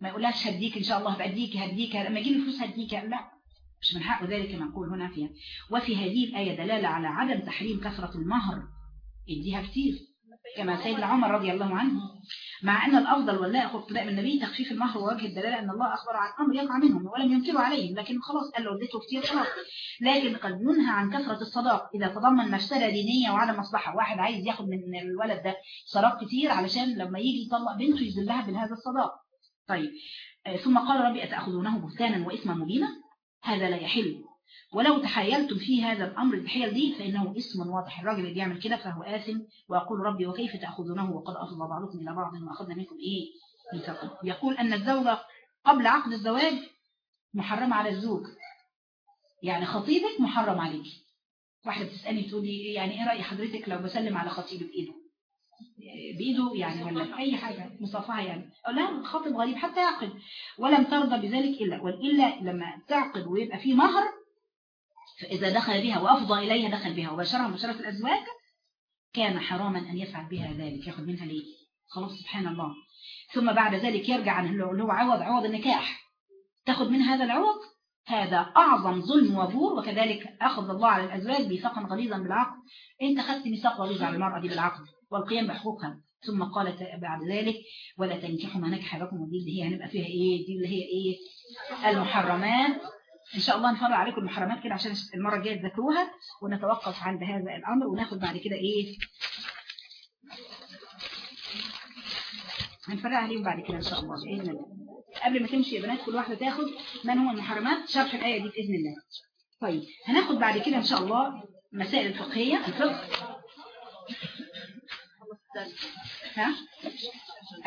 ما يقولهاش هديك إن شاء الله هديك هديك لما يجيني فلوس هديك. لا. مش من حق ذلك كما نقول هنا فيها. وفي هذه الآية دلالة على عدم تحريم كثرة المهر. اديها كتير. كما سيدنا عمر رضي الله عنه مع أن الأفضل واللائق اقتداء من النبي تخفيف المهر ووجه الدلالة أن الله أخبر عن أمر يقع منهم ولم ينكروا عليهم لكن خلاص قال له اديته كتير خلاص. لكن قد ينهى عن كثرة الصداق إذا تضمن مفسدة دينية وعدم مصلحة. واحد عايز ياخد من الولد ده صداق كتير علشان لما يجي يطلق بنته يذلها بهذا الصداق. طيب آه، ثم قال ربي أتأخذونه بهتانا وإثما مبينا؟ هذا لا يحل. ولو تحايلتم في هذا الأمر الحيل دي فإنه اسم واضح. الراجل اللي بيعمل كده فهو آثم ويقول ربي وكيف تأخذونه وقد أفضى بعضكم إلى بعض وأخذنا منكم إيه؟ ميثاقا يقول أن الزوجة قبل عقد الزواج محرمة على الزوج. يعني خطيبك محرم عليك. واحدة تسألني تقول لي يعني إيه رأي حضرتك لو بسلم على خطيبي بإيده؟ بإيده يعني ولا بأي حاجة. مصافحة يعني. أو لا خاطب غريب حتى يعقد. ولم ترضى بذلك إلا وإلا لما تعقد ويبقى فيه مهر فإذا دخل بها وأفضى إليها دخل بها وبشرها بشرة الأزواج كان حراما أن يفعل بها ذلك يأخذ منها ليه خلاص سبحان الله. ثم بعد ذلك يرجع عن اللي هو عوض عوض النكاح. تأخذ من هذا العوض؟ هذا أعظم ظلم وبور وكذلك أخذ الله على الأزواج ميثاقا غليظا بالعقد أنت أخذت ميثاق غليظ على المرأة دي بالعقد والقيام بحقوقها. ثم قال بعد ذلك ولا تنكحوا ما نكح لكم ودي اللي هي هنبقى فيها إيه؟ دي اللي هي إيه؟ المحرمات. إن شاء الله نفرع عليكم المحرمات كده عشان المرة الجاية تذكروها ونتوقف عند هذا الأمر وناخد بعد كده إيه هنفرع عليهم بعد كده إن شاء الله بإذن الله. قبل ما تمشي يا بنات كل واحدة تاخد من هو المحرمات شرح الآية دي بإذن الله. طيب هناخد بعد كده إن شاء الله مسائل الفقهية. الفقه. ها؟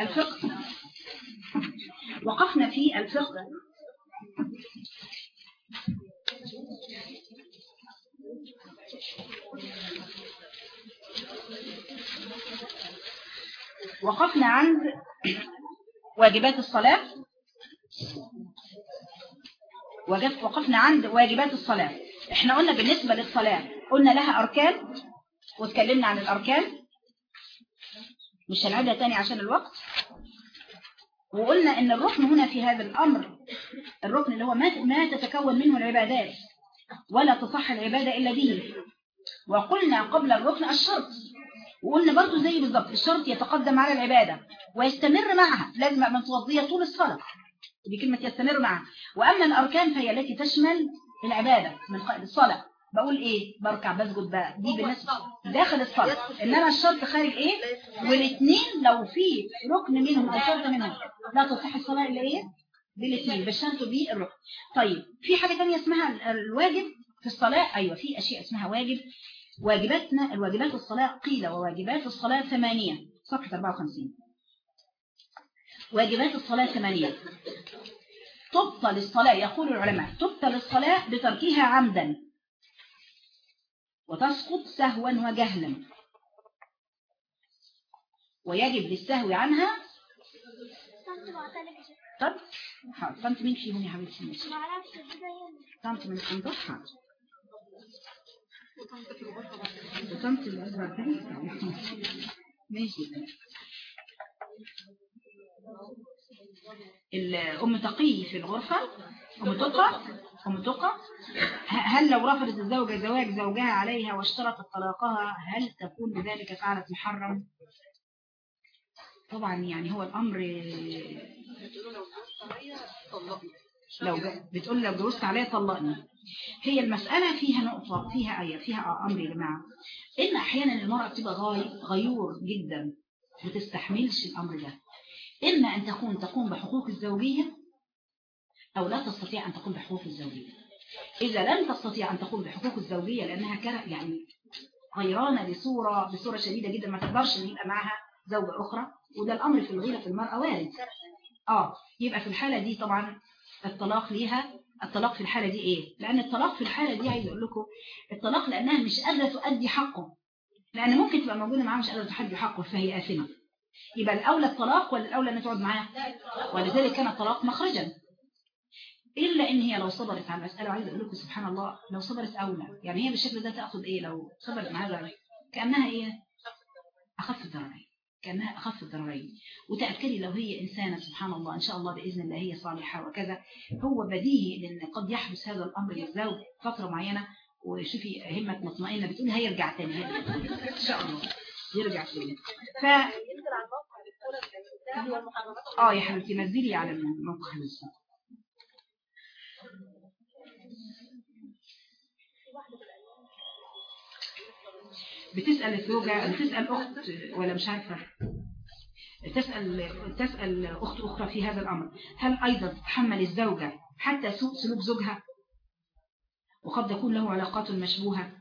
الفقه. وقفنا في الفقه. وقفنا عند واجبات الصلاة. وقفنا عند واجبات الصلاة. إحنا قلنا بالنسبة للصلاة قلنا لها أركان واتكلمنا عن الأركان. مش هنعيدها تاني عشان الوقت. وقلنا إن الركن هنا في هذا الأمر الركن اللي هو ما تتكون منه العبادات ولا تصح العبادة إلا به. وقلنا قبل الركن الشرط وقلنا برضو زي بالظبط الشرط يتقدم على العبادة ويستمر معها لازم أبقى متوضية طول الصلاة دي كلمة يستمر معها. وأما الأركان فهي التي تشمل العبادة من الصلاة. بقول إيه؟ بركع بسجد بقى. دي بالنسبة داخل الصلاة إنما الشرط خارج إيه؟ والاثنين لو في ركن منهم أو شرط منهم لا تصح الصلاة إلا إيه؟ بالاثنين بالشرط الركن طيب في حاجة تانية اسمها ال- الواجب في الصلاة؟ أيوة في أشياء اسمها واجب. واجباتنا الواجبات الصلاة قيل وواجبات الصلاة ثمانية. صفحة 54 واجبات الصلاة ثمانية. تبطل الصلاة يقول العلماء تبطل الصلاة بتركها عمدا. وتسقط سهوا وجهلا. ويجب للسهو عنها طب حاضر. طنط مين فيهم يا حبيبتي؟ ماشي. طنط من صندوق حاضر وطنط الأزرق ماشي. الأم تقي في الغرفة. أم تقى؟ أم تقى؟ هل لو رفضت الزوجة زواج زوجها عليها واشترطت طلاقها هل تكون بذلك فعلت محرم؟ طبعا يعني هو الأمر لو بتقول لو جوزت عليا طلقني. هي المسألة فيها نقطة فيها آية فيها أمر يا جماعة. إن أحيانا المرأة بتبقى غاي غيور جدا ما تستحملش الأمر ده. إما أن تكون تقوم بحقوق الزوجية أو لا تستطيع أن تقوم بحقوق الزوجية. إذا لم تستطيع أن تقوم بحقوق الزوجية لأنها كره يعني غيرانة بصورة بصورة شديدة جدا ما تقدرش أن يبقى معها زوجة أخرى وده الأمر في الغيرة في المرأة وارد. آه يبقى في الحالة دي طبعا الطلاق ليها الطلاق في الحالة دي إيه؟ لأن الطلاق في الحالة دي عايز أقول لكم الطلاق لأنها مش قادرة تؤدي حقه. لأن ممكن تبقى موجودة معاه مش قادرة تؤدي حقه فهي آثمة. يبقى الأولى الطلاق ولا الأولى أن تقعد معاه؟ ولذلك كان الطلاق مخرجا. إلا إن هي لو صبرت على المسألة وعايزة أقول لكم سبحان الله لو صبرت أولى يعني هي بالشكل ده تأخذ إيه؟ لو صبرت مع هذا كأنها إيه؟ أخف الضررين كأنها أخف الضررين وتأكدي لو هي إنسانة سبحان الله إن شاء الله بإذن الله هي صالحة وكذا. هو بديهي لأن قد يحدث هذا الأمر للزوج فترة معينة. وشوفي همك مطمئنة بتقول هيرجع تاني. إن شاء الله. يرجع تاني. ف آه يا حبيبتي نزلي على الموقع نفسه بتسأل الزوجة بتسأل أخت ولا مش عارفة؟ تسأل تسأل أخت أخرى في هذا الأمر. هل أيضا تتحمل الزوجة حتى سوء سلوك زوجها؟ وقد يكون له علاقات مشبوهة.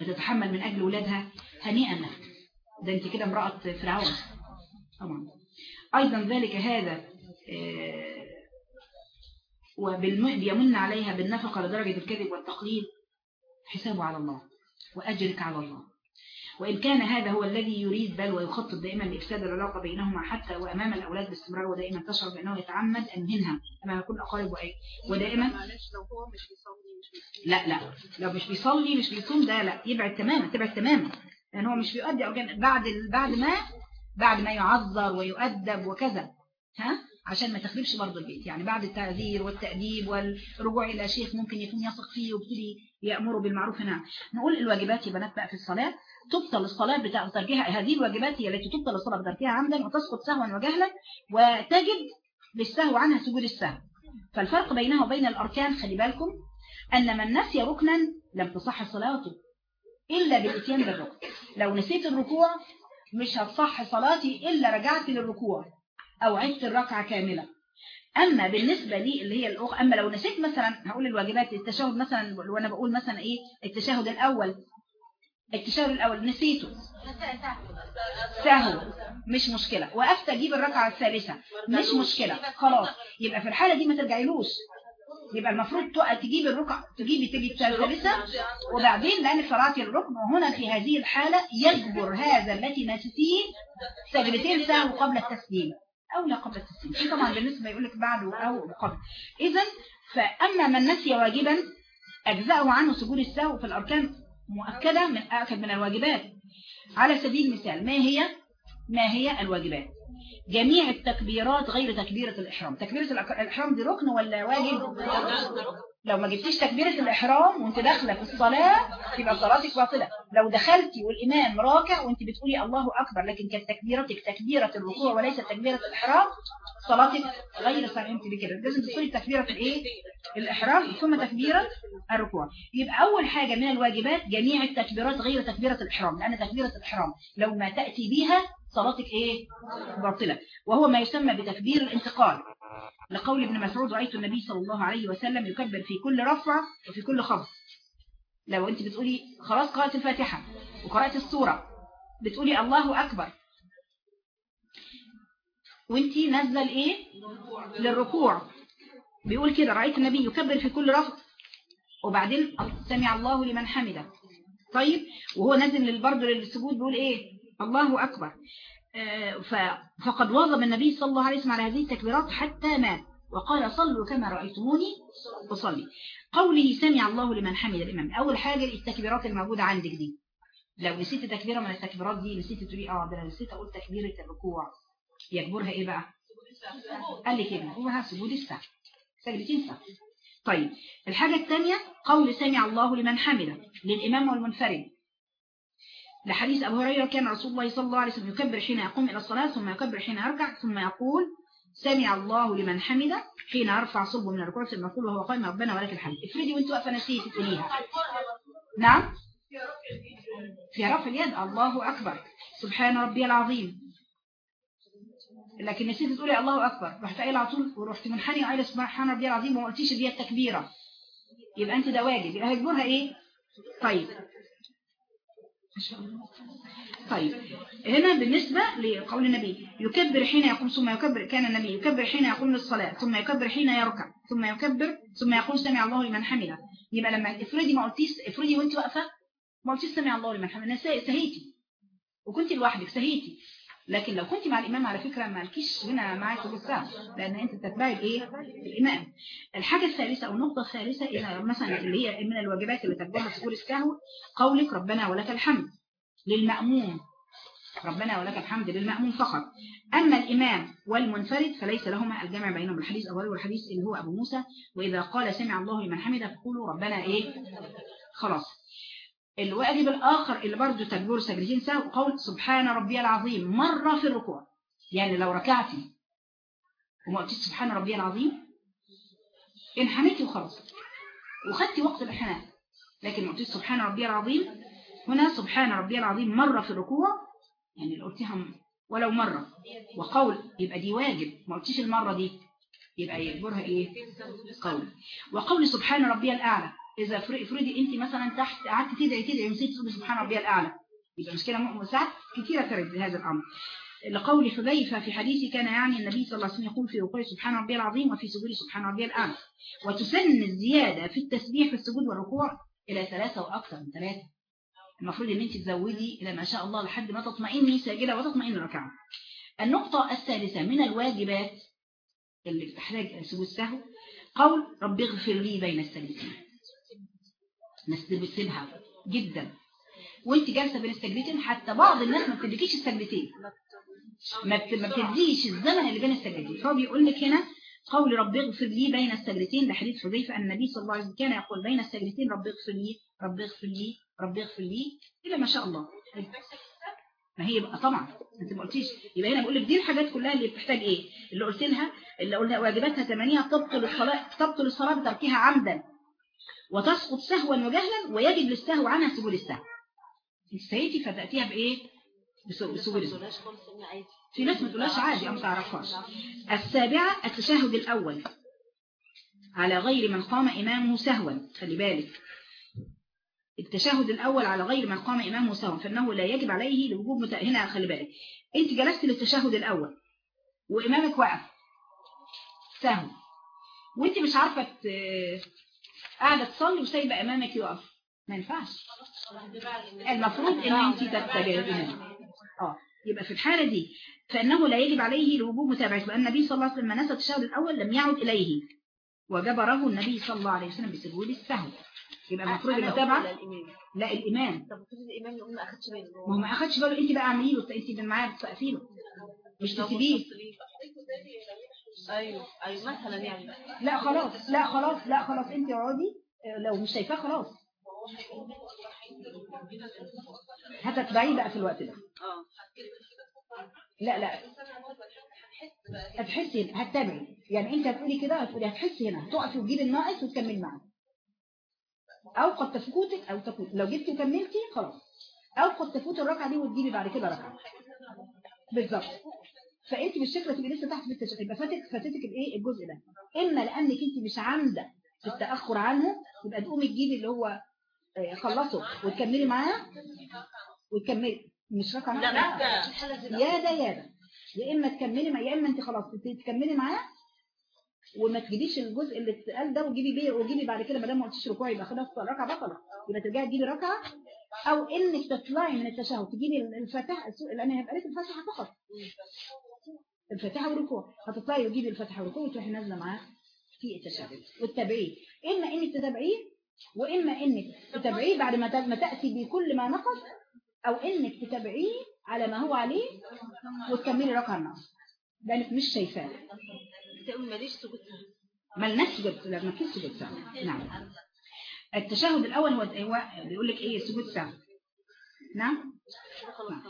بتتحمل من أجل ولادها؟ هنيئا لك ده أنت كده امرأة فرعون. طبعا. أيضا ذلك هذا آه، بيمن عليها بالنفقة لدرجة الكذب والتقليد حسابه على الله وأجرك على الله. وإن كان هذا هو الذي يريد بل ويخطط دائما لإفساد العلاقة بينهما حتى وأمام الأولاد باستمرار ودائما تشعر بأنه يتعمد أن ينهى. أمام كل أقارب وأي ودائما لو هو مش بيصلي مش لا لا. لو مش بيصلي مش بيصوم ده لا. يبعد تماما تبعد تماما. لأن هو مش بيؤدي أو كان بعد بعد ما بعد ما يعذر ويؤدب وكذا ها؟ عشان ما تخربش برضه البيت. يعني بعد التعذير والتأديب والرجوع إلى شيخ ممكن يكون يثق فيه ويبتدي يأمره بالمعروف. هنا نقول الواجبات يا بنات بقى في الصلاة. تبطل الصلاة بتاع تركها هذه الواجبات هي التي تبطل الصلاة بتركها عمدا وتسقط سهوا وجهلا وتجد بالسهو عنها سجود السهو. فالفرق بينها وبين الأركان خلي بالكم أن من نسي ركنا لم تصح صلاته. إلا بالإتيان بالركن لو نسيت الركوع مش هتصح صلاتي إلا رجعت للركوع أو عدت الركعة كاملة. أما بالنسبة لي اللي هي الأخ أما لو نسيت مثلا هقول الواجبات التشهد مثلا وأنا بقول مثلا إيه التشهد الأول. التشهد الأول نسيته. سهو مش مشكلة. وقفت أجيب الركعة الثالثة. مش مشكلة. خلاص. يبقى في الحالة دي ما ترجعيلوش. يبقى المفروض تجيب الركعة تجيبي تجيب الثالثة وبعدين لأنك شرعتي الركن وهنا في هذه الحالة يجبر هذا التي نسيتيه سجدتين سهو قبل التسليم أو لا قبل التسليم. في طبعا بالنسبة يقول لك بعده أو قبل. إذا فأما من نسي واجبا أجزأه عنه سجود السهو في الأركان مؤكدة من أكد من الواجبات. على سبيل المثال ما هي ما هي الواجبات؟ جميع التكبيرات غير تكبيرة الإحرام. تكبيرة الإحرام دي ركن ولا واجب؟ لو ما جبتيش تكبيرة الإحرام وأنت داخلة في الصلاة يبقى صلاتك باطلة. لو دخلتي والإمام راكع وأنت بتقولي الله أكبر لكن كانت تكبيرتك تكبيرة الركوع وليس تكبيرة الإحرام صلاتك غير صحيحة. بكده. لازم تصلي تكبيرة الإيه؟ الإحرام ثم تكبيرة الركوع. يبقى أول حاجة من الواجبات جميع التكبيرات غير تكبيرة الإحرام لأن تكبيرة الإحرام لو ما تأتي بها صلاتك إيه؟ باطلة. وهو ما يسمى بتكبير الانتقال. لقول ابن مسعود رأيت النبي صلى الله عليه وسلم يكبر في كل رفع وفي كل خفض لو انت بتقولي خلاص قرأت الفاتحة وقرأت السورة. بتقولي الله أكبر. وأنت نازلة لإيه؟ للركوع. بيقول كده رأيت النبي يكبر في كل رفع. وبعدين سمع الله لمن حمده. طيب وهو نازل برضه للسجود بيقول إيه؟ الله أكبر. آه، فقد واظب النبي صلى الله عليه وسلم على هذه التكبيرات حتى مات. وقال صلوا كما رأيتموني أصلي. قوله سمع الله لمن حمد الإمام أول حاجة التكبيرات الموجودة عندك دي. لو نسيت تكبيرة من التكبيرات دي نسيت تقولي آه ده نسيت أقول تكبيرة الركوع. يجبرها إيه بقى؟ قال لي كده هو سجود السهو. سجدتين سهو. طيب الحاجة الثانية قول سمع الله لمن حمده. للإمام والمنفرد. لحديث أبو هريرة كان رسول الله صلى الله عليه وسلم يكبر حين يقوم إلى الصلاة ثم يكبر حين يركع ثم يقول سمع الله لمن حمده حين يرفع صلبه من الركوع ثم يقول وهو قائم ربنا ولك الحمد. افرضي وأنت واقفة نسيتي تقوليها نعم؟ في رفع اليد الله أكبر. سبحان ربي العظيم. لكن نسيت تقولي الله أكبر. رحت قايله على طول ورحت منحني وقايله سبحان ربي العظيم وما قلتيش اللي هي التكبيرة. يبقى أنت ده واجب. يبقى هيجبرها إيه؟ طيب. طيب هنا بالنسبة لقول النبي يكبر حين يقوم ثم يكبر كان النبي يكبر حين يقوم للصلاة ثم يكبر حين يركع ثم يكبر ثم يقول سمع الله لمن حمده. يبقى لما افرضي ما قلتيش افرضي وانت واقفة ما قلتيش سمع الله لمن حمده. سهيتي. وكنت لوحدك سهيتي. لكن لو كنت مع الإمام على فكرة ما لكيش هنا معاك سجود سهو لأن أنت تتبعي الإيه؟ الإمام. الحاجة الثالثة أو النقطة الثالثة إذا مثلا اللي هي من الواجبات اللي تتبعها سجود السهو قولك ربنا ولك الحمد للمأموم. ربنا ولك الحمد للمأموم فقط. أما الإمام والمنفرد فليس لهما الجمع بينهم. الحديث أول والحديث اللي هو أبو موسى وإذا قال سمع الله لمن حمده فقولوا ربنا إيه؟ خلاص. الواجب الآخر اللي برضه تكبير سجدتين سهو قول سبحان ربي العظيم مرة في الركوع. يعني لو ركعتي وما قلتش سبحان ربي العظيم انحنيتي وخلاص. وخدتي وقت الانحناء لكن ما قلتش سبحان ربي العظيم هنا سبحان ربي العظيم مرة في الركوع. يعني اللي قلتيها ولو مرة. وقول يبقى دي واجب. ما قلتيش المرة دي. يبقى يجبرها إيه؟ قول. وقول سبحان ربي الأعلى. إذا فر- افرضي أنت مثلا تحت قعدت تدعي تدعي ونسيت تقولي سبحان ربي الأعلى. يبقى مشكلة ساعات كثيرة ترد هذا الأمر. لقول حذيفة في حديث كان يعني النبي صلى الله عليه وسلم يقول في ركوع سبحان ربي العظيم وفي سجود سبحان ربي الأعلى. وتسن الزيادة في التسبيح في السجود والركوع إلى ثلاثة وأكثر من ثلاثة. المفروض إن انت تزودي إلى ما شاء الله لحد ما تطمئني ساجده وتطمئن ركعة. النقطة الثالثة من الواجبات اللي بتحتاج سجود سهو قول رب اغفر لي بين السجدتين. ناس بتسيبها جدا. وانت جالسة بين السجدتين حتى بعض الناس ما بتديكيش السجدتين. ما بت- ما بتديش الزمن اللي بين السجدتين. فهو بيقول لك هنا قول رب اغفر لي بين السجدتين لحديث حذيفة أن النبي صلى الله عليه وسلم كان يقول بين السجدتين رب اغفر لي رب اغفر لي رب اغفر لي إلى ما شاء الله. ما هي بقى طبعا أنت ما قلتيش. يبقى هنا بقول لك دي الحاجات كلها اللي بتحتاج إيه؟ اللي قلت لها اللي قلنا واجباتها ثمانية تبطل الصلاة تبطل الصلاة بتركها عمدا. وتسقط سهوا وجهلا ويجب للسهو عنها سجود السهو. استهيتي فتأتيها بإيه؟ بس- بسجود السهو في ناس ما تقولهاش عادي أو ما تعرفهاش. السابعة التشهد الأول. على غير من قام إمامه سهوا. خلي بالك. التشهد الأول على غير من قام إمامه سهوا فإنه لا يجب عليه لوجوب مت... هنا خلي بالك. أنت جلست للتشهد الأول وإمامك وقف. سهو. وأنت مش عارفة ت... قاعدة تصلي وسايبة إمامك يقف. ما ينفعش. المفروض إن انت تتجاهلي آه يبقى في الحالة دي فإنه لا يجب عليه لوجوب متابعة لأن النبي صلى الله عليه وسلم لما نسى التشهد الأول لم يعد إليه. وجبره النبي صلى الله عليه وسلم بسجود السهو. يبقى المفروض المتابعة لا الإمام. طب المفروض الإمام يقول ما أخدش باله. ما هو ما أخدش باله. أنت بقى اعملي له أنت اللي معاه بتسقفي له مش تسيبيه أيوه أيوه مثلا يعني. لا خلاص لا خلاص لا خلاص أنت اقعدي لو مش شايفاه خلاص. هتتبعيه بقى في الوقت ده. آه لا لا. هتحسي هنا هتتابعي يعني أنت هتقولي كده هتقولي هتحسي هنا. هتقفي وتجيبي الناقص وتكملي معاه. أو قد تفوتك أو تفوت. لو جبتي وكملتي خلاص. أو قد تفوت الركعة دي وتجيبي بعد كده ركعة. بالظبط. فانت بالشكل تبقي لسه تحت في التشهد يبقى فاتك فاتتك الايه؟ الجزء ده. اما لانك انت مش عامده في التأخر عنه يبقى تقومي تجيبي اللي هو آه، خلصه وتكملي معاه وتكملي. مش ركعه لا يا ده يا ده يا إما تكملي مع يا إما انت خلاص تكملي معاه وما تجيبيش الجزء اللي اتقال ده وتجيبي بيه وتجيبي بعد كده ما دام ما قلتيش ركوع يبقى خلاص ركعة بطلة. يبقى ترجعي تجيبي ركعة. أو إنك تطلعي من التشهد تجيبي الفاتحة لأن هيبقى لك الفاتحة فقط. الفاتحه والركوع هتطلعي وتجيبي الفاتحه والركوع وتروحي نازله معاه في التشهد. وتتابعيه إما انك تتابعيه وإما انك تتابعيه بعد ما ت- ما تأتي بكل ما نقص أو إنك تتابعيه على ما هو عليه وتكملي ركعه النص. لأنك مش شايفاه. ماليش سجود. ملناش سجود. لا ما فيش سجود سهو نعم. التشهد الأول هو بيقول لك إيه؟ سجود سهو نعم. نعم.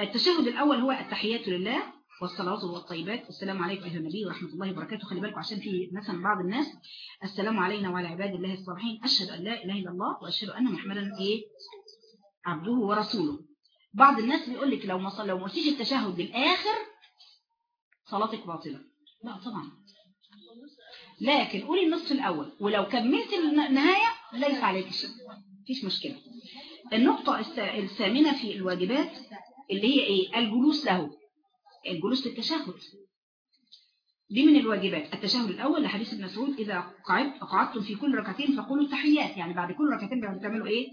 التشهد الأول هو التحيات لله. والصلوات والطيبات. السلام عليكم أيها النبي ورحمة الله وبركاته. خلي بالكم عشان في مثلا بعض الناس السلام علينا وعلى عباد الله الصالحين. أشهد أن لا إله إلا الله وأشهد أن محمدا إيه؟ عبده ورسوله. بعض الناس بيقول لك لو ما صل- لو ما قلتيش التشهد للاخر صلاتك باطلة. لا طبعا. لكن قولي النصف الأول. ولو كملت النهاية ليس عليك شيء. مفيش مشكلة. النقطة الثامنة في الواجبات اللي هي إيه؟ الجلوس له. الجلوس للتشهد دي من الواجبات. التشهد الأول لحديث ابن مسعود إذا قعدت قعدتم في كل ركعتين فقولوا التحيات. يعني بعد كل ركعتين بتعملوا إيه؟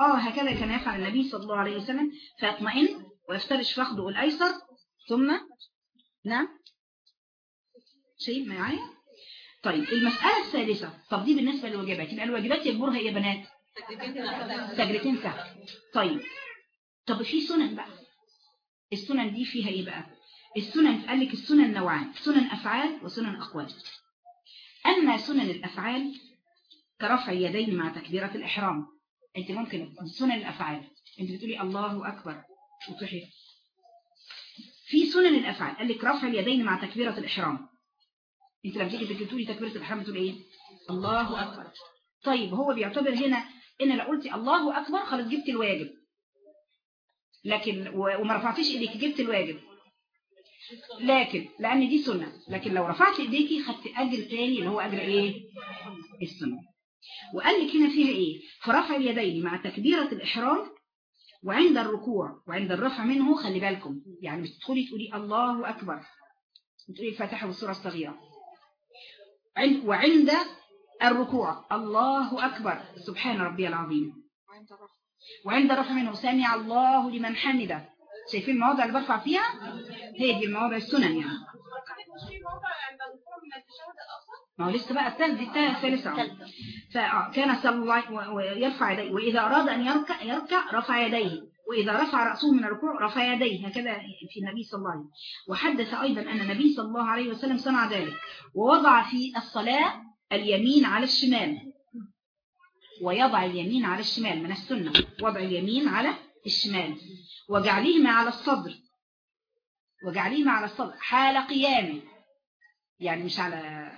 آه هكذا كان يفعل النبي صلى الله عليه وسلم. فيطمئن ويفترش فخذه الأيسر ثم نعم. شيء معايا؟ طيب المسألة الثالثة طب دي بالنسبة للواجبات. يبقى الواجبات يجبرها يا بنات. سجرتين سهل طيب طب في سنن بقى. السنن دي فيها إيه بقى؟ السنن قال لك السنن نوعان سنن أفعال وسنن أقوال. أما سنن الأفعال كرفع اليدين مع تكبيرة الإحرام. أنت ممكن سنن الأفعال. أنت بتقولي الله أكبر وتروحي في سنن الأفعال قال لك رفع اليدين مع تكبيرة الإحرام. أنت لما تيجي تقولي تكبيرة الإحرام بتقولي إيه؟ الله أكبر. طيب هو بيعتبر هنا إن لو قلتي الله أكبر خلاص جبت الواجب. لكن وما رفعتيش ايديك جبت الواجب. لكن لأن دي سنة. لكن لو رفعت إيديكي خدت أجر تاني اللي هو أجر إيه؟ السنة. وقال لك هنا فيها إيه؟ فرفع اليدين مع تكبيرة الإحرام وعند الركوع وعند الرفع منه خلي بالكم. يعني مش تدخلي تقولي الله أكبر. تقولي الفاتحة والسورة الصغيرة. عند- وعند الركوع الله أكبر. سبحان ربي العظيم. وعند رفع منه الله لمن حمده. شايفين المواضع اللي برفع فيها؟ هي دي المواضع السنن يعني. ما هو لسه بقى الثالث الثالث الثالثة أهو. فكان صلى الله ويرفع يديه. وإذا أراد أن يركع يركع رفع يديه. وإذا رفع رأسه من الركوع رفع يديه. هكذا في النبي صلى الله عليه وسلم. وحدث أيضا أن النبي صلى الله عليه وسلم صنع ذلك. ووضع في الصلاة اليمين على الشمال. ويضع اليمين على الشمال من السنة وضع اليمين على الشمال. وجعلهما على الصدر. وجعلهما على الصدر. حال قيامه يعني مش على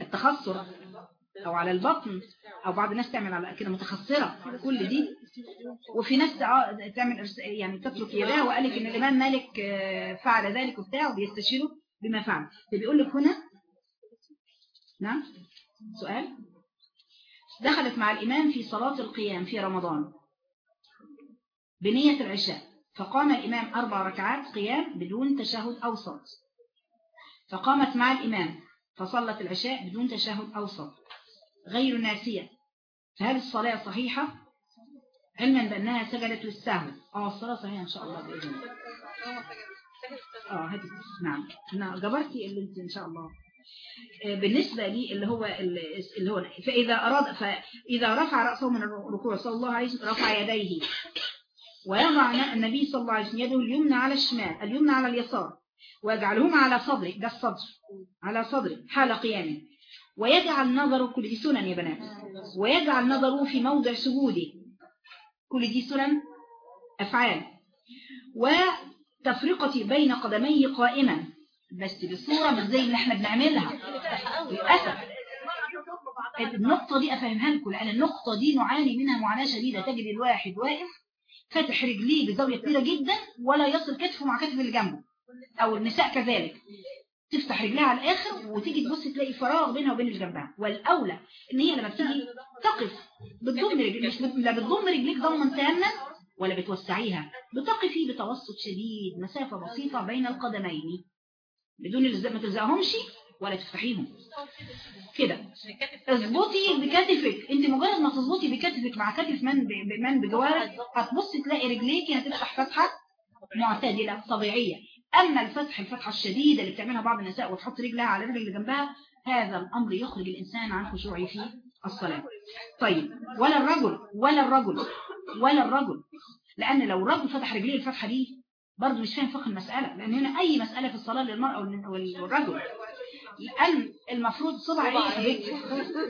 التخصر أو على البطن أو بعض الناس تعمل على كده متخصرة كل دي. وفي ناس تع- تعمل يعني تترك يداه وقال لك إن الإمام مالك آه، فعل ذلك وبتاع وبيستشيره بما فعل. فبيقول لك هنا نعم سؤال. دخلت مع الإمام في صلاة القيام في رمضان بنية العشاء فقام الإمام أربع ركعات قيام بدون تشهد أوسط. فقامت مع الإمام فصلت العشاء بدون تشهد أوسط. غير ناسية فهل الصلاة صحيحة؟ علما بأنها سجدت للسهو آه الصلاة صحيحة إن شاء الله بإذن الله. آه هدي نعم. جبرتي اللي انت إن شاء الله. بالنسبة لي اللي هو اللي هو فإذا أراد فإذا رفع رأسه من الركوع صلى الله عليه وسلم رفع يديه. ويضع النبي صلى الله عليه وسلم يده اليمنى على الشمال اليمنى على اليسار ويجعلهما على صدره ده الصدر على صدره حال قيامه. ويجعل نظره كل دي سنن يا بنات. ويجعل نظره في موضع سجوده. كل دي سنن أفعال. وتفرقة بين قدميه قائما. بس بصورة مش زي اللي إحنا بنعملها. للأسف. النقطة دي أفهمها لكم لأن النقطة دي نعاني منها معاناة شديدة. تجد الواحد واقف فاتح رجليه بزاوية كبيرة جدا ولا يصل كتفه مع كتف اللي جنبه أو النساء كذلك. تفتح رجلها على الآخر وتيجي تبص تلاقي فراغ بينها وبين اللي جنبها. والأولى إن هي لما بتيجي تقف بتضم رجليك مش بت... لا بتضم رجليك ضما تاما ولا بتوسعيها بتقفي بتوسط شديد مسافة بسيطة بين القدمين. بدون ما تلزقهمش ولا تفتحيهم كده. اظبطي بكتفك انت مجرد ما تظبطي بكتفك مع كتف من ب... من بجوارك هتبصي تلاقي رجليكي هتفتح فتحة معتدلة طبيعية. أما الفتح الفتحة الشديدة اللي بتعملها بعض النساء وتحط رجلها على الرجل اللي جنبها هذا الأمر يخرج الإنسان عن خشوعه في الصلاة. طيب. ولا الرجل ولا الرجل ولا الرجل. لأن لو الرجل فتح رجليه الفتحة دي برضه مش فاهم فقه المسألة لأن هنا أي مسألة في الصلاة للمرأة وال- وال- والرجل لأن المفروض صبع حبيبتي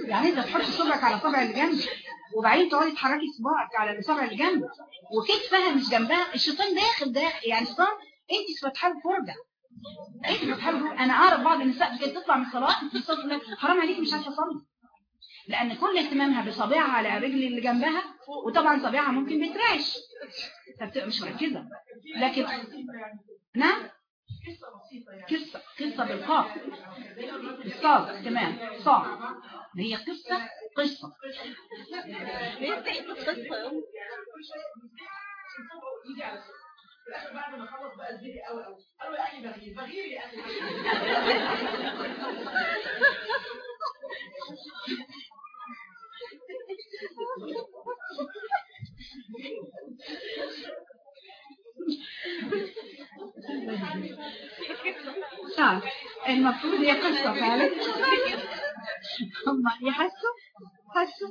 يعني انت تحط صبعك على صبع اللي جنبك وبعدين تقعدي تحركي صباعك على الصبع اللي جنبك وكتفها مش جنبها؟ الشيطان داخل داخل يعني الشيطان انت فاتحه له فرجه انت فرجة. أنا أعرف بعض النساء كانت تطلع من الصلاة تصلي تقول لك حرام عليكي مش عارفه اصلي لأن كل اهتمامها بصابعها على الرجل اللي جنبها وطبعا صابعها ممكن بيترعش. فبتبقى مش مركزة. لكن نعم؟ قصة. قصة بالقاف. الصاد كمان صاد هي قصة قصة. ليه بتحكي قصة بعد ما خلص بقى الفيديو قوي قوي. قالوا يا أخي بغير بغير يا أخي. صح المفروض هي قصة فعلا هم يحسوا حسوا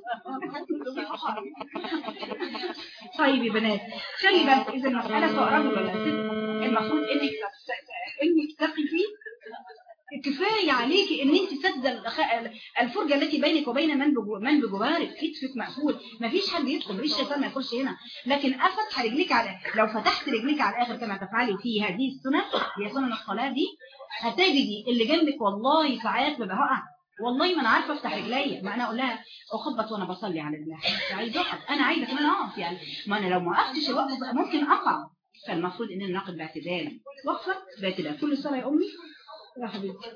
طيب يا بنات خلي بالك اذا المسألة سؤال ولا ست المفروض انك تثقي فيه كفاية عليكي إن انت سد الفرجة التي بينك وبين من من بجوارك. كتفك مقفول مفيش حد يدخل مفيش شيطان ما يخش هنا. لكن أفتح رجليك على لو فتحت رجليك على الآخر كما تفعلي في هذه السنة هي سنن الصلاة دي هتجدي اللي جنبك والله ساعات ببقى هقع. والله ما أنا عارفة أفتح رجليا. ما أنا أقول لها أخبط وأنا بصلي على الله. عايز اقف أنا عايزة كمان اقف يعني. ما أنا لو ما وقفتش ممكن أقع. فالمفروض اننا ناخد باعتدال. وقفة باعتدال. كل صلاة يا أمي.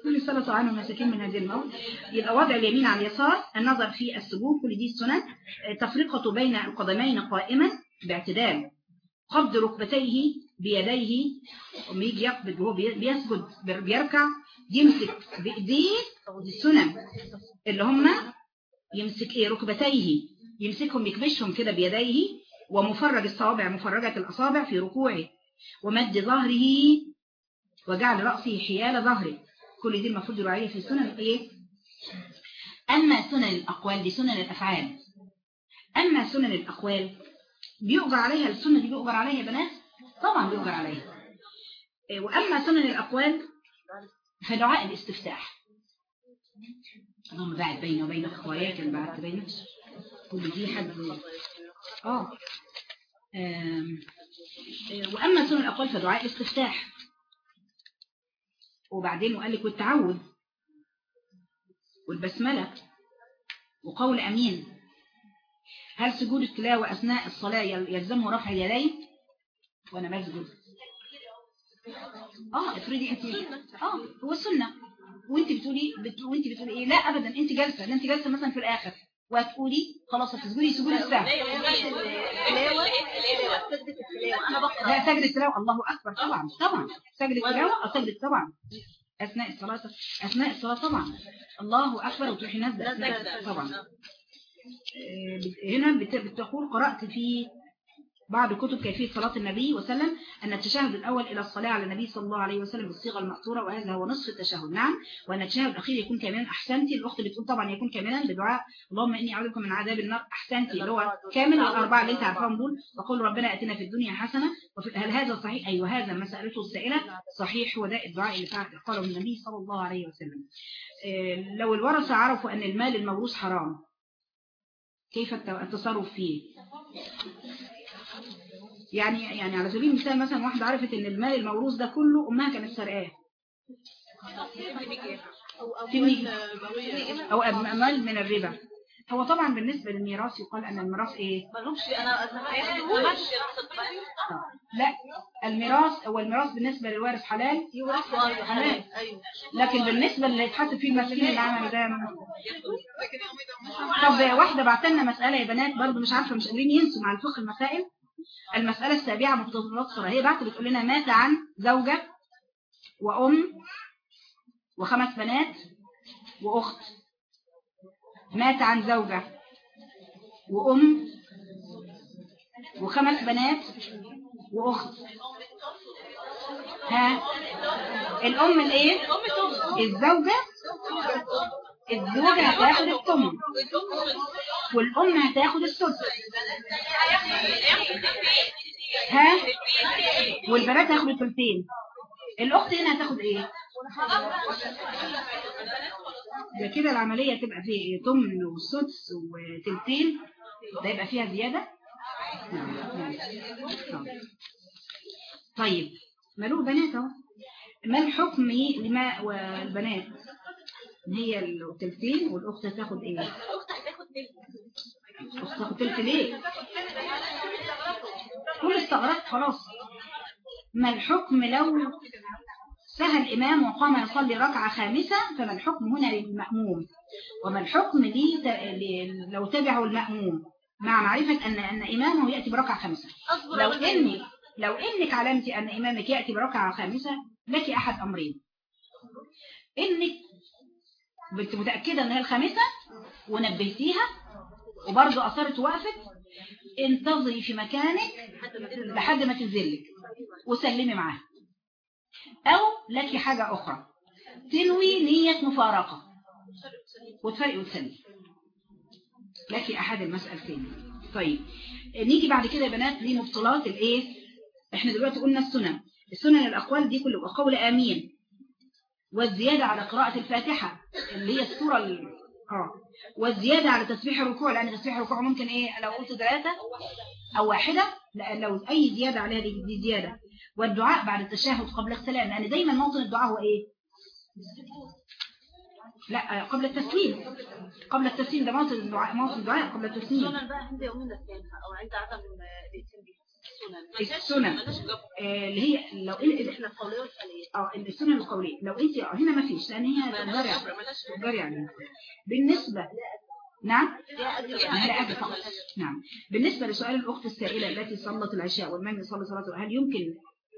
كل صلاة طعام المساكين من هذه الموت. يبقى وضع اليمين على اليسار النظر في السجود كل دي السنن تفرقة بين القدمين قائما باعتدال. قبض ركبتيه بيديه وما يجي يقبض وهو بي- بيسجد بيركع يمسك بإيديه. دي السنن اللي هم يمسك إيه؟ ركبتيه. يمسكهم يكبشهم كده بيديه. ومفرج الصوابع مفرجة الأصابع في ركوعه. ومد ظهره وجعل رأسه حيال ظهره كل دي المفروض يراعيه في سنن إيه؟ أما سنن الأقوال دي سنن الأفعال. أما سنن الأقوال بيؤجر عليها السنة دي بيؤجر عليها يا بنات؟ طبعا بيؤجر عليها. إيه، وأما سنن الأقوال فدعاء الاستفتاح. اللهم باعد بيني وبين أخوياك اللي بعدت بينك كل دي حد؟ آه. آم، آه، وأما سنن الأقوال فدعاء الاستفتاح. وبعدين وقال لك والتعوذ والبسملة وقول أمين. هل سجود التلاوة أثناء الصلاة يل- يلزمه رفع اليدين؟ وأنا بسجد آه افرضي إنت آه هو سنة وأنت بتقولي بت... وأنت بتقولي إيه؟ لا ابدا أنت جالسة ده أنت جالسة مثلا في الآخر. وهتقولي خلاص هتسجدي سجود السهو لا سجد التلاوة الله أكبر طبعا طبعا. سجد التلاوة أو طبعا. أثناء الصلاة أثناء الصلاة طبعا. الله أكبر وتروحي نازلة. طبعا. آه، هنا بت- بتقول قرأت في بعض كتب كيفية صلاة النبي وسلم أن التشهد الأول إلى الصلاة على النبي صلى الله عليه وسلم بالصيغة المأثورة وهذا هو نصف التشهد. نعم وأن التشهد الأخير يكون كاملا أحسنتي الأخت بتقول طبعا يكون كاملا بدعاء اللهم إني أعوذ بك من عذاب النار. أحسنتي اللي هو كامل الأربعة اللي أنت عارفاهم دول. وقول ربنا أتنا في الدنيا حسنة. هل هذا صحيح؟ أيوه هذا ما سألته السائلة. صحيح هو ده الدعاء اللي قاله النبي صلى الله عليه وسلم. آه، لو الورثة عرفوا أن المال الموروث حرام كيف الت- التصرف فيه؟ يعني يعني على سبيل المثال مثلا واحدة عرفت إن المال الموروث ده كله أمها كانت سرقاه. المية. أو أموال من الربا. هو طبعا بالنسبة للميراث يقال أن الميراث إيه؟ ملهمش أنا لا الميراث هو الميراث بالنسبة للوارث حلال؟ حلال. أيوه. لكن بالنسبة اللي يتحط فيه المسكين اللي عمله ده طب واحدة بعت لنا مسألة يا بنات برضه مش عارفة مش قادرين ينسوا مع الفقه المسائل. المسألة السابعة مختصرة هي بعت بتقول لنا مات عن زوجة وأم وخمس بنات وأخت. مات عن زوجة وأم وخمس بنات وأخت. ها؟ الأم الإيه؟ الزوجة الزوجة هتاخد الثمن. والأم هتاخد السدس ها؟ والبنات هياخدوا الثلثين. الأخت هنا هتاخد إيه؟ ده كده العملية تبقى فيه ثمن وسدس وتلتين ده يبقى فيها زيادة. طيب مالوه بنات أهو. ما الحكم لما والبنات؟ هي التلتين والأخت هتاخد إيه؟ الأخت هتاخد الأخت تاخد تلت ليه؟ كل استغرقت خلاص. ما الحكم لو سهى الإمام وقام يصلي ركعة خامسة فما الحكم هنا للمأموم؟ وما الحكم لي لو تبعه المأموم؟ مع معرفة أن أن إمامه يأتي بركعة خامسة. لو. إني لو إنك علمتي أن إمامك يأتي بركعة خامسة لك أحد أمرين. إنك كنت متأكدة أن هي الخامسة ونبهتيها وبرضه أصرت وقفت. انتظري في مكانك لحد ما تنزلك وسلمي معاها. أو لك حاجة أخرى. تنوي نية مفارقة. وتفرق وتسلي لك أحد المسألتين. طيب نيجي بعد كده يا بنات لمبطلات الإيه؟ إحنا دلوقتي قلنا السنن. السنن الأقوال دي كله قول آمين. والزيادة على قراءة الفاتحة اللي هي السورة ال... آه والزيادة على تسبيح الركوع لأن تسبيح الركوع ممكن إيه؟ لو قلت ثلاثة أو واحدة لا لو أي زيادة عليها دي, زيادة. والدعاء بعد التشهد قبل السلام لأن دايما موطن الدعاء هو إيه؟ لا قبل التسليم. قبل التسليم ده موطن الدعاء موطن الدعاء قبل التسليم. بقى يومنا الثاني عند عدم بيها السنن. آه، اللي هي لو إن- إحنا القوليه والفعليه آه السنن القولية. لو انت آه، هنا ما فيش لأن هي تجاري يعني. بالنسبة نعم؟ لا أجل فقط. نعم. بالنسبة لسؤال الأخت السائلة التي صلت العشاء والإمام يصلي صلاة هل يمكن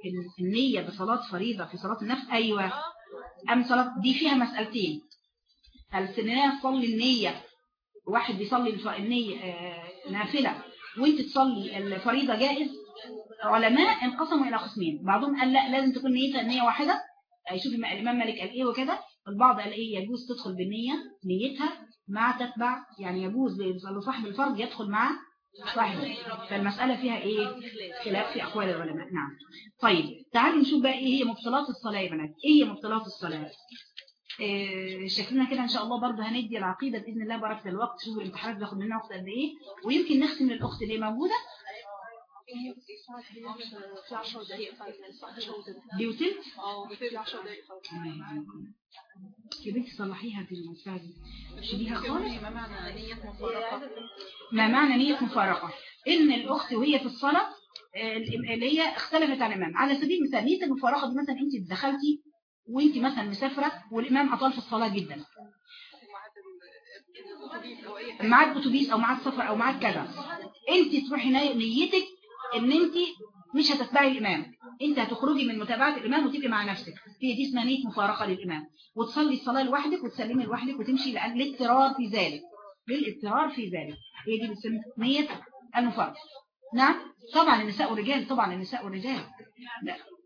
ال- النية بصلاة فريضة في صلاة النفس؟ أيوة. أم صلاة دي فيها مسألتين. السنية تصلي النية. واحد بيصلي النية آه، نافلة. وانت تصلي الفريضة جائز؟ علماء انقسموا إلى قسمين. بعضهم قال لا لازم تكون نيتها نية واحدة. شوف الإمام مالك قال إيه وكده. البعض قال إيه يجوز تدخل بالنية نيتها مع تتبع يعني يجوز لصاحب الفرض يدخل مع صاحب فالمسألة فيها إيه؟ خلاف في أقوال العلماء. نعم. طيب تعالوا نشوف بقى إيه هي مبطلات الصلاة يا بنات. إيه هي مبطلات الصلاة؟ إيه شكلنا كده إن شاء الله برضه هندي العقيدة بإذن الله بركة الوقت. شوفوا الامتحانات بياخد مننا وقت قد إيه. ويمكن نختم للأخت اللي موجودة. في 10 دقائق دي وتلت آه في 10 دقايق يا بنتي صلحيها في المساعدة شيليها خالص ما معنى نية مفرقة ما معنى نية مفارقة. إن الأخت وهي في الصلاة آه، اللي هي اختلفت عن الإمام. على سبيل المثال نية المفارقة دي مثلا أنت دخلتي وأنت مثلا مسافرة والإمام أطال في الصلاة جدا. أو معاك أتوبيس أو معاك سفر أو معاك كذا. أنت تروحي ني- نيتك إن أنت مش هتتبعي الإمام. أنت هتخرجي من متابعة الإمام وتبقي مع نفسك. هي دي اسمها نية مفارقة للإمام. وتصلي الصلاة لوحدك وتسلمي لوحدك وتمشي لأن الاضطرار في ذلك. للاضطرار في ذلك. هي دي بتسمى نية المفارقة. نعم؟ طبعا النساء والرجال طبعا النساء والرجال.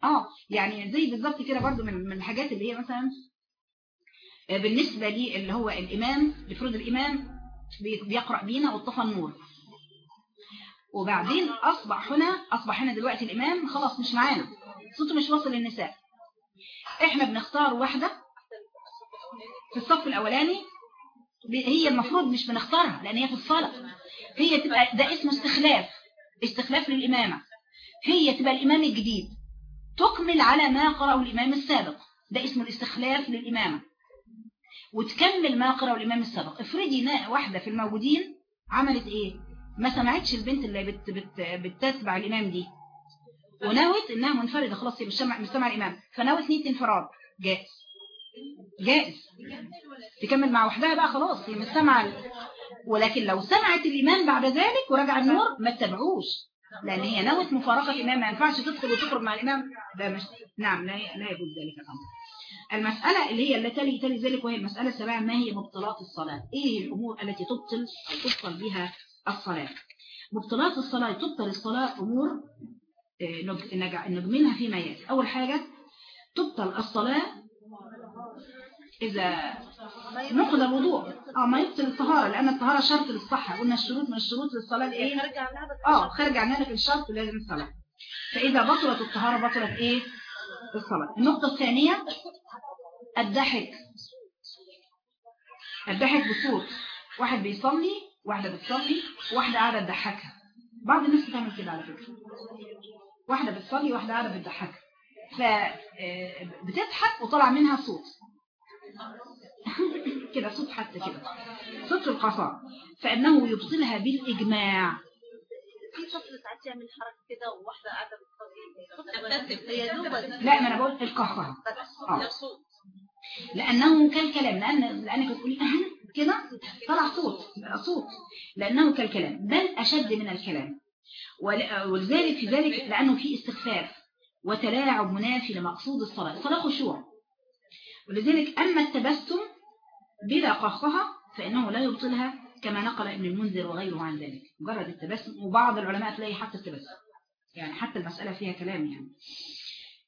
آه. يعني زي بالظبط كده برضو من من الحاجات اللي هي مثلا آه، بالنسبة لي اللي هو الإمام لفروض الإمام بي- بيقرأ بينا وطفى النور وبعدين أصبح هنا أصبح هنا دلوقتي الإمام خلاص مش معانا. صوته مش واصل للنساء. إحنا بنختار واحدة في الصف الأولاني. هي المفروض مش بنختارها لأن هي في الصلاة. هي تبقى ده اسمه استخلاف استخلاف للإمامة. هي تبقى الإمام الجديد. تكمل على ما قرأه الإمام السابق. ده اسمه الاستخلاف للإمامة. وتكمل ما قرأه الإمام السابق. افرضي واحدة في الموجودين عملت إيه؟ ما سمعتش البنت اللي بت بت بتتبع الإمام دي. ونوت إنها منفردة خلاص هي مش سامعة مش سامعة الإمام. فنوت نية انفراد. جائز. جائز. تكمل مع وحدها بقى خلاص هي مش سامعة. ولكن لو سمعت الإمام بعد ذلك ورجع النور ما تتبعوش لأن هي نوت مفارقة الإمام ما ينفعش تدخل وتخرج مع الإمام. ده مش نعم لا لا يجوز ذلك الأمر المسألة اللي هي التي تلي تلي ذلك وهي المسألة السابعة ما هي مبطلات الصلاة؟ إيه الأمور التي تبطل أو تبطل بها الصلاة. مبطلات الصلاة تبطل الصلاة أمور آه، نج- نج- نجملها فيما يأتي أول حاجة تبطل الصلاة إذا نقض الوضوء. آه ما يبطل الطهارة لأن الطهارة شرط للصحة. قلنا الشروط من الشروط للصلاة إيه؟ عنها آه خارج عن ذلك الشرط لازم الصلاة. فإذا بطلت الطهارة بطلت إيه؟ الصلاة. النقطة الثانية الضحك. الضحك بصوت. واحد بيصلي واحدة بتصلي واحدة قاعدة تضحكها. بعض الناس بتعمل كده على فكرة. واحدة بتصلي واحدة قاعدة بتضحكها. فبتضحك وطلع منها صوت. [LAUGHS] كده صوت حتى كده. صوت القصاء فإنه يبطلها بالإجماع. في طفل ساعات يعمل حركة كده وواحدة قاعدة بتصلي. هي دوبة لا ما أنا بقول القهقه بس آه. لا صوت. لأنه كالكلام. لأن لأنك بتقولي كده طلع صوت بقى صوت لأنه كالكلام بل أشد من الكلام. ول- ولذلك في ذلك لأنه في استخفاف وتلاعب منافي لمقصود الصلاة. الصلاة خشوع. ولذلك أما التبسم بلا قهقه فإنه لا يبطلها كما نقل ابن المنذر وغيره عن ذلك. مجرد التبسم وبعض العلماء تلاقي حتى التبسم. يعني حتى المسألة فيها كلام يعني.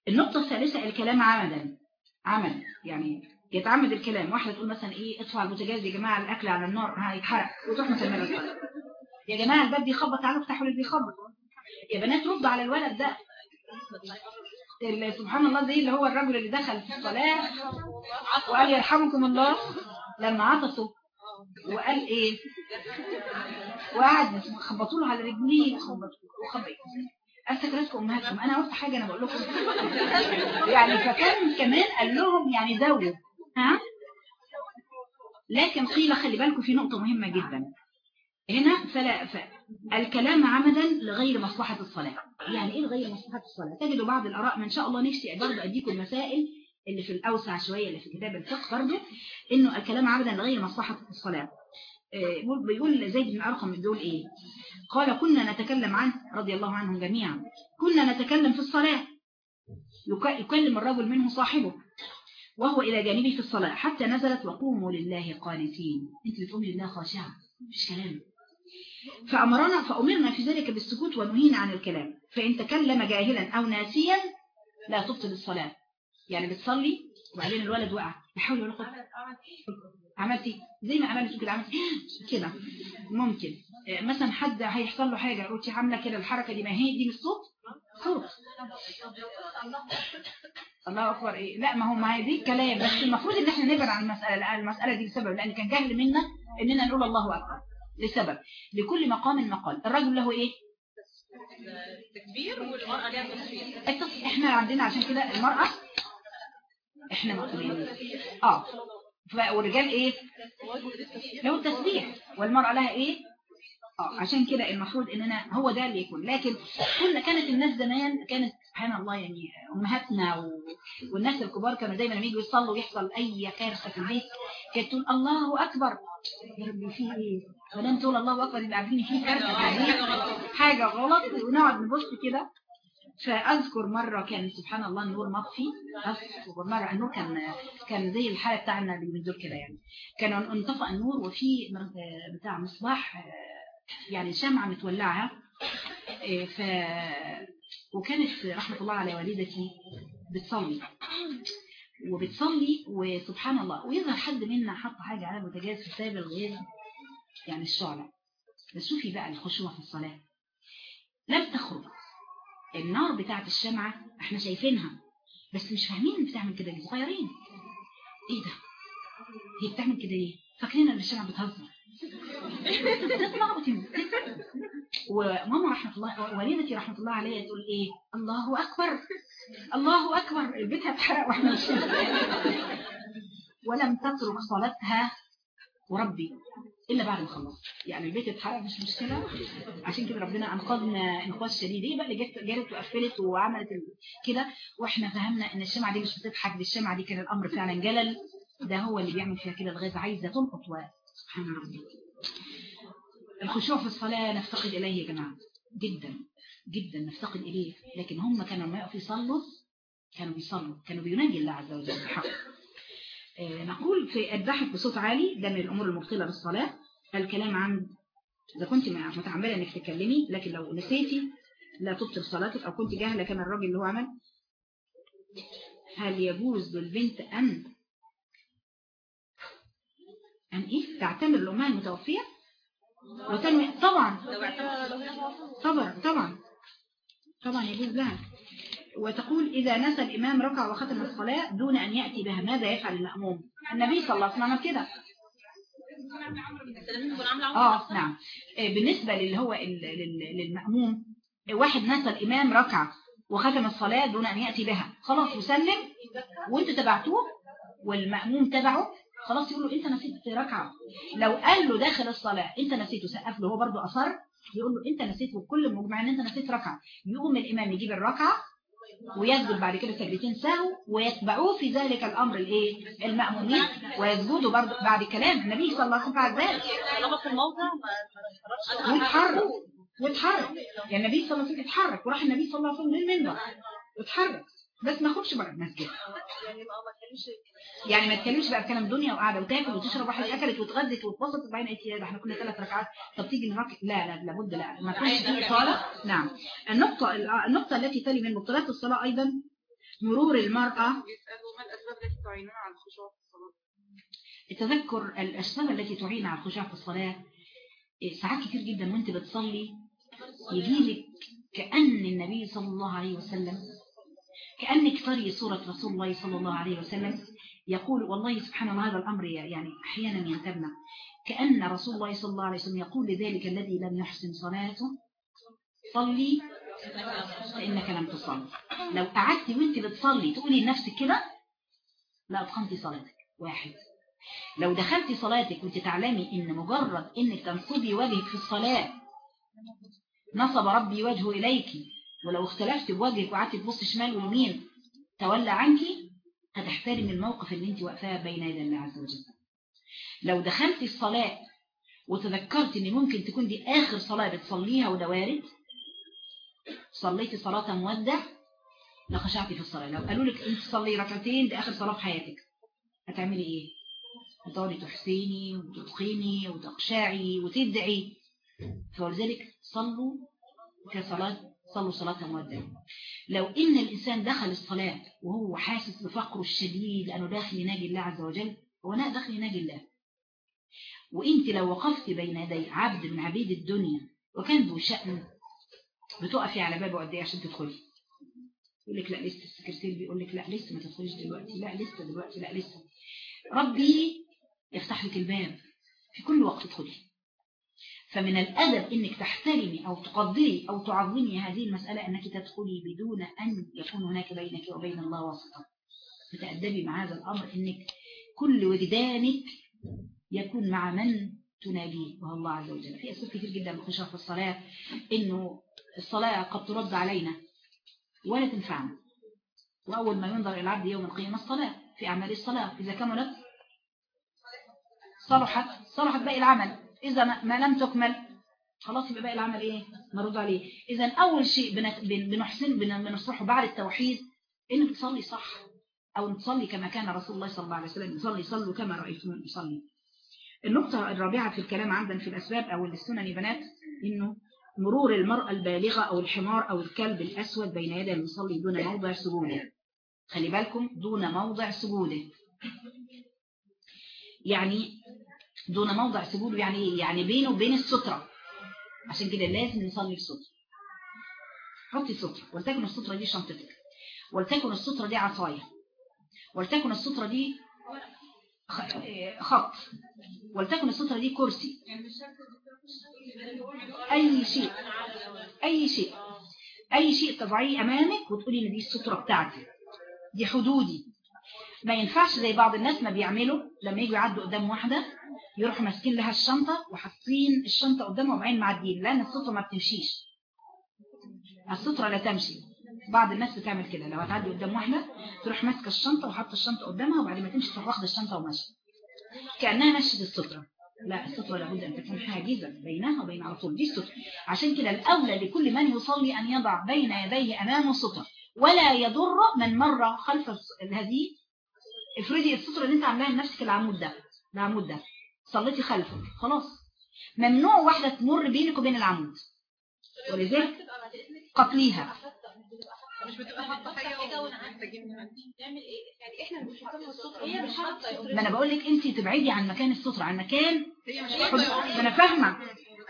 النقطة الثالثة الكلام عمدا عمل يعني يتعمد الكلام. واحدة تقول مثلا إيه اطفوا البوتاجاز يا جماعة الأكل على النار هيتحرق وتروح الصلاة يا جماعة الباب بيخبط تعالوا افتحوا اللي بيخبط. يا بنات ردوا على الولد ده. سبحان الله زي اللي هو الرجل اللي دخل في الصلاة وقال يرحمكم الله لما عطسوا وقال إيه؟ وقعد خبطوا له على رجليه وخبطوا وخبط امسك رزق أمهاتكم. أنا قلت حاجة أنا بقول لكم. يعني فكان كمان قال لهم يعني زودوا ها؟ لكن قيل خلي بالكم في نقطة مهمة جدا. هنا فلا. الكلام عمدا لغير مصلحة الصلاة. يعني إيه لغير مصلحة الصلاة؟ تجدوا بعض الآراء ما إن شاء الله نفسي برضه أديكم المسائل اللي في الأوسع شوية اللي في كتاب الفقه برضه إنه الكلام عمدا لغير مصلحة الصلاة. آه، بيقول زيد بن أرقم بيقول إيه؟ قال كنا نتكلم عنه رضي الله عنهم جميعا. كنا نتكلم في الصلاة. يك- يكلم الرجل منه صاحبه. وهو إلى جانبه في الصلاة حتى نزلت وقوموا لله قانتين. أنت بتقومي لله خاشعة؟ مفيش كلام. فأمرنا فأمرنا في ذلك بالسكوت ونهينا عن الكلام. فإن تكلم جاهلا أو ناسيا لا تبطل الصلاة. يعني بتصلي وبعدين الولد وقع. بحاول ولا قوة. عملتي زي ما عملت كده عملتي [GASPS] كده. ممكن. مثلا حد هيحصل له حاجة قلتي عاملة كده الحركة دي ما هي دي مش صوت صوت الله أكبر. إيه لا ما هو ما هي دي الكلام بس المفروض إن إحنا نبعد عن المسألة عن المسألة دي لسبب لأن كان جهل منا إننا نقول الله أكبر لسبب. لكل مقام مقال. الرجل له إيه؟ تكبير والمرأة ليها تصوير التص... إحنا عندنا عشان كده المرأة إحنا مقبولين آه. والرجال إيه؟ له التسبيح والمرأة لها إيه؟ آه. عشان كده المفروض إننا هو ده اللي يكون. لكن كنا كانت الناس زمان كانت سبحان الله يعني أمهاتنا و... والناس الكبار كانوا دايما لما يجوا يصلوا ويحصل أي كارثه في البيت كانت تقول الله أكبر. يا ربي في إيه؟ فلان تقول الله أكبر يبقى عارفين في كارثة في البيت. حاجة غلط. ونقعد نبص كده. فأذكر مرة كان سبحان الله النور مطفي أذكر مرة النور كان كان زي الحالة بتاعنا اللي من دول كده يعني. كان انطفأ النور وفي بتاع مصباح يعني شمعة متولعة. آه، ف وكانت رحمة الله على والدتي بتصلي. وبتصلي وسبحان الله ويظهر حد منا حط حاجة على البوتاجاز في سبب الغير يعني الشعلة بس شوفي بقى الخشوع في الصلاة. لم تخرج. النار بتاعت الشمعة إحنا شايفينها بس مش فاهمين بتعمل كده ليه؟ صغيرين إيه ده؟ هي بتعمل كده ليه؟ فاكرين إن الشمعة بتهزر. [LAUGHS] وتنزل وماما رحمة الله والدتي رحمة الله عليها تقول إيه؟ الله أكبر. [LAUGHS] الله أكبر. بيتها اتحرق وإحنا ماشيين. [LAUGHS] ولم تترك صلاتها وربي إلا بعد ما خلصت. يعني البيت اتحرق مش مشكلة. عشان كده ربنا أنقذنا انقاذ شديد. إيه بقى اللي جت جرت وقفلت وعملت كده؟ وإحنا فهمنا إن الشمعة دي مش بتضحك دي الشمعة دي كان الأمر فعلا جلل. ده هو اللي بيعمل فيها كده الغاز عايزة تلقط و- سبحان ربي الخشوع في الصلاة نفتقد إليه يا جماعة. جدا جدا نفتقد إليه. لكن هم كانوا لما يقفوا يصلوا كانوا بيصلوا كانوا بيناجي الله عز وجل. بالحق آه، نقول في الضحك بصوت عالي ده من الأمور المبطلة بالصلاة الكلام عن إذا كنت متعمدة إنك تتكلمي لكن لو نسيتي لا تبطل صلاتك أو كنت جاهلة كما الراجل اللي هو عمل هل يجوز للبنت أن أن إيه؟ تعتمر الأمها المتوفية؟ وتنوي. طبعا. طبعا طبعا. طبعا يجوز. لها وتقول إذا نسى الإمام ركع وختم الصلاة دون أن يأتي بها ماذا يفعل المأموم النبي صلى الله عليه وسلم كده. آه نعم. آه، بالنسبة للي هو للمأموم آه، واحد نسى الإمام ركع وختم الصلاة دون أن يأتي بها. خلاص وسلم وانتوا تبعتوه والمأموم تبعه خلاص يقول له انت نسيت ركعة. لو قال له داخل الصلاة انت نسيت وسقف له هو برضه أصر. يقول له انت نسيت وكل مجمع إن انت نسيت ركعة. يقوم الإمام يجيب الركعة ويسجد بعد كده سجدتين سهو ويتبعوه في ذلك الأمر الإيه؟ المأمومين ويسجدوا برضه بعد كلام النبي صلى الله عليه وسلم. فعل ذلك ويتحرك. ويتحرك. يعني النبي صلى الله عليه وسلم اتحرك وراح النبي صلى الله عليه وسلم للمنبر. اتحرك. بس ما يخرجش بره المسجد. يعني ما يعني ما تكلمش بقى بكلام دنيا وقاعدة وتاكل وتشرب واحد أكلت واتغدت واتبسطت وبعدين قالت يا ده إحنا كنا ثلاث ركعات. طب تيجي نركع لا لا لابد لا. ما تكونش اطاله نعم. النقطة النقطة التي تلي من مبطلات الصلاة أيضا مرور المرأة. يسألوا ما الأسباب التي تعيننا على الخشوع في الصلاة؟ التذكر الأسباب التي تعين على الخشوع في الصلاة إيه، ساعات كتير جدا وأنت بتصلي يجيلك كأن النبي صلى الله عليه وسلم كأنك تري صورة رسول الله صلى الله عليه وسلم يقول والله سبحان الله هذا الأمر يعني أحيانا ينتبنا. كأن رسول الله صلى الله عليه وسلم يقول لذلك الذي لم يحسن صلاته صلي فإنك لم تصلي. لو قعدت وأنت بتصلي تقولي لنفسك كده لا أتقنتي صلاتك. واحد. لو دخلتي صلاتك وأنت تعلمي إن مجرد إنك تنصبي وجهك في الصلاة نصب ربي وجهه اليك ولو اختلفت بوجهك وقعدت تبص شمال ويمين تولى عنك هتحترم الموقف اللي انت واقفاه بين يدي الله عز وجل. لو دخلتي الصلاة وتذكرت إن ممكن تكون دي آخر صلاة بتصليها وده وارد صليتي صلاة مودع لخشعتي في الصلاة. لو قالوا لك أنت صلي ركعتين دي آخر صلاة في حياتك. هتعملي إيه؟ هتقعدي تحسيني وتتقيني وتخشعي وتدعي. فلذلك صلوا كصلاة صلوا صلاة مودع لو إن الإنسان دخل الصلاة وهو حاسس بفقره الشديد لأنه داخل يناجي الله عز وجل هو داخل يناجي الله. وإنت لو وقفت بين يدي عبد من عبيد الدنيا وكان ذو شأن بتقفي على بابه قد إيه عشان تدخلي؟ يقول لك لا لسه السكرتير بيقول لك لا لسه ما تدخليش دلوقتي. لا لسه دلوقتي لا لسه ربي يفتح لك الباب. في كل وقت ادخلي فمن الأدب إنك تحترمي أو تقدري أو تعظمي هذه المسألة أنك تدخلي بدون أن يكون هناك بينك وبين الله واسطة تتأدبي مع هذا الأمر إنك كل وجدانك يكون مع من تناجيه وهو الله عز وجل. في أسباب كتير جدا بخشوع في الصلاة إنه الصلاة قد ترد علينا ولا تنفعنا. وأول ما ينظر العبد يوم القيامة الصلاة في أعمال الصلاة. إذا كملت صلحت صلحت باقي العمل. إذا ما لم تكمل خلاص يبقى باقي العمل إيه؟ مرد عليه. إذا أول شيء بنحسن بن- بنصلحه بعد التوحيد إنك تصلي صح أو تصلي كما كان رسول الله صلى الله عليه وسلم يصلي صلوا كما رأيتم يصلي. النقطة الرابعة في الكلام عندنا في الأسباب أو السنن يا بنات إنه مرور المرأة البالغة أو الحمار أو الكلب الأسود بين يدي المصلي دون موضع سجوده. خلي بالكم دون موضع سجوده. يعني دون موضع سجوده يعني إيه؟ يعني بينه وبين السترة. عشان كده لازم نصلي في سترة حطي سترة ولتكن السترة دي شنطتك. ولتكن السترة دي عصاية. ولتكن السترة دي خط. ولتكن السترة دي كرسي. أي شيء. أي شيء. أي شيء تضعيه أمامك وتقولي إن دي السترة بتاعتي. دي حدودي. ما ينفعش زي بعض الناس ما بيعملوا لما يجوا يعدوا قدام واحدة يروحوا ماسكين لها الشنطة وحاطين الشنطة قدامها وبعدين معديين لأن السترة ما بتمشيش. السترة لا تمشي. بعض الناس بتعمل كده. لو هتعدي قدام واحدة تروح ماسكة الشنطة وحاطة الشنطة قدامها وبعدين ما تمشي تروح واخدة الشنطة وماشية. كأنها مشت السترة لا السترة لابد أن تكون حاجزة بينها وبين على طول. دي السترة عشان كده الأولى لكل من يصلي أن يضع بين يديه أمامه سترة ولا يضر من مر خلف هذه افرضي السترة اللي أنت عاملاها لنفسك العمود ده. العمود ده. صليتي خلفه خلاص. ممنوع واحدة تمر بينك وبين العمود. ولذلك قتليها. مش بتبقى حاطة حاجة ومحتاجين نعمل إيه؟ يعني إحنا بنحطها الصوت هي مش حاطة ما أنا بقول لك انت تبعدي عن مكان السترة عن مكان هي مش ما أنا فاهمة.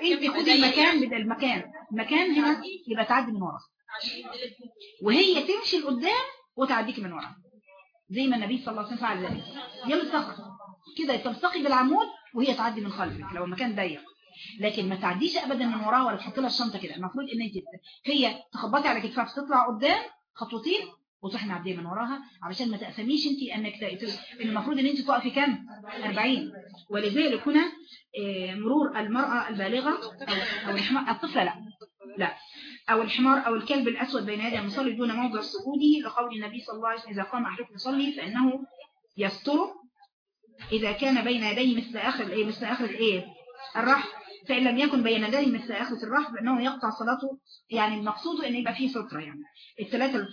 انت خدي المكان بدل المكان. المكان هنا يبقى تعدي من ورا. وهي تمشي لقدام وتعديكي من ورا. زي ما النبي صلى الله عليه وسلم فعل. ذلك يلصق. كده تلصقي بالعمود وهي تعدي من خلفك لو المكان ضيق. لكن ما تعديش ابدا من وراها ولا تحطي لها الشنطة كده. المفروض ان انت هي تخبطي على كتفها فتطلع قدام خطوتين وتروحي معدية من وراها. علشان ما تأثميش انت أنك المفروض إن انت تقفي كام؟ 40 ولذلك هنا آه، مرور المرأة البالغة أو الحمار الطفلة لا. لا. أو الحمار أو الكلب الأسود بين يدي. المصلي دون موضع سجوده لقول النبي صلى الله عليه وسلم إذا قام أحدكم يصلي فإنه يستره إذا كان بين يديه مثل آخر الإيه مثل آخر الإيه الرحم. فإن لم يكن بين يديه مثل آخرة الرحم فإنه يقطع صلاته. يعني المقصود إن يبقى فيه سترة يعني. الثلاثة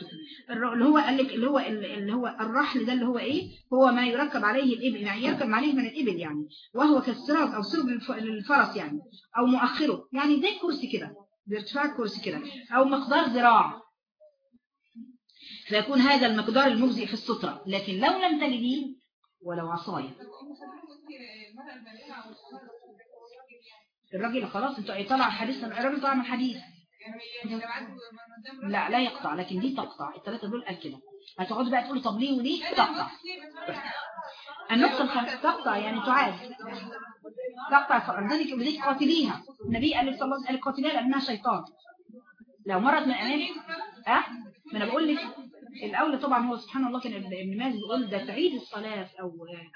اللي هو قال لك اللي هو اللي هو الرحل ده اللي هو إيه؟ هو ما يركب عليه الإبل يعني يركب عليه من الإبل يعني. وهو كالسراج أو الف- الفرس يعني. أو مؤخره. يعني زي كرسي كده. بارتفاع الكرسي كده. أو مقدار ذراع. فيكون هذا المقدار المجزئ في السترة. لكن لو لم تجديه ولو عصاية. الراجل خلاص أنتوا إيه طلع حديث الراجل طلع من حديث. لا لا يقطع لكن دي تقطع. الثلاثة دول قال كده. هتقعدوا بقى تقولوا طب ليه وليه؟ تقطع. النقطة الخامسة تقطع يعني تعاد. تقطع. فلذلك بديك قاتليها. النبي قال صلى الله عليه وسلم قاتليها لأنها شيطان. لو مرت من أمامك أه ما أنا بقول لك الأولى طبعا هو سبحان الله كان ابن ماجد بيقول ده تعيد الصلاة أو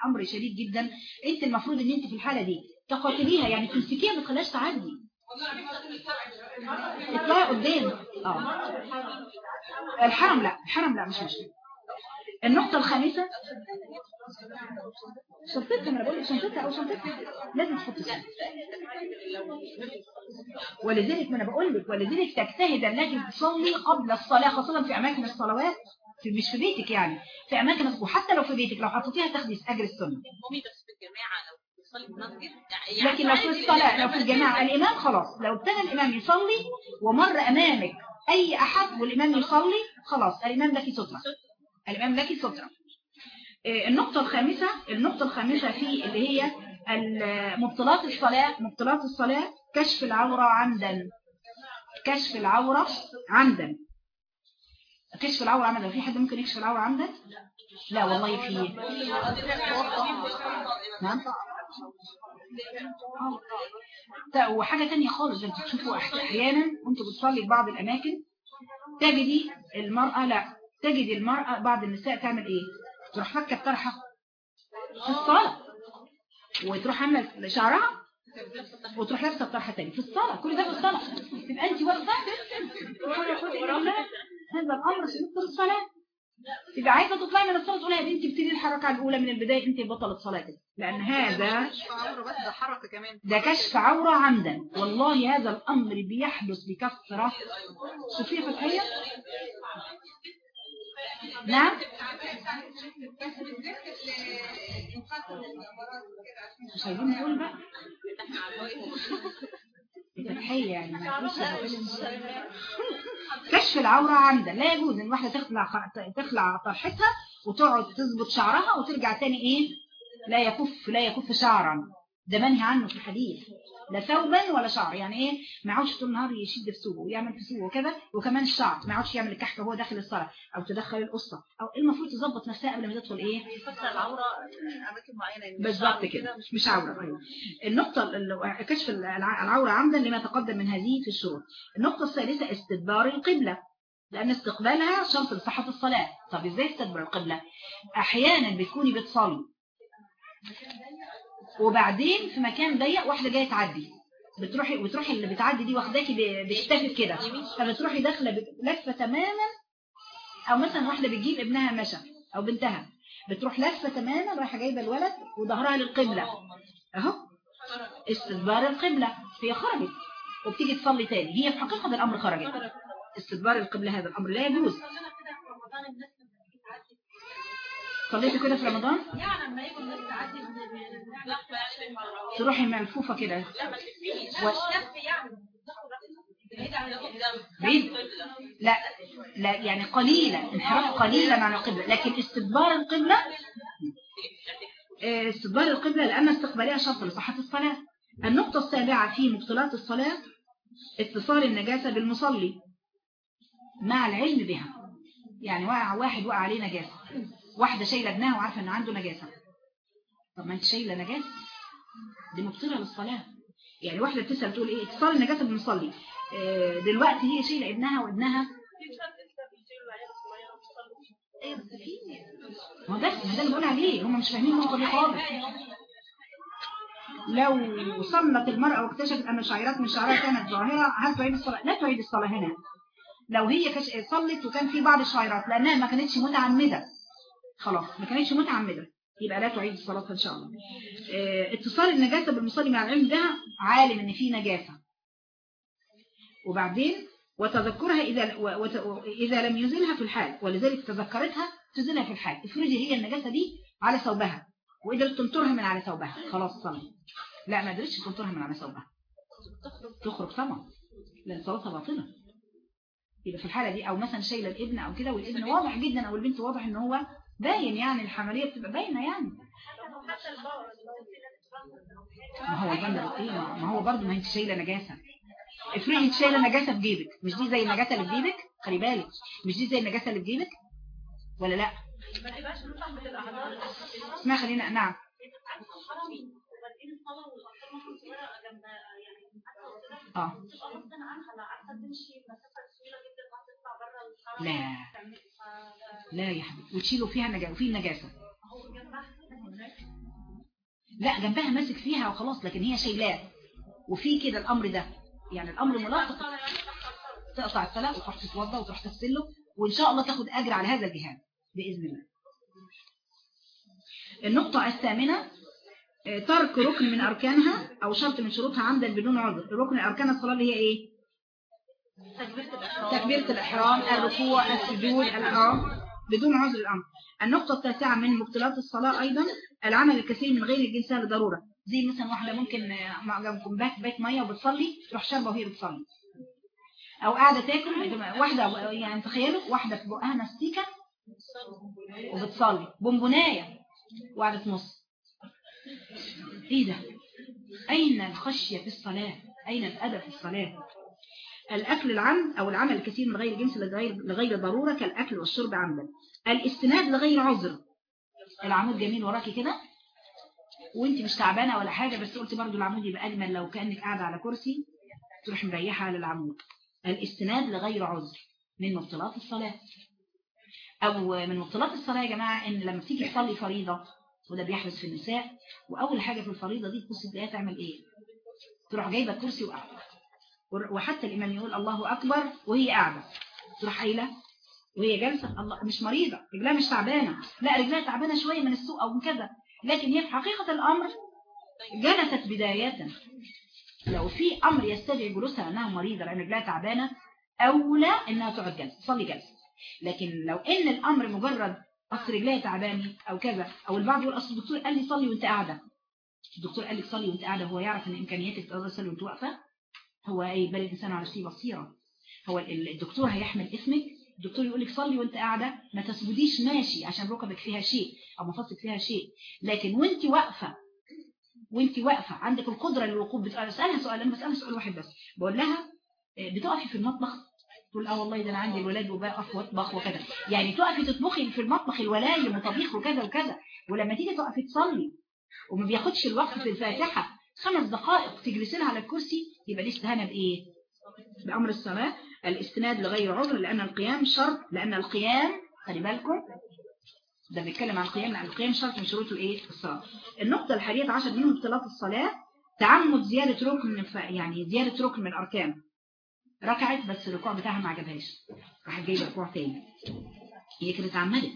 أمر شديد جدا. أنت المفروض أن أنت في الحالة دي تقاتليها يعني تمسكيها ما تخليهاش تعدي. اطلعي قدام. آه. الحرم لا الحرم لا مش مشكلة. النقطة الخامسة. شنطتها ما أنا بقول شنطتها أو شنطتها لازم تحط السنة ولذلك ما أنا بقول لك ولذلك تجتهد أنك تصلي قبل الصلاة خاصة في أماكن الصلوات في مش في بيتك يعني في أماكن وحتى لو في بيتك لو حطيتيها تاخدي أجر السنة. في في لكن لو في الصلاة لو في الجماعة الإمام خلاص لو ابتدى الإمام يصلي ومر أمامك أي أحد والإمام يصلي خلاص الإمام لك سترة الإمام لك سترة آه، النقطة الخامسة النقطة الخامسة في اللي هي مبطلات الصلاة مبطلات الصلاة كشف العورة عمدا. كشف العورة عمدا. كشف العورة عمدا. في حد ممكن يكشف العورة عمدا؟ لا والله في. نعم وحاجة تانية خالص. انت تشوفوا أح- أحيانا وانت بتصلي في بعض الأماكن تجدي المرأة لا. تجدي المرأة بعض النساء تعمل إيه؟ تروح فكة الطرحة في الصلاة وتروح عاملة شعرها وتروح لابسة الطرحة تاني في الصلاة كل ده في الصلاة تبقى انت بالله، هذا الأمر سنة الصلاة. تبقى عايزة تطلعي من الصلاة تقولي يا بنتي ابتدي الحركة الأولى من البداية. انت بطلت صلاتك لأن هذا في ده كشف عورة عمدا. والله هذا الأمر بيحدث بكثرة. صوفية فتحية. نعم؟ مش عايزين نقول بقى؟ فتحية يعني كشف العورة عمدا لا يجوز إن واحدة تخلع تخلع طرحتها وتقعد تظبط شعرها وترجع تاني إيه؟ لا يكف لا يكف شعرا. ده منهي عنه في الحديث. لا ثوبا ولا شعر. يعني إيه؟ ما يقعدش طول النهار يشد في ثوبه ويعمل في ثوبه وكذا وكمان الشعر. ما يقعدش يعمل الكحكه وهو داخل الصلاة أو تدخل القصة. أو المفروض تظبط نفسها قبل ما تدخل إيه؟ فترة العورة أماكن معينة يعني بالظبط كده. مش عورة. أيوة. النقطة ال- كشف الع- العورة عمدا لما تقدم من هذه في الشروط. النقطة الثالثة استدبار القبلة. لأن استقبالها شرط لصحة الصلاة. طب إزاي استدبر القبلة؟ أحيانا بتكوني بتصلي. وبعدين في مكان ضيق واحدة جاية تعدي. بتروحي وتروحي اللي بتعدي دي واخداكي ب- بكتافك كده. فبتروحي داخلة ب- لفه تماما أو مثلا واحدة بتجيب ابنها مشى أو بنتها. بتروح لفة تماما رايحة جايبة الولد وظهرها للقبلة. أهو. استدبار القبلة. هي خرجت وبتيجي تصلي تاني. هي في حقيقة الامر خرجت. استدبار القبلة هذا الأمر لا يجوز. صليتوا كده في رمضان؟ يعني لما يجوا الناس تعدي تروحي ملفوفه كده. و... بعيد. لا لا يعني قليلا انحراف قليلا عن القبلة. لكن استدبار القبلة آه، استدبار القبلة لأن استقبالها شرط لصحة الصلاة. النقطة السابعة في مبطلات الصلاة اتصال النجاسة بالمصلي مع العلم بها. يعني واحد وقع عليه نجاسة. واحدة شايلة ابنها وعارفة ان عنده نجاسة. طب ما أنت شايلة نجاسة. دي مبطلة للصلاة. يعني واحدة بتسأل تقول إيه؟ اتصال النجاسة بالمصلي آه، دلوقتي هي شايلة ابنها وابنها. ما ده ما ده اللي بقول عليه. هم مش فاهمين النقطة دي خالص. لو صلت المرأة واكتشفت أن شعيرات من شعرها كانت ظاهرة هل تعيد الصلاة؟ لا تعيد الصلاة هنا. لو هي. صلت وكان في بعض الشعيرات لأنها ما كانتش متعمدة. خلاص ما كانتش متعمدة. يبقى لا تعيد الصلاة إن شاء الله. آه اتصال النجاسة بالمصلي مع العلم ده عالم إن في نجاسة. وبعدين وتذكرها إذا. إذا لم يزلها في الحال ولذلك تذكرتها تزلها في الحال. افرضي هي النجاسة دي على ثوبها. وقدرت تنطرها من على ثوبها. خلاص صلي. لا ما قدرتش تنطرها من على ثوبها. تخرج طبعا. لأن صلاتها باطلة. يبقى في الحالة دي أو مثلا شايلة الابن أو كده والابن واضح جدا أو البنت واضح إن هو باين يعني الحملية بتبقى باينة يعني. ما هو البندر إيه ما هو برضه ما انت شايلة نجاسة. افرضي انت شايلة نجاسة في جيبك. مش دي زي النجاسة اللي في جيبك؟ خلي بالك. مش دي زي النجاسة اللي في جيبك؟ ولا لا؟ اسمها خلينا. نعم. آه. لا. لا يا حبيبي. وتشيلوا فيها نجاسه وفي نجاسه لا جنبها ماسك فيها وخلاص لكن هي شايلاه. وفي كده الأمر ده. يعني الأمر ملاحظ تقطع الصلاه وتروح تتوضا وتروح تغسله وإن شاء الله تاخد أجر على هذا الجهاد بإذن الله. النقطة الثامنة آه، ترك ركن من أركانها أو شرط من شروطها عمدا بدون عذر. ركن أركان الصلاة اللي هي إيه؟ تكبيره الإحرام الركوع السجود الإحرام بدون عذر الأمر. النقطة التاسعة من مبطلات الصلاة أيضا العمل الكثير من غير الجنسيه لضرورة. زي مثلا واحدة ممكن آه، مع كوبايه بيت مية وبتصلي تروح شاربة وهي بتصلي. أو قاعدة تاكل واحدة يعني تخيلوا واحدة في بقها مستيكة وبتصلي. بونبوناية وقاعده تنص إيه ده؟ أين الخشية في الصلاة؟ أين الأدب في الصلاة؟ الأكل العمد أو العمل الكثير من غير جنس لغير لغير ضرورة كالأكل والشرب عمدا الاستناد لغير عذر. العمود جميل وراكي كده. وانت مش تعبانة ولا حاجة بس قلت برضو العمود يبقى أجمل لو كأنك قاعدة على كرسي تروح مريحة على العمود الاستناد لغير عذر من مبطلات الصلاة. أو من مبطلات الصلاة يا جماعة إن لما تيجي تصلي فريضة وده بيحدث في النساء وأول حاجة في الفريضة دي تبص تلاقيها تعمل إيه؟ تروح جايبة كرسي وقاعدة. وحتى الامام يقول الله أكبر وهي قاعدة. تروح قايلة وهي جالسة الله مش مريضة رجلها مش تعبانة. لا رجلها تعبانة شوية من السوق أو من كذا. لكن هي في حقيقة الأمر جلست بداية. لو في أمر يستدعي جلوسها انها مريضة لأن رجلها تعبانة أولى إنها تقعد جلسه تصلي جلسه لكن لو إن الأمر مجرد أصل رجلها تعباني أو كذا أو البعض يقول أصل الدكتور قال لي صلي وأنت قاعدة. الدكتور قال لك صلي وأنت قاعدة هو يعرف إن إمكانياتك تقدر تصلي وأنت واقفة؟ هو إيه بل الإنسان على نفسه بصيرة. هو ال- الدكتور هيحمل اسمك الدكتور يقول لك صلي وأنت قاعدة ما تسجديش ماشي عشان ركبك فيها شيء أو مفاصلك فيها شيء. لكن وأنت واقفة وأنت واقفة عندك القدرة للوقوف بسالها سؤال أنا بسالها سؤال واحد بس بقول لها آه، بتقفي في المطبخ؟ تقول آه والله ده أنا عندي الولاد وبقف وأطبخ وكذا. يعني تقفي تطبخي في المطبخ الولايم وطبيخ وكذا وكذا. ولما تيجي تقفي تصلي وما بياخدش الوقت في الفاتحة خمس دقائق تجلسي لها على الكرسي يبقى دي استهانه بإيه؟ بأمر الصلاة. الاستناد لغير عذر لأن القيام شرط لأن القيام خلي بالكم ده بيتكلم عن القيام لأن القيام شرط من شروط الإيه؟ الصلاة. النقطة الحادية عشر من مبطلات الصلاة تعمد زيادة ركن ف- يعني زيادة ركن من الأركان. ركعت بس الركوع بتاعها ما عجبهاش. راحت جايبة ركوع تاني. هي كانت عمدت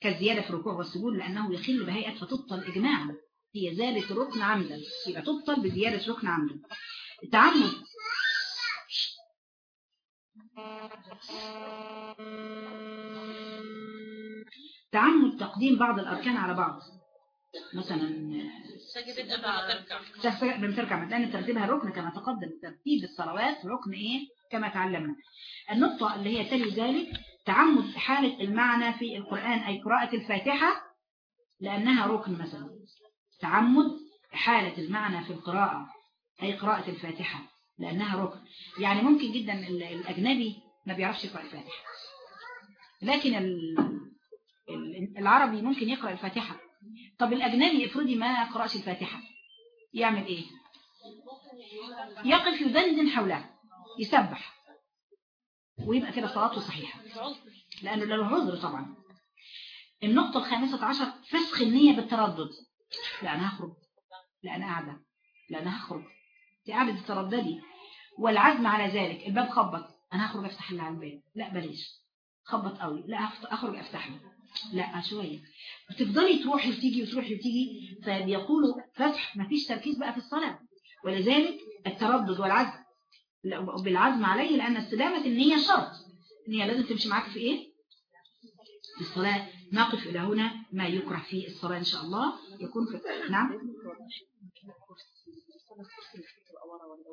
كالزيادة في الركوع والسجود لأنه يخل بهيئة فتبطل إجماعا هي زادت الركن عمدا يبقى تبطل بزيادة ركن عمدا. التعمد تعمد تقديم بعض الأركان على بعض. مثلا سجدت قبل ما تركع لأن ترتيبها ركن كما تقدم ترتيب الصلوات ركن إيه؟ كما تعلمنا. النقطة اللي هي تلي ذلك تعمد حالة المعنى في القرآن أي قراءة الفاتحة لأنها ركن مثلا. تعمد حالة المعنى في القراءة. أي قراءة الفاتحة لأنها ركن. يعني ممكن جدا ال- الأجنبي ما بيعرفش يقرأ الفاتحة. لكن ال- ال- العربي ممكن يقرأ الفاتحة. طب الأجنبي افرضي ما قرأش الفاتحة يعمل إيه؟ يقف يدندن حولها يسبح ويبقى كده صلاته صحيحة. لأنه له عذر طبعا. النقطة الخامسة عشر فسخ النية بالتردد. لا أنا هخرج لا أنا قاعدة لا أنا هخرج انت قاعدة تترددي. والعزم على ذلك. الباب خبط. أنا هخرج أفتح اللي على الباب. لا بلاش. خبط قوي. لا أفتح. له لا شوية. بتفضلي تروحي وتيجي وتروحي وتيجي؟ فبيقولوا فتح. مفيش تركيز بقى في الصلاة. ولذلك التردد والعزم. بالعزم عليه لأن استدامة النية شرط. النية لازم تمشي معاك في إيه؟ في الصلاة. نقف إلى هنا. ما يكره في الصلاة إن شاء الله. يكون في نعم؟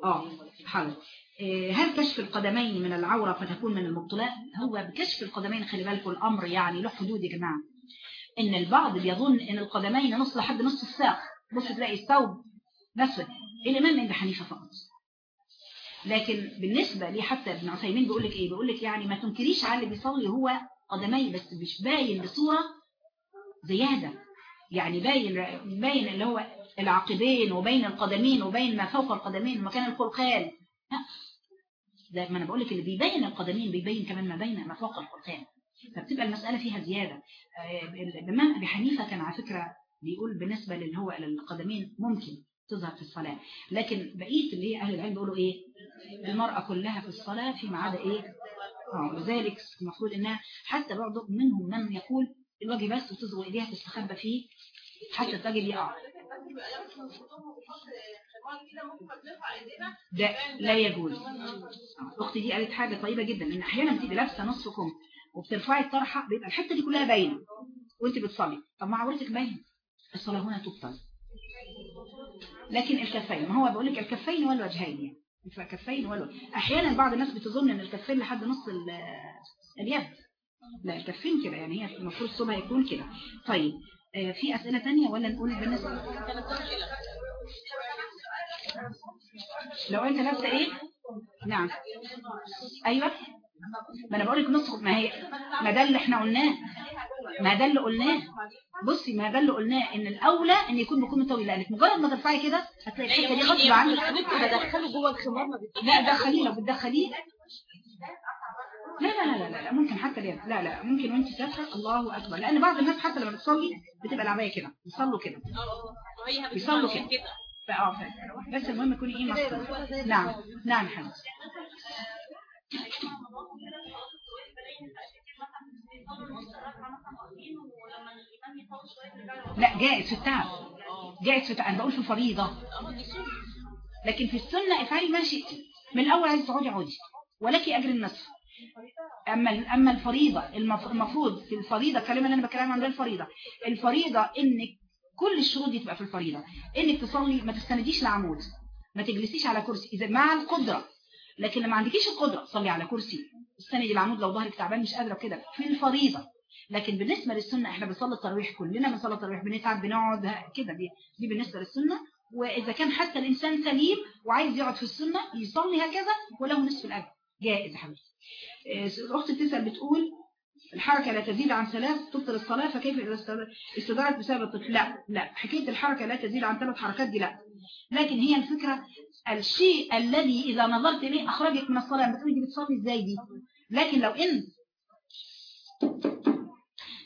آه حاضر آه، هل كشف القدمين من العورة فتكون من المبطلات؟ هو بكشف القدمين خلي بالكم الأمر يعني له حدود يا جماعة. إن البعض بيظن إن القدمين نص لحد نص الساق بص تلاقي الثوب نسود الإمام ابن حنيفة فقط. لكن بالنسبة لي حتى ابن عثيمين بيقول لك إيه؟ بيقول لك يعني ما تنكريش على اللي بيصلي هو قدمي بس مش باين بصورة زيادة. يعني باين باين اللي هو العقبين وبين القدمين وبين ما فوق القدمين ومكان الخلخال لا. ده ما أنا بقول لك اللي بيبين القدمين بيبين كمان ما بين ما فوق الخلخال فبتبقى المسألة فيها زيادة. آه، الإمام أبي حنيفة كان على فكرة بيقول بالنسبة اللي هو للقدمين ممكن تظهر في الصلاة. لكن بقية اللي هي أهل العلم بيقولوا إيه؟ المرأة كلها في الصلاة فيما عدا إيه؟ آه وذلك المفروض إنها حتى بعض منهم من يقول الوجه بس وتصغر إيديها تستخبى فيه حتى تجد يقع. ده لا يجوز. أختي دي قالت حاجة طيبة جدا إن أحيانا بتبقي لابسة نصف كم وبترفعي الطرحة بيبقى الحتة دي كلها باينة. وأنت بتصلي. طب ما عورتك باينة؟ الصلاة هنا تبطل. لكن الكفين ما هو بقول لك الكفين والوجهين يعني. الكفين والوجه أحيانا بعض الناس بتظن إن الكفين لحد نص ال- اليد. لا الكفين كده يعني هي المفروض الصبح يكون كده. طيب في أسئلة تانية ولا نقول بالنسبة لو أنت لابسة إيه؟ نعم. أيوه. ما أنا بقول لك نص ما هي ما ده اللي إحنا قلناه. ما ده اللي قلناه. بصي ما ده اللي قلناه إن الأولى إن يكون بكم طويل لأنك مجرد ما ترفعي كده هتلاقي الحتة دي غصب عنك. ممكن ادخله جوه الخمار ما. لا دخليه لو بتدخليه لا لا لا لا, لا ممكن حتى اليد لا لا ممكن وانت سافره الله أكبر. لأن بعض الناس حتى لما بتصلي بتبقى العباية كده بيصلوا كده. بيصلوا كده. فاه بس المهم يكون إيه مصدر. نعم نعم حبيبي لا جائز في التعب. جائز في التعب. أنا بقول في الفريضه لكن في السنة افعلي ما شئت. من الأول عايز تقعدي عودي ولك أجر النصف. أما أما الفريضة المف- المفروض في الفريضة الكلمة اللي أنا بتكلم عنها الفريضة. الفريضة إنك كل الشروط دي تبقى في الفريضة. إنك تصلي ما تستنديش لعمود. ما تجلسيش على كرسي. إذا مع القدرة. لكن لما عندكيش القدرة صلي على كرسي. استندي العمود لو ظهرك تعبان مش قادرة كده. في الفريضة. لكن بالنسبة للسنة إحنا بنصلي التراويح كلنا بنصلي التراويح بنتعب بنقعد كده. دي, دي بالنسبة للسنة. وإذا كان حتى الإنسان سليم وعايز يقعد في السنة يصلي هكذا وله نصف الأجر. جائز يا حبيبتي. آه، الأخت بتسأل بتقول الحركة لا تزيد عن ثلاث تبطل الصلاة فكيف إذا است- استدارت بسبب الطفل؟ لا لا حكاية الحركة لا تزيد عن ثلاث حركات دي لا. لكن هي الفكرة الشيء الذي إذا نظرت إليه أخرجك من الصلاة بتقولي دي بتصلي إزاي دي؟ لكن لو إن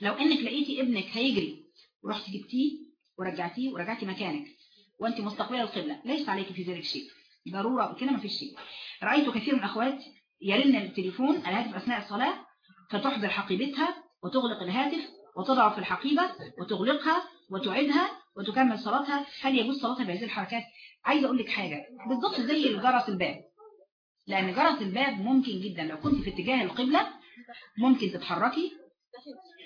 لو إنك لقيتي ابنك هيجري ورحت جبتيه ورجعتيه ورجعتي مكانك وأنت مستقبلة القبلة ليس عليك في ذلك شيء. ضرورة كده ما فيش شيء. رأيت كثير من أخوات يرن التليفون الهاتف أثناء الصلاة فتحضر حقيبتها وتغلق الهاتف وتضع في الحقيبة وتغلقها وتعيدها وتكمل صلاتها. هل يجوز صلاتها بهذه الحركات؟ عايزة أقول لك حاجة بالضبط زي جرس الباب. لأن جرس الباب ممكن جدا لو كنت في اتجاه القبلة ممكن تتحركي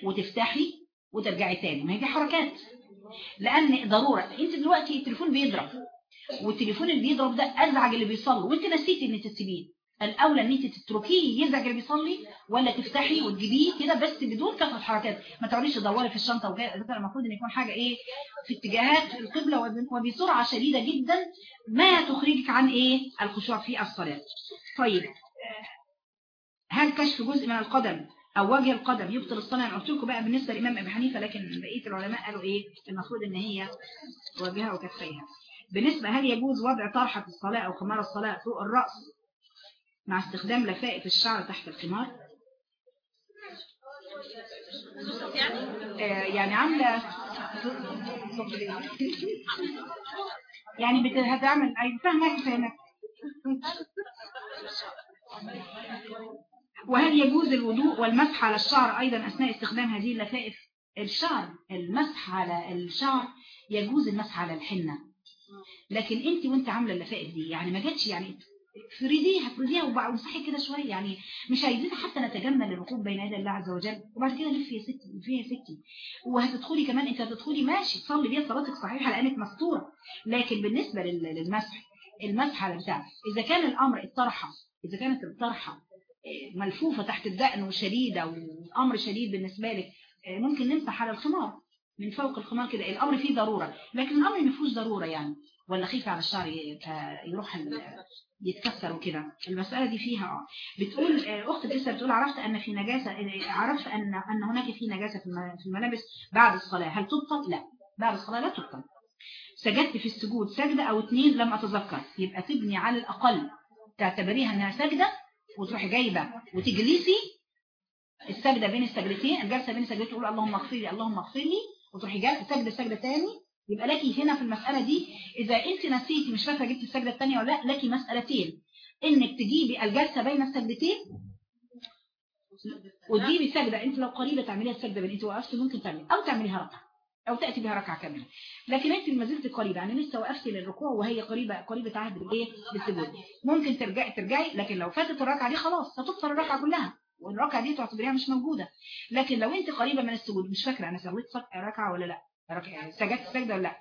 وتفتحي وترجعي تاني. ما هي دي حركات. لأن ضرورة أنت دلوقتي التليفون بيضرب والتليفون اللي بيضرب ده أزعج اللي بيصلي وأنت نسيتي ان تسيبيه. الأولى إن انت تتركيه اللي بيصلي ولا تفتحي وتجيبيه كده بس بدون كثرة حركات ما تقعديش تدوري في الشنطة وكده. ده المفروض إن يكون حاجة إيه؟ في اتجاهات القبلة وب- وبسرعة شديدة جدا ما تخرجك عن إيه؟ الخشوع في الصلاة. طيب هل كشف جزء من القدم أو وجه القدم يبطل الصلاة؟ أنا قلت لكم بقى بالنسبة للامام أبي حنيفة لكن بقية العلماء قالوا إيه؟ المفروض إن هي وجهها وكفيها. بالنسبة هل يجوز وضع طرحة الصلاة أو خمار الصلاة فوق الرأس؟ مع استخدام لفائف الشعر تحت الخمار آه، يعني عاملة يعني هتعمل أي فاهمك فاهمك وهل يجوز الوضوء والمسح على الشعر أيضا أثناء استخدام هذه اللفائف الشعر؟ المسح على الشعر يجوز المسح على الحنة. لكن أنت وأنت عاملة اللفائف دي يعني ما جاتش يعني فريديها وبع- ومسحي كده شوية يعني مش عايزين حتى نتجمل الوقوف بين يدي الله عز وجل وبعد كده لف يا ستي لف يا ستي. وهتدخلي كمان انت هتدخلي ماشي تصلي بيها صلاتك صحيحة لأنك مستورة. لكن بالنسبة لل- للمسح المسح على بتاع إذا كان الأمر الطرحة إذا كانت الطرحة آه، ملفوفة تحت الدقن وشديدة والأمر شديد بالنسبة لك آه، ممكن نمسح على الخمار من فوق الخمار كده. الأمر فيه ضرورة لكن الأمر ما فيهوش ضرورة يعني. ولا خيف على الشعر يروح يتكسر وكده. المسألة دي فيها آه. بتقول آه، أخت بتسأل بتقول عرفت أن في نجاسة آه، عرفت أن أن هناك في نجاسة في الم- في الملابس بعد الصلاة. هل تبطل؟ لا. بعد الصلاة لا تبطل سجدت في السجود سجدة أو اتنين لم أتذكر. يبقى تبني على الأقل. تعتبريها أنها سجدة وتروحي جايبة وتجلسي. السجدة بين السجدتين الجلسة بين السجدتين تقول اللهم اغفر لي اللهم اغفر لي. وتروحي جايبة سجدة سجدة تاني يبقى لك هنا في المسألة دي إذا أنت نسيتي مش فاكرة جبت السجدة الثانية ولا لأ لك مسألتين إنك تجيبي الجلسة بين السجدتين وتجيبي سجدة أنت لو قريبة تعمليها السجدة بين أنت وقفتي ممكن تعملي أو تعمليها ركعة أو تأتي بها ركعة كاملة. لكن أنت ما زلت قريبة يعني لسه وقفتي للركوع وهي قريبة قريبة عهد بالإيه بالسجود ممكن ترجعي ترجعي لكن لو فاتت الركعة دي خلاص هتبطل الركعة كلها والركعة دي تعتبريها مش موجودة. لكن لو أنت قريبة من السجود مش فاكرة أنا سويت ركعة ولا لأ. ركعة سجدت سجدة ولا لا؟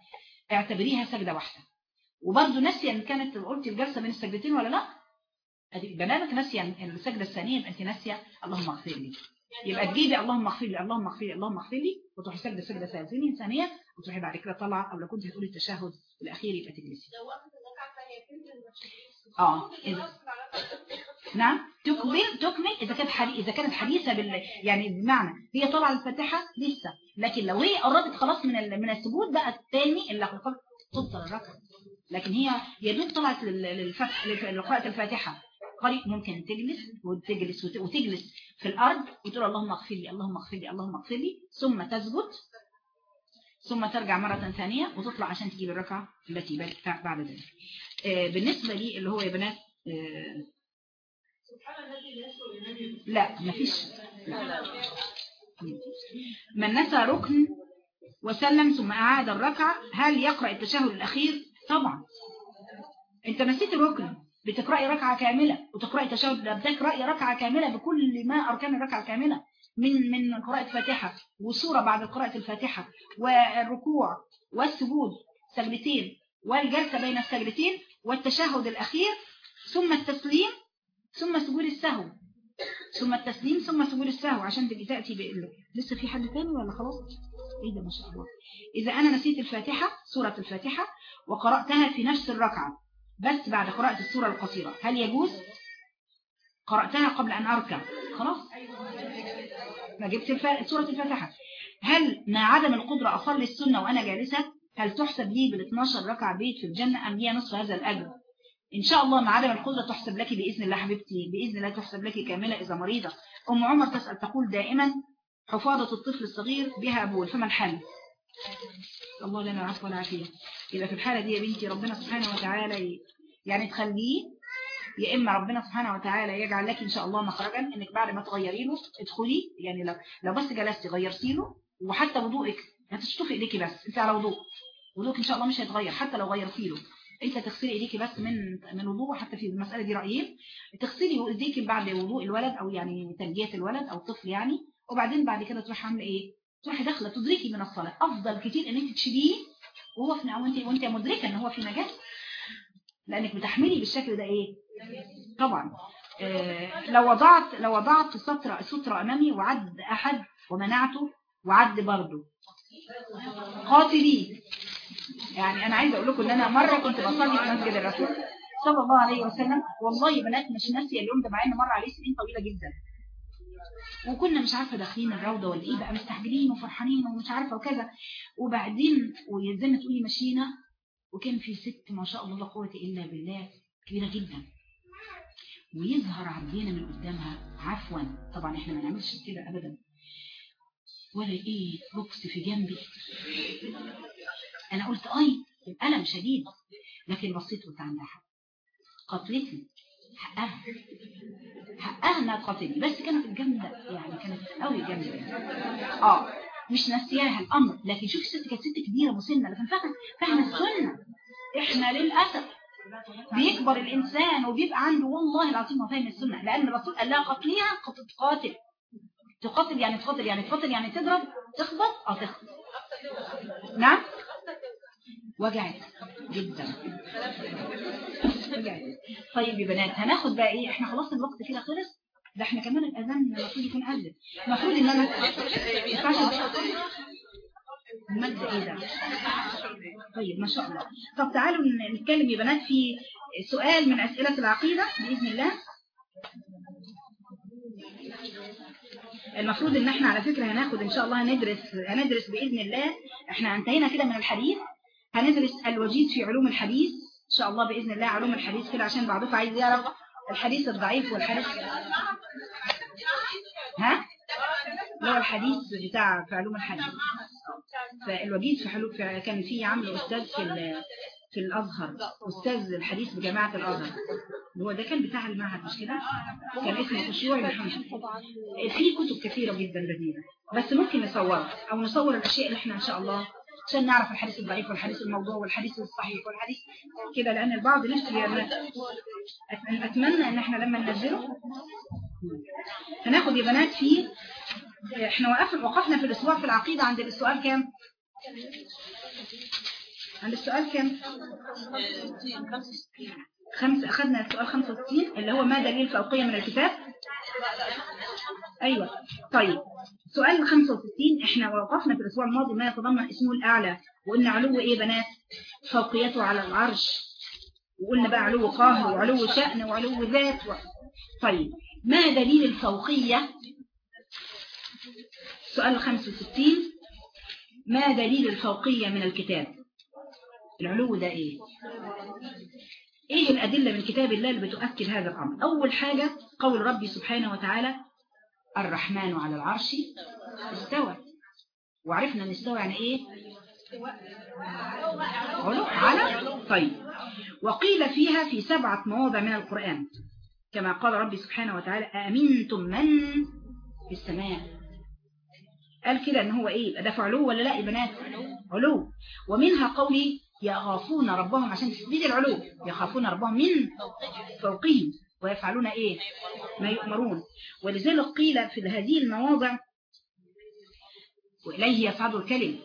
اعتبريها سجدة واحدة. وبرضه ناسية ان كانت قلت الجلسة بين السجدتين ولا لا؟ بنامك ناسية السجدة الثانية يبقى انت ناسية. اللهم اغفر لي. يبقى تجيبي اللهم اغفر لي اللهم اغفر لي اللهم اغفر لي وتروحي سجدة سجدة ثانية ثانية وتروحي بعد كده طالعة أو لو كنت هتقولي التشهد الأخير يبقى تجلسي. الركعة آه إذا نعم. تكمل تكمل إذا كانت حديث إذا كانت حديثة بال يعني بمعنى هي طالعه الفاتحة لسه. لكن لو هي قربت خلاص من ال... من السجود بقى الثاني اللي هتفضل تبطل الركعه لكن هي يا دوب طلعت لل- للفتح لف- لقراءه الفاتحة. قريب ممكن تجلس وتجلس وت- وتجلس في الأرض وتقول اللهم اغفر لي اللهم اغفر لي اللهم اغفر لي ثم تسجد ثم ترجع مرة ثانية وتطلع عشان تجيب الركعة التي بعد- ذلك. آه، بالنسبة لي اللي هو يا بنات آه، لا مفيش. لا. من نسى ركن وسلم ثم أعاد الركعة هل يقرأ التشهد الأخير؟ طبعا. أنت نسيت الركن بتقرأي ركعة كاملة وتقرأي تشهد بتقرأي ركعة كاملة بكل ما أركان الركعة كاملة من من قراءة فاتحة وسورة بعد قراءة الفاتحة والركوع والسجود سجدتين والجلسة بين السجدتين والتشهد الأخير ثم التسليم ثم سجود السهو. ثم التسليم ثم سجود السهو عشان تأتي بإله. لسه في حد تاني ولا خلاص؟ إيه ده ما شاء الله. إذا أنا نسيت الفاتحة سورة الفاتحة وقرأتها في نفس الركعة بس بعد قراءة السورة القصيرة. هل يجوز؟ قرأتها قبل أن أركع. خلاص؟ ما جبت الف... سورة الفاتحة. هل مع عدم القدرة أصلي السنة وأنا جالسة؟ هل تحسب لي بال 12 ركعة بيت في الجنة أم هي نصف هذا الأجر؟ إن شاء الله مع عدم القدرة تحسب لك بإذن الله حبيبتي بإذن الله تحسب لك كاملة إذا مريضة. أم عمر تسأل تقول دائما حفاظة الطفل الصغير بها أبول فما الحل؟ الله لنا العفو والعافية. يبقى في الحالة دي يا بنتي ربنا سبحانه وتعالى يعني تخليه يا إما ربنا سبحانه وتعالى يجعل لك إن شاء الله مخرجا إنك بعد ما تغيري له ادخلي يعني لو, لو بس جلستي غيرتي له وحتى وضوءك هتشطفي إيديكي بس أنت على وضوء. وضوءك إن شاء الله مش هيتغير حتى لو غيرتي له. انت تغسلي إيديكي بس من من وضوء حتى في المسألة دي رأيين. تغسلي إيديكي بعد وضوء الولد أو يعني تنجيه الولد أو الطفل يعني. وبعدين بعد كده تروحي عاملة إيه؟ تروحي داخلة تدركي من الصلاة. أفضل كتير إن انت تشيليه وهو في وانت وانت مدركة إن هو في نجاسه لأنك بتحملي بالشكل ده إيه؟ طبعا. آه لو وضعت لو وضعت سترة سترة أمامي وعد أحد ومنعته وعد برضه. قاتلي يعني أنا عايزة أقول لكم إن أنا مرة كنت بصلي في مسجد الرسول صلى الله عليه وسلم. والله يا بنات مش ناسيه اليوم ده مع إن مر عليه سنين طويلة جدا. وكنا مش عارفة داخلين الروضة ولا إيه بقى مستعجلين وفرحانين ومش عارفة وكذا. وبعدين وزي ما تقولي مشينا وكان في ست ما شاء الله لا قوة إلا بالله كبيرة جدا. ويظهر عبدنا من قدامها. عفوا. طبعا إحنا ما نعملش كده ابدا. ولا إيه بوكس في جنبي؟ أنا قلت اي الالم شديد. لكن بصيت قلت عندها حق قتلتني حقها. حقها إنها تقاتلني. بس كانت جامدة. يعني كانت قوي جامدة. آه مش ناسياها الأمر. لكن شوف الست كانت ست كبيرة مسنه لكن فاهمه فاهمه السنة إحنا للأسف بيكبر الإنسان وبيبقى عنده والله العظيم هو فاهم السنة لأن الرسول قال لها قتليها تقاتل تقاتل يعني تقاتل يعني تقاتل يعني تضرب تخبط آه تخبط. نعم؟ وجعت جدا. طيب يا بنات هناخد بقى إيه؟ إحنا خلاص الوقت كده خلص ده إحنا كمان الأذان المفروض يكون اذن المفروض إن أنا ينفعش المادة إيه ده؟ طيب ما شاء الله. طب تعالوا نتكلم يا بنات في سؤال من أسئلة العقيدة بإذن الله. المفروض إن إحنا على فكرة هناخد إن شاء الله هندرس هندرس بإذن الله. إحنا انتهينا كده من الحديث. هندرس الوجيز في علوم الحديث. إن شاء الله بإذن الله علوم الحديث كده عشان بعضكم عايز يعرف الحديث الضعيف والحديث. ها؟ اللي هو الحديث بتاع في علوم الحديث. فالوجيز في حلو في كان في عامل أستاذ في في الأزهر أستاذ الحديث بجامعه الأزهر. هو ده كان بتاع المعهد مش كده؟ كان اسمه خشوع محمد في كتب كثيرة جدا لذيذه بس ممكن نصورها أو نصور الأشياء اللي إحنا إن شاء الله عشان نعرف الحديث الضعيف والحديث الموضوع والحديث الصحيح والحديث كده لأن البعض نفسه يعني أت- أتمنى إن إحنا لما ننزله هناخد يا بنات في إحنا وقفنا وقفنا في الأسبوع في العقيدة عند السؤال كام؟ عند السؤال كام؟ خمسة أخذنا السؤال 65 اللي هو ما دليل الفوقية من الكتاب؟ أيوة طيب. سؤال 65 إحنا وقفنا في الأسبوع الماضي ما يتضمن اسمه الأعلى وقلنا علو إيه بنات؟ فوقيته على العرش. وقلنا بقى علو قاهر وعلو شأن وعلو ذات و... طيب ما دليل الفوقية؟ سؤال 65 ما دليل الفوقية من الكتاب؟ العلو ده إيه؟ إيه الأدلة من كتاب الله اللي بتؤكد هذا الأمر؟ أول حاجة قول ربي سبحانه وتعالى الرحمن على العرش استوى. وعرفنا إن استوى يعني إيه؟ علو على طيب. وقيل فيها في سبعة مواضع من القرآن. كما قال ربي سبحانه وتعالى أأمنتم من في السماء؟ قال كده إن هو إيه؟ يبقى ده علو ولا لأ يا بنات؟ علو. ومنها قولي يخافون ربهم عشان تسديد العلو يخافون ربهم من فوقهم. ويفعلون إيه؟ ما يؤمرون ولذلك قيل في هذه المواضع وإليه يصعد الكلم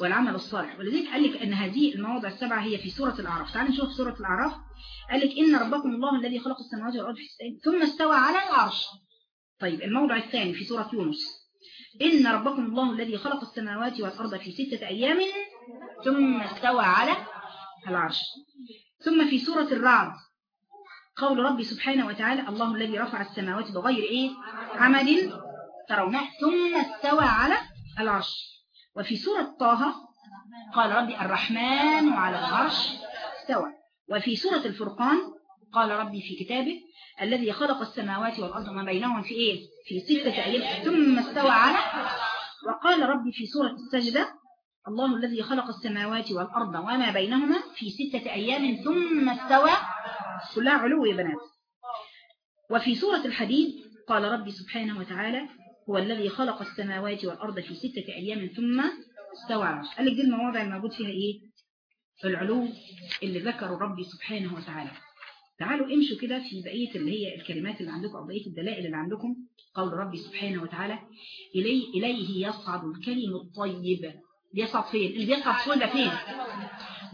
والعمل الصالح. ولذلك قال لك أن هذه المواضع السبعة هي في سورة الأعراف. تعالوا نشوف سورة الأعراف. قال لك إن ربكم الله الذي خلق السماوات والأرض في ثم استوى على العرش. طيب الموضع الثاني في سورة يونس. إن ربكم الله الذي خلق السماوات والأرض في ستة أيام ثم استوى على العرش. ثم في سورة الرعد. قول ربي سبحانه وتعالى الله الذي رفع السماوات بغير إيه؟ عمد ترونه ثم استوى على العرش. وفي سورة طه قال ربي الرحمن على العرش استوى. وفي سورة الفرقان قال ربي في كتابه الذي خلق السماوات والأرض وما بينهم في إيه؟ في ستة أيام ثم استوى على. وقال ربي في سورة السجدة الله الذي خلق السماوات والأرض وما بينهما في ستة أيام. ثم استوى كلها علو يا بنات. وفي سورة الحديد قال ربي سبحانه وتعالى هو الذي خلق السماوات والأرض في ستة أيام ثم استوى. العرش قال لك دي المواضع الموجود فيها إيه؟ العلو اللي ذكره ربي سبحانه وتعالى. تعالوا امشوا كده في بقية اللي هي الكلمات اللي عندكم أو بقية الدلائل اللي عندكم. قول ربي سبحانه وتعالى إليه, إليه يصعد الكلم الطيب. بيصعد فين؟ اللي بيصعد فوق ده فين؟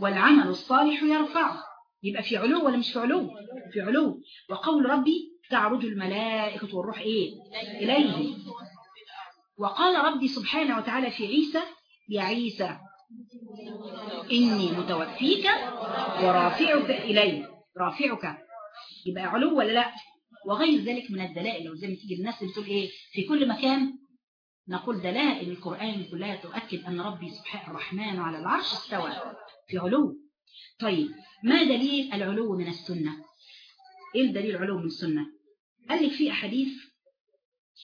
والعمل الصالح يرفعه. يبقى في علو ولا مش في علو؟ في علو. وقول ربي تعرج الملائكة والروح إيه؟ إليه. وقال ربي سبحانه وتعالى في عيسى يا عيسى إني متوفيك ورافعك إلي. رافعك. يبقى علو ولا لا؟ وغير ذلك من الدلائل. لو زي ما تيجي الناس بتقول إيه؟ في كل مكان نقول دلائل القرآن كلها تؤكد أن ربي سبحانه الرحمن على العرش استوى. في علو. طيب ما دليل العلو من السنة؟ إيه الدليل العلو من السنة؟ قال لك في أحاديث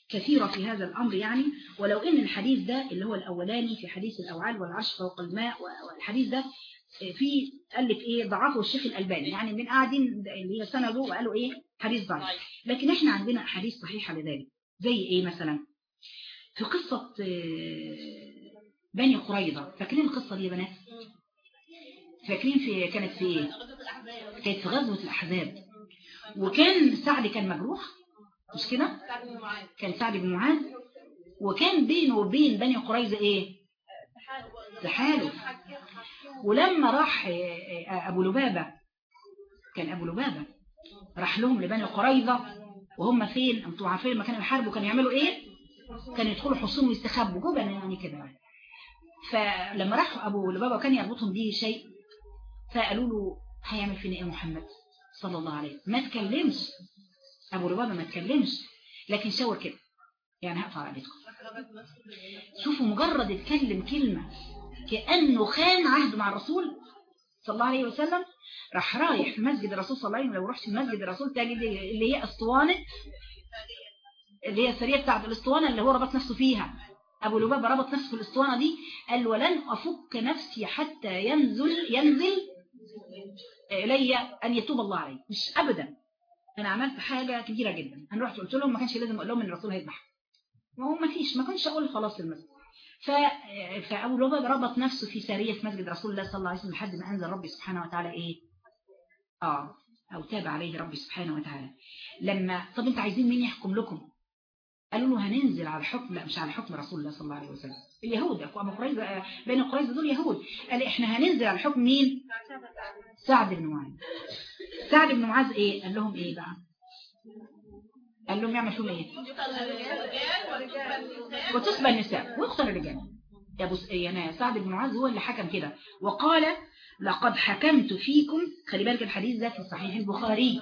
كثيرة في هذا الأمر يعني ولو إن الحديث ده اللي هو الأولاني في حديث الأوعال والعرش فوق الماء والحديث ده في قال لك إيه ضعفه الشيخ الألباني يعني من قاعدين اللي هي سنده وقالوا إيه حديث ضعيف. لكن إحنا عندنا أحاديث صحيحة لذلك. زي إيه مثلا؟ في قصة بني قريظة فاكرين القصة دي يا بنات؟ فاكرين في كانت في إيه؟ كانت في غزوة الأحزاب. وكان سعد كان مجروح مش كده؟ كان سعد بن معاذ. وكان بينه وبين بني قريظة إيه؟ تحالف ولما راح آه، آه، أبو لبابة كان أبو لبابة راح لهم لبني قريظة وهم فين؟ أنتوا عارفين مكان الحرب وكانوا يعملوا إيه؟ كانوا يدخلوا حصون ويستخبوا. جبنة يعني كده. فلما راح أبو لبابة وكان يربطهم به شيء فقالوا له هيعمل فينا إيه محمد صلى الله عليه وسلم. ما تكلمش. أبو لبابة ما تكلمش. لكن شاور كده. يعني هقطع عليكم. شوفوا مجرد اتكلم كلمة كأنه خان عهده مع الرسول صلى الله عليه وسلم راح رايح في مسجد الرسول صلى الله عليه وسلم. لو رحت مسجد الرسول تجد اللي هي أسطوانة اللي هي السرية بتاعت الأسطوانة اللي هو ربط نفسه فيها. أبو لبابة ربط نفسه في الاسطوانة دي. قال ولن أفك نفسي حتى ينزل ينزل إلي أن يتوب الله علي مش أبدا. أنا عملت حاجة كبيرة جدا. أنا رحت قلت لهم ما كانش لازم أقول لهم إن الرسول هيذبح ما هو ما فيش. ما كنتش أقول خلاص للمسجد ف... فأبو لبابة ربط نفسه في سارية في مسجد رسول الله صلى الله عليه وسلم لحد ما أنزل ربي سبحانه وتعالى إيه؟ آه. أو تاب عليه ربي سبحانه وتعالى. لما طب أنت عايزين مين يحكم لكم؟ قالوا له هننزل على الحكم لا مش على حكم رسول الله صلى الله عليه وسلم اليهود أبو قريظة بين قريظة دول يهود. قال إحنا هننزل على حكم مين؟ سعد بن معاذ. سعد بن معاذ إيه؟ قال لهم إيه بقى؟ قال لهم يعمل فيهم إيه؟ وتسبى النساء. ويقتل الرجال. يا بص يا سعد بن معاذ هو اللي حكم كده. وقال لقد حكمت فيكم خلي بالك الحديث ده في صحيح البخاري.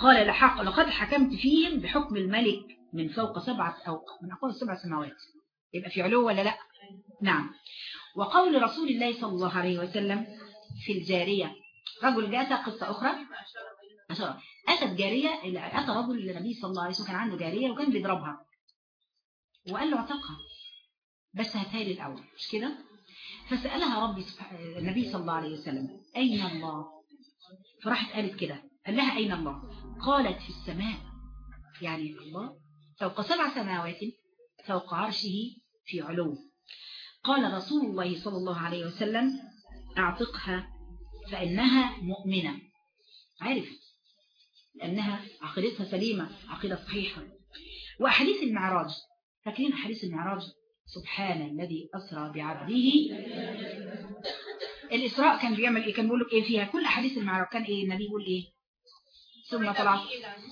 قال لحق لقد حكمت فيهم بحكم الملك. من فوق سبعة أو من أقوى سبع سماوات. يبقى في علو ولا لا؟ نعم. وقول رسول الله صلى الله عليه وسلم في الجارية رجل جاءت قصة أخرى؟ أتت جارية أتى رجل للنبي صلى الله عليه وسلم كان عنده جارية وكان بيضربها. وقال له اعتقها. بس هاتها لي الأول. مش كده؟ فسألها ربي النبي صلى الله عليه وسلم أين الله؟ فراحت قالت كده. قال لها أين الله؟ قالت في السماء. يعني الله فوق سبع سماوات فوق عرشه في علو. قال رسول الله صلى الله عليه وسلم أعتقها فإنها مؤمنة. عرفت لأنها عقيدتها سليمة عقيدة صحيحة. وأحاديث المعراج. فاكرين أحاديث المعراج؟ سبحان الذي أسرى بعبده. الإسراء كان بيعمل إيه؟ كان بيقول لك إيه فيها؟ كل أحاديث المعراج كان إيه؟ النبي يقول إيه؟ ثم طلع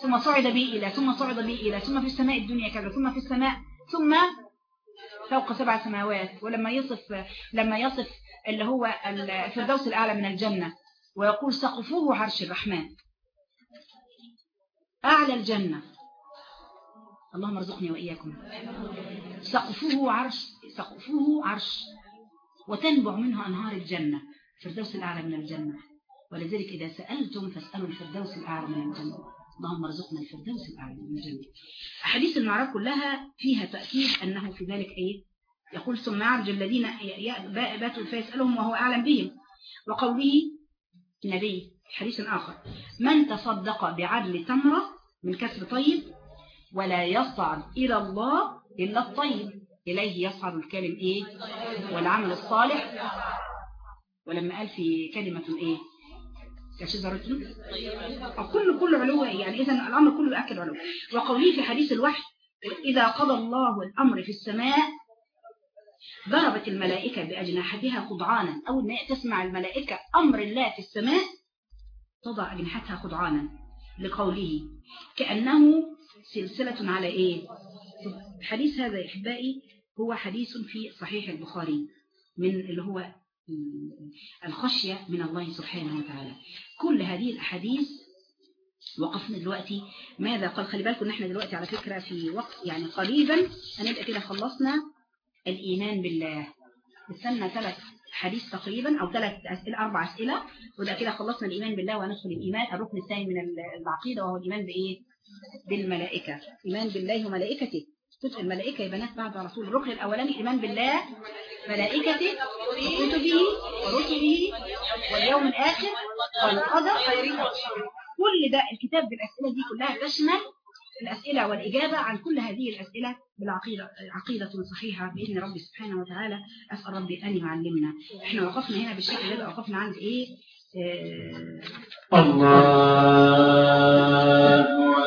ثم صعد بي إلى. ثم صعد بي إلى. ثم في السماء الدنيا كذا. ثم في السماء. ثم فوق سبع سماوات. ولما يصف لما يصف اللي هو الفردوس الأعلى من الجنة ويقول سقفوه عرش الرحمن. أعلى الجنة. اللهم ارزقني وإياكم. سقفه عرش سقفه عرش وتنبع منه أنهار الجنة. الفردوس الأعلى من الجنة. ولذلك إذا سألتم فاسألوا الفردوس الأعلى من الجنة. اللهم ارزقنا الفردوس الأعلى من الجنة. أحاديث المعراج كلها فيها تأكيد أنه في ذلك إيه؟ يقول ثم يعرج الذين باتوا فيسألهم وهو أعلم بهم. وقوله النبي حديث آخر. من تصدق بعدل تمرة من كسب طيب ولا يصعد إلى الله إلا الطيب. إليه يصعد الكلم إيه؟ والعمل الصالح. ولما قال في كلمة إيه؟ كشجرة كل كل علو يعني إذا الأمر كله أكل علو. وقوله في حديث الوحي إذا قضى الله الأمر في السماء ضربت الملائكة بأجنحتها خضعانا. أول ما تسمع الملائكة أمر الله في السماء تضع أجنحتها خضعانا. لقوله كأنه سلسلة على إيه؟ الحديث هذا يا إحبائي هو حديث في صحيح البخاري من اللي هو الخشية من الله سبحانه وتعالى. كل هذه الأحاديث وقفنا دلوقتي. ماذا قال؟ خلي بالكم نحن دلوقتي على فكرة في وقت يعني قريبا هنبقى كده خلصنا الإيمان بالله. استنى ثلاث حديث تقريبا أو ثلاث أسئلة أربع أسئلة وده كده خلصنا الإيمان بالله وهندخل الإيمان. الركن الثاني من العقيدة وهو الإيمان بإيه؟ بالملائكة. إيمان بالله وملائكته. تدخل الملائكة يا بنات بعد رسول الركن الأولاني الإيمان بالله ملائكته وكتبه ورسله واليوم الآخر والقدر. كل ده الكتاب بالأسئلة دي كلها تشمل الأسئلة والإجابة عن كل هذه الأسئلة بالعقيدة عقيدة صحيحة بإذن ربي سبحانه وتعالى. أسأل ربي أن يعلمنا. إحنا وقفنا هنا بالشكل ده وقفنا عند إيه؟ آه الله أكبر.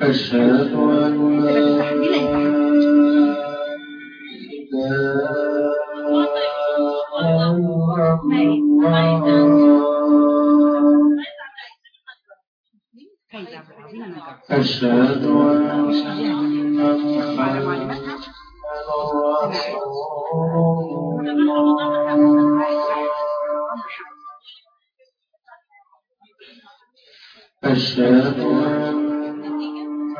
أشهد أن لا أشهد أن كيف عايزين نجرب أشهد أن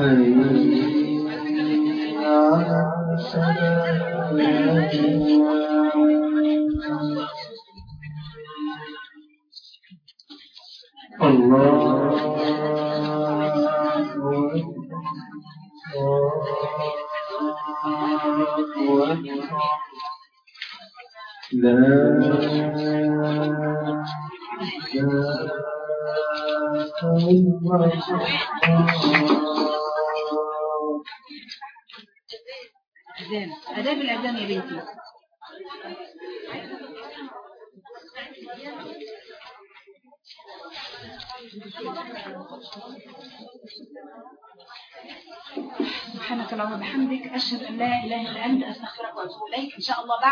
حي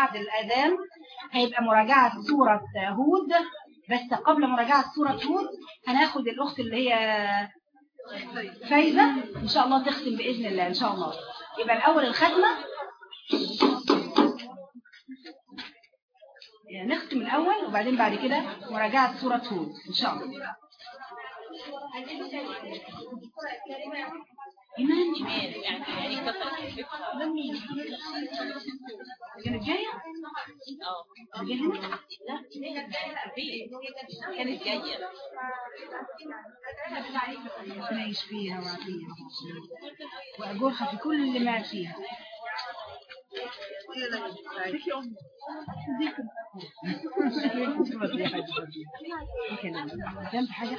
بعد الأذان هيبقى مراجعة سورة هود. بس قبل مراجعة سورة هود هناخد الأخت اللي هي فايزة. إن شاء الله تختم بإذن الله إن شاء الله. يبقى الأول الختمة. يعني نختم الأول وبعدين بعد كده مراجعة سورة هود إن شاء الله. إيمان يعني كثرة كانت جاية؟ آه جاية كانت جاية ربنا يشفيها ويعافيها وأجرها في كل ما فيها جنب حاجة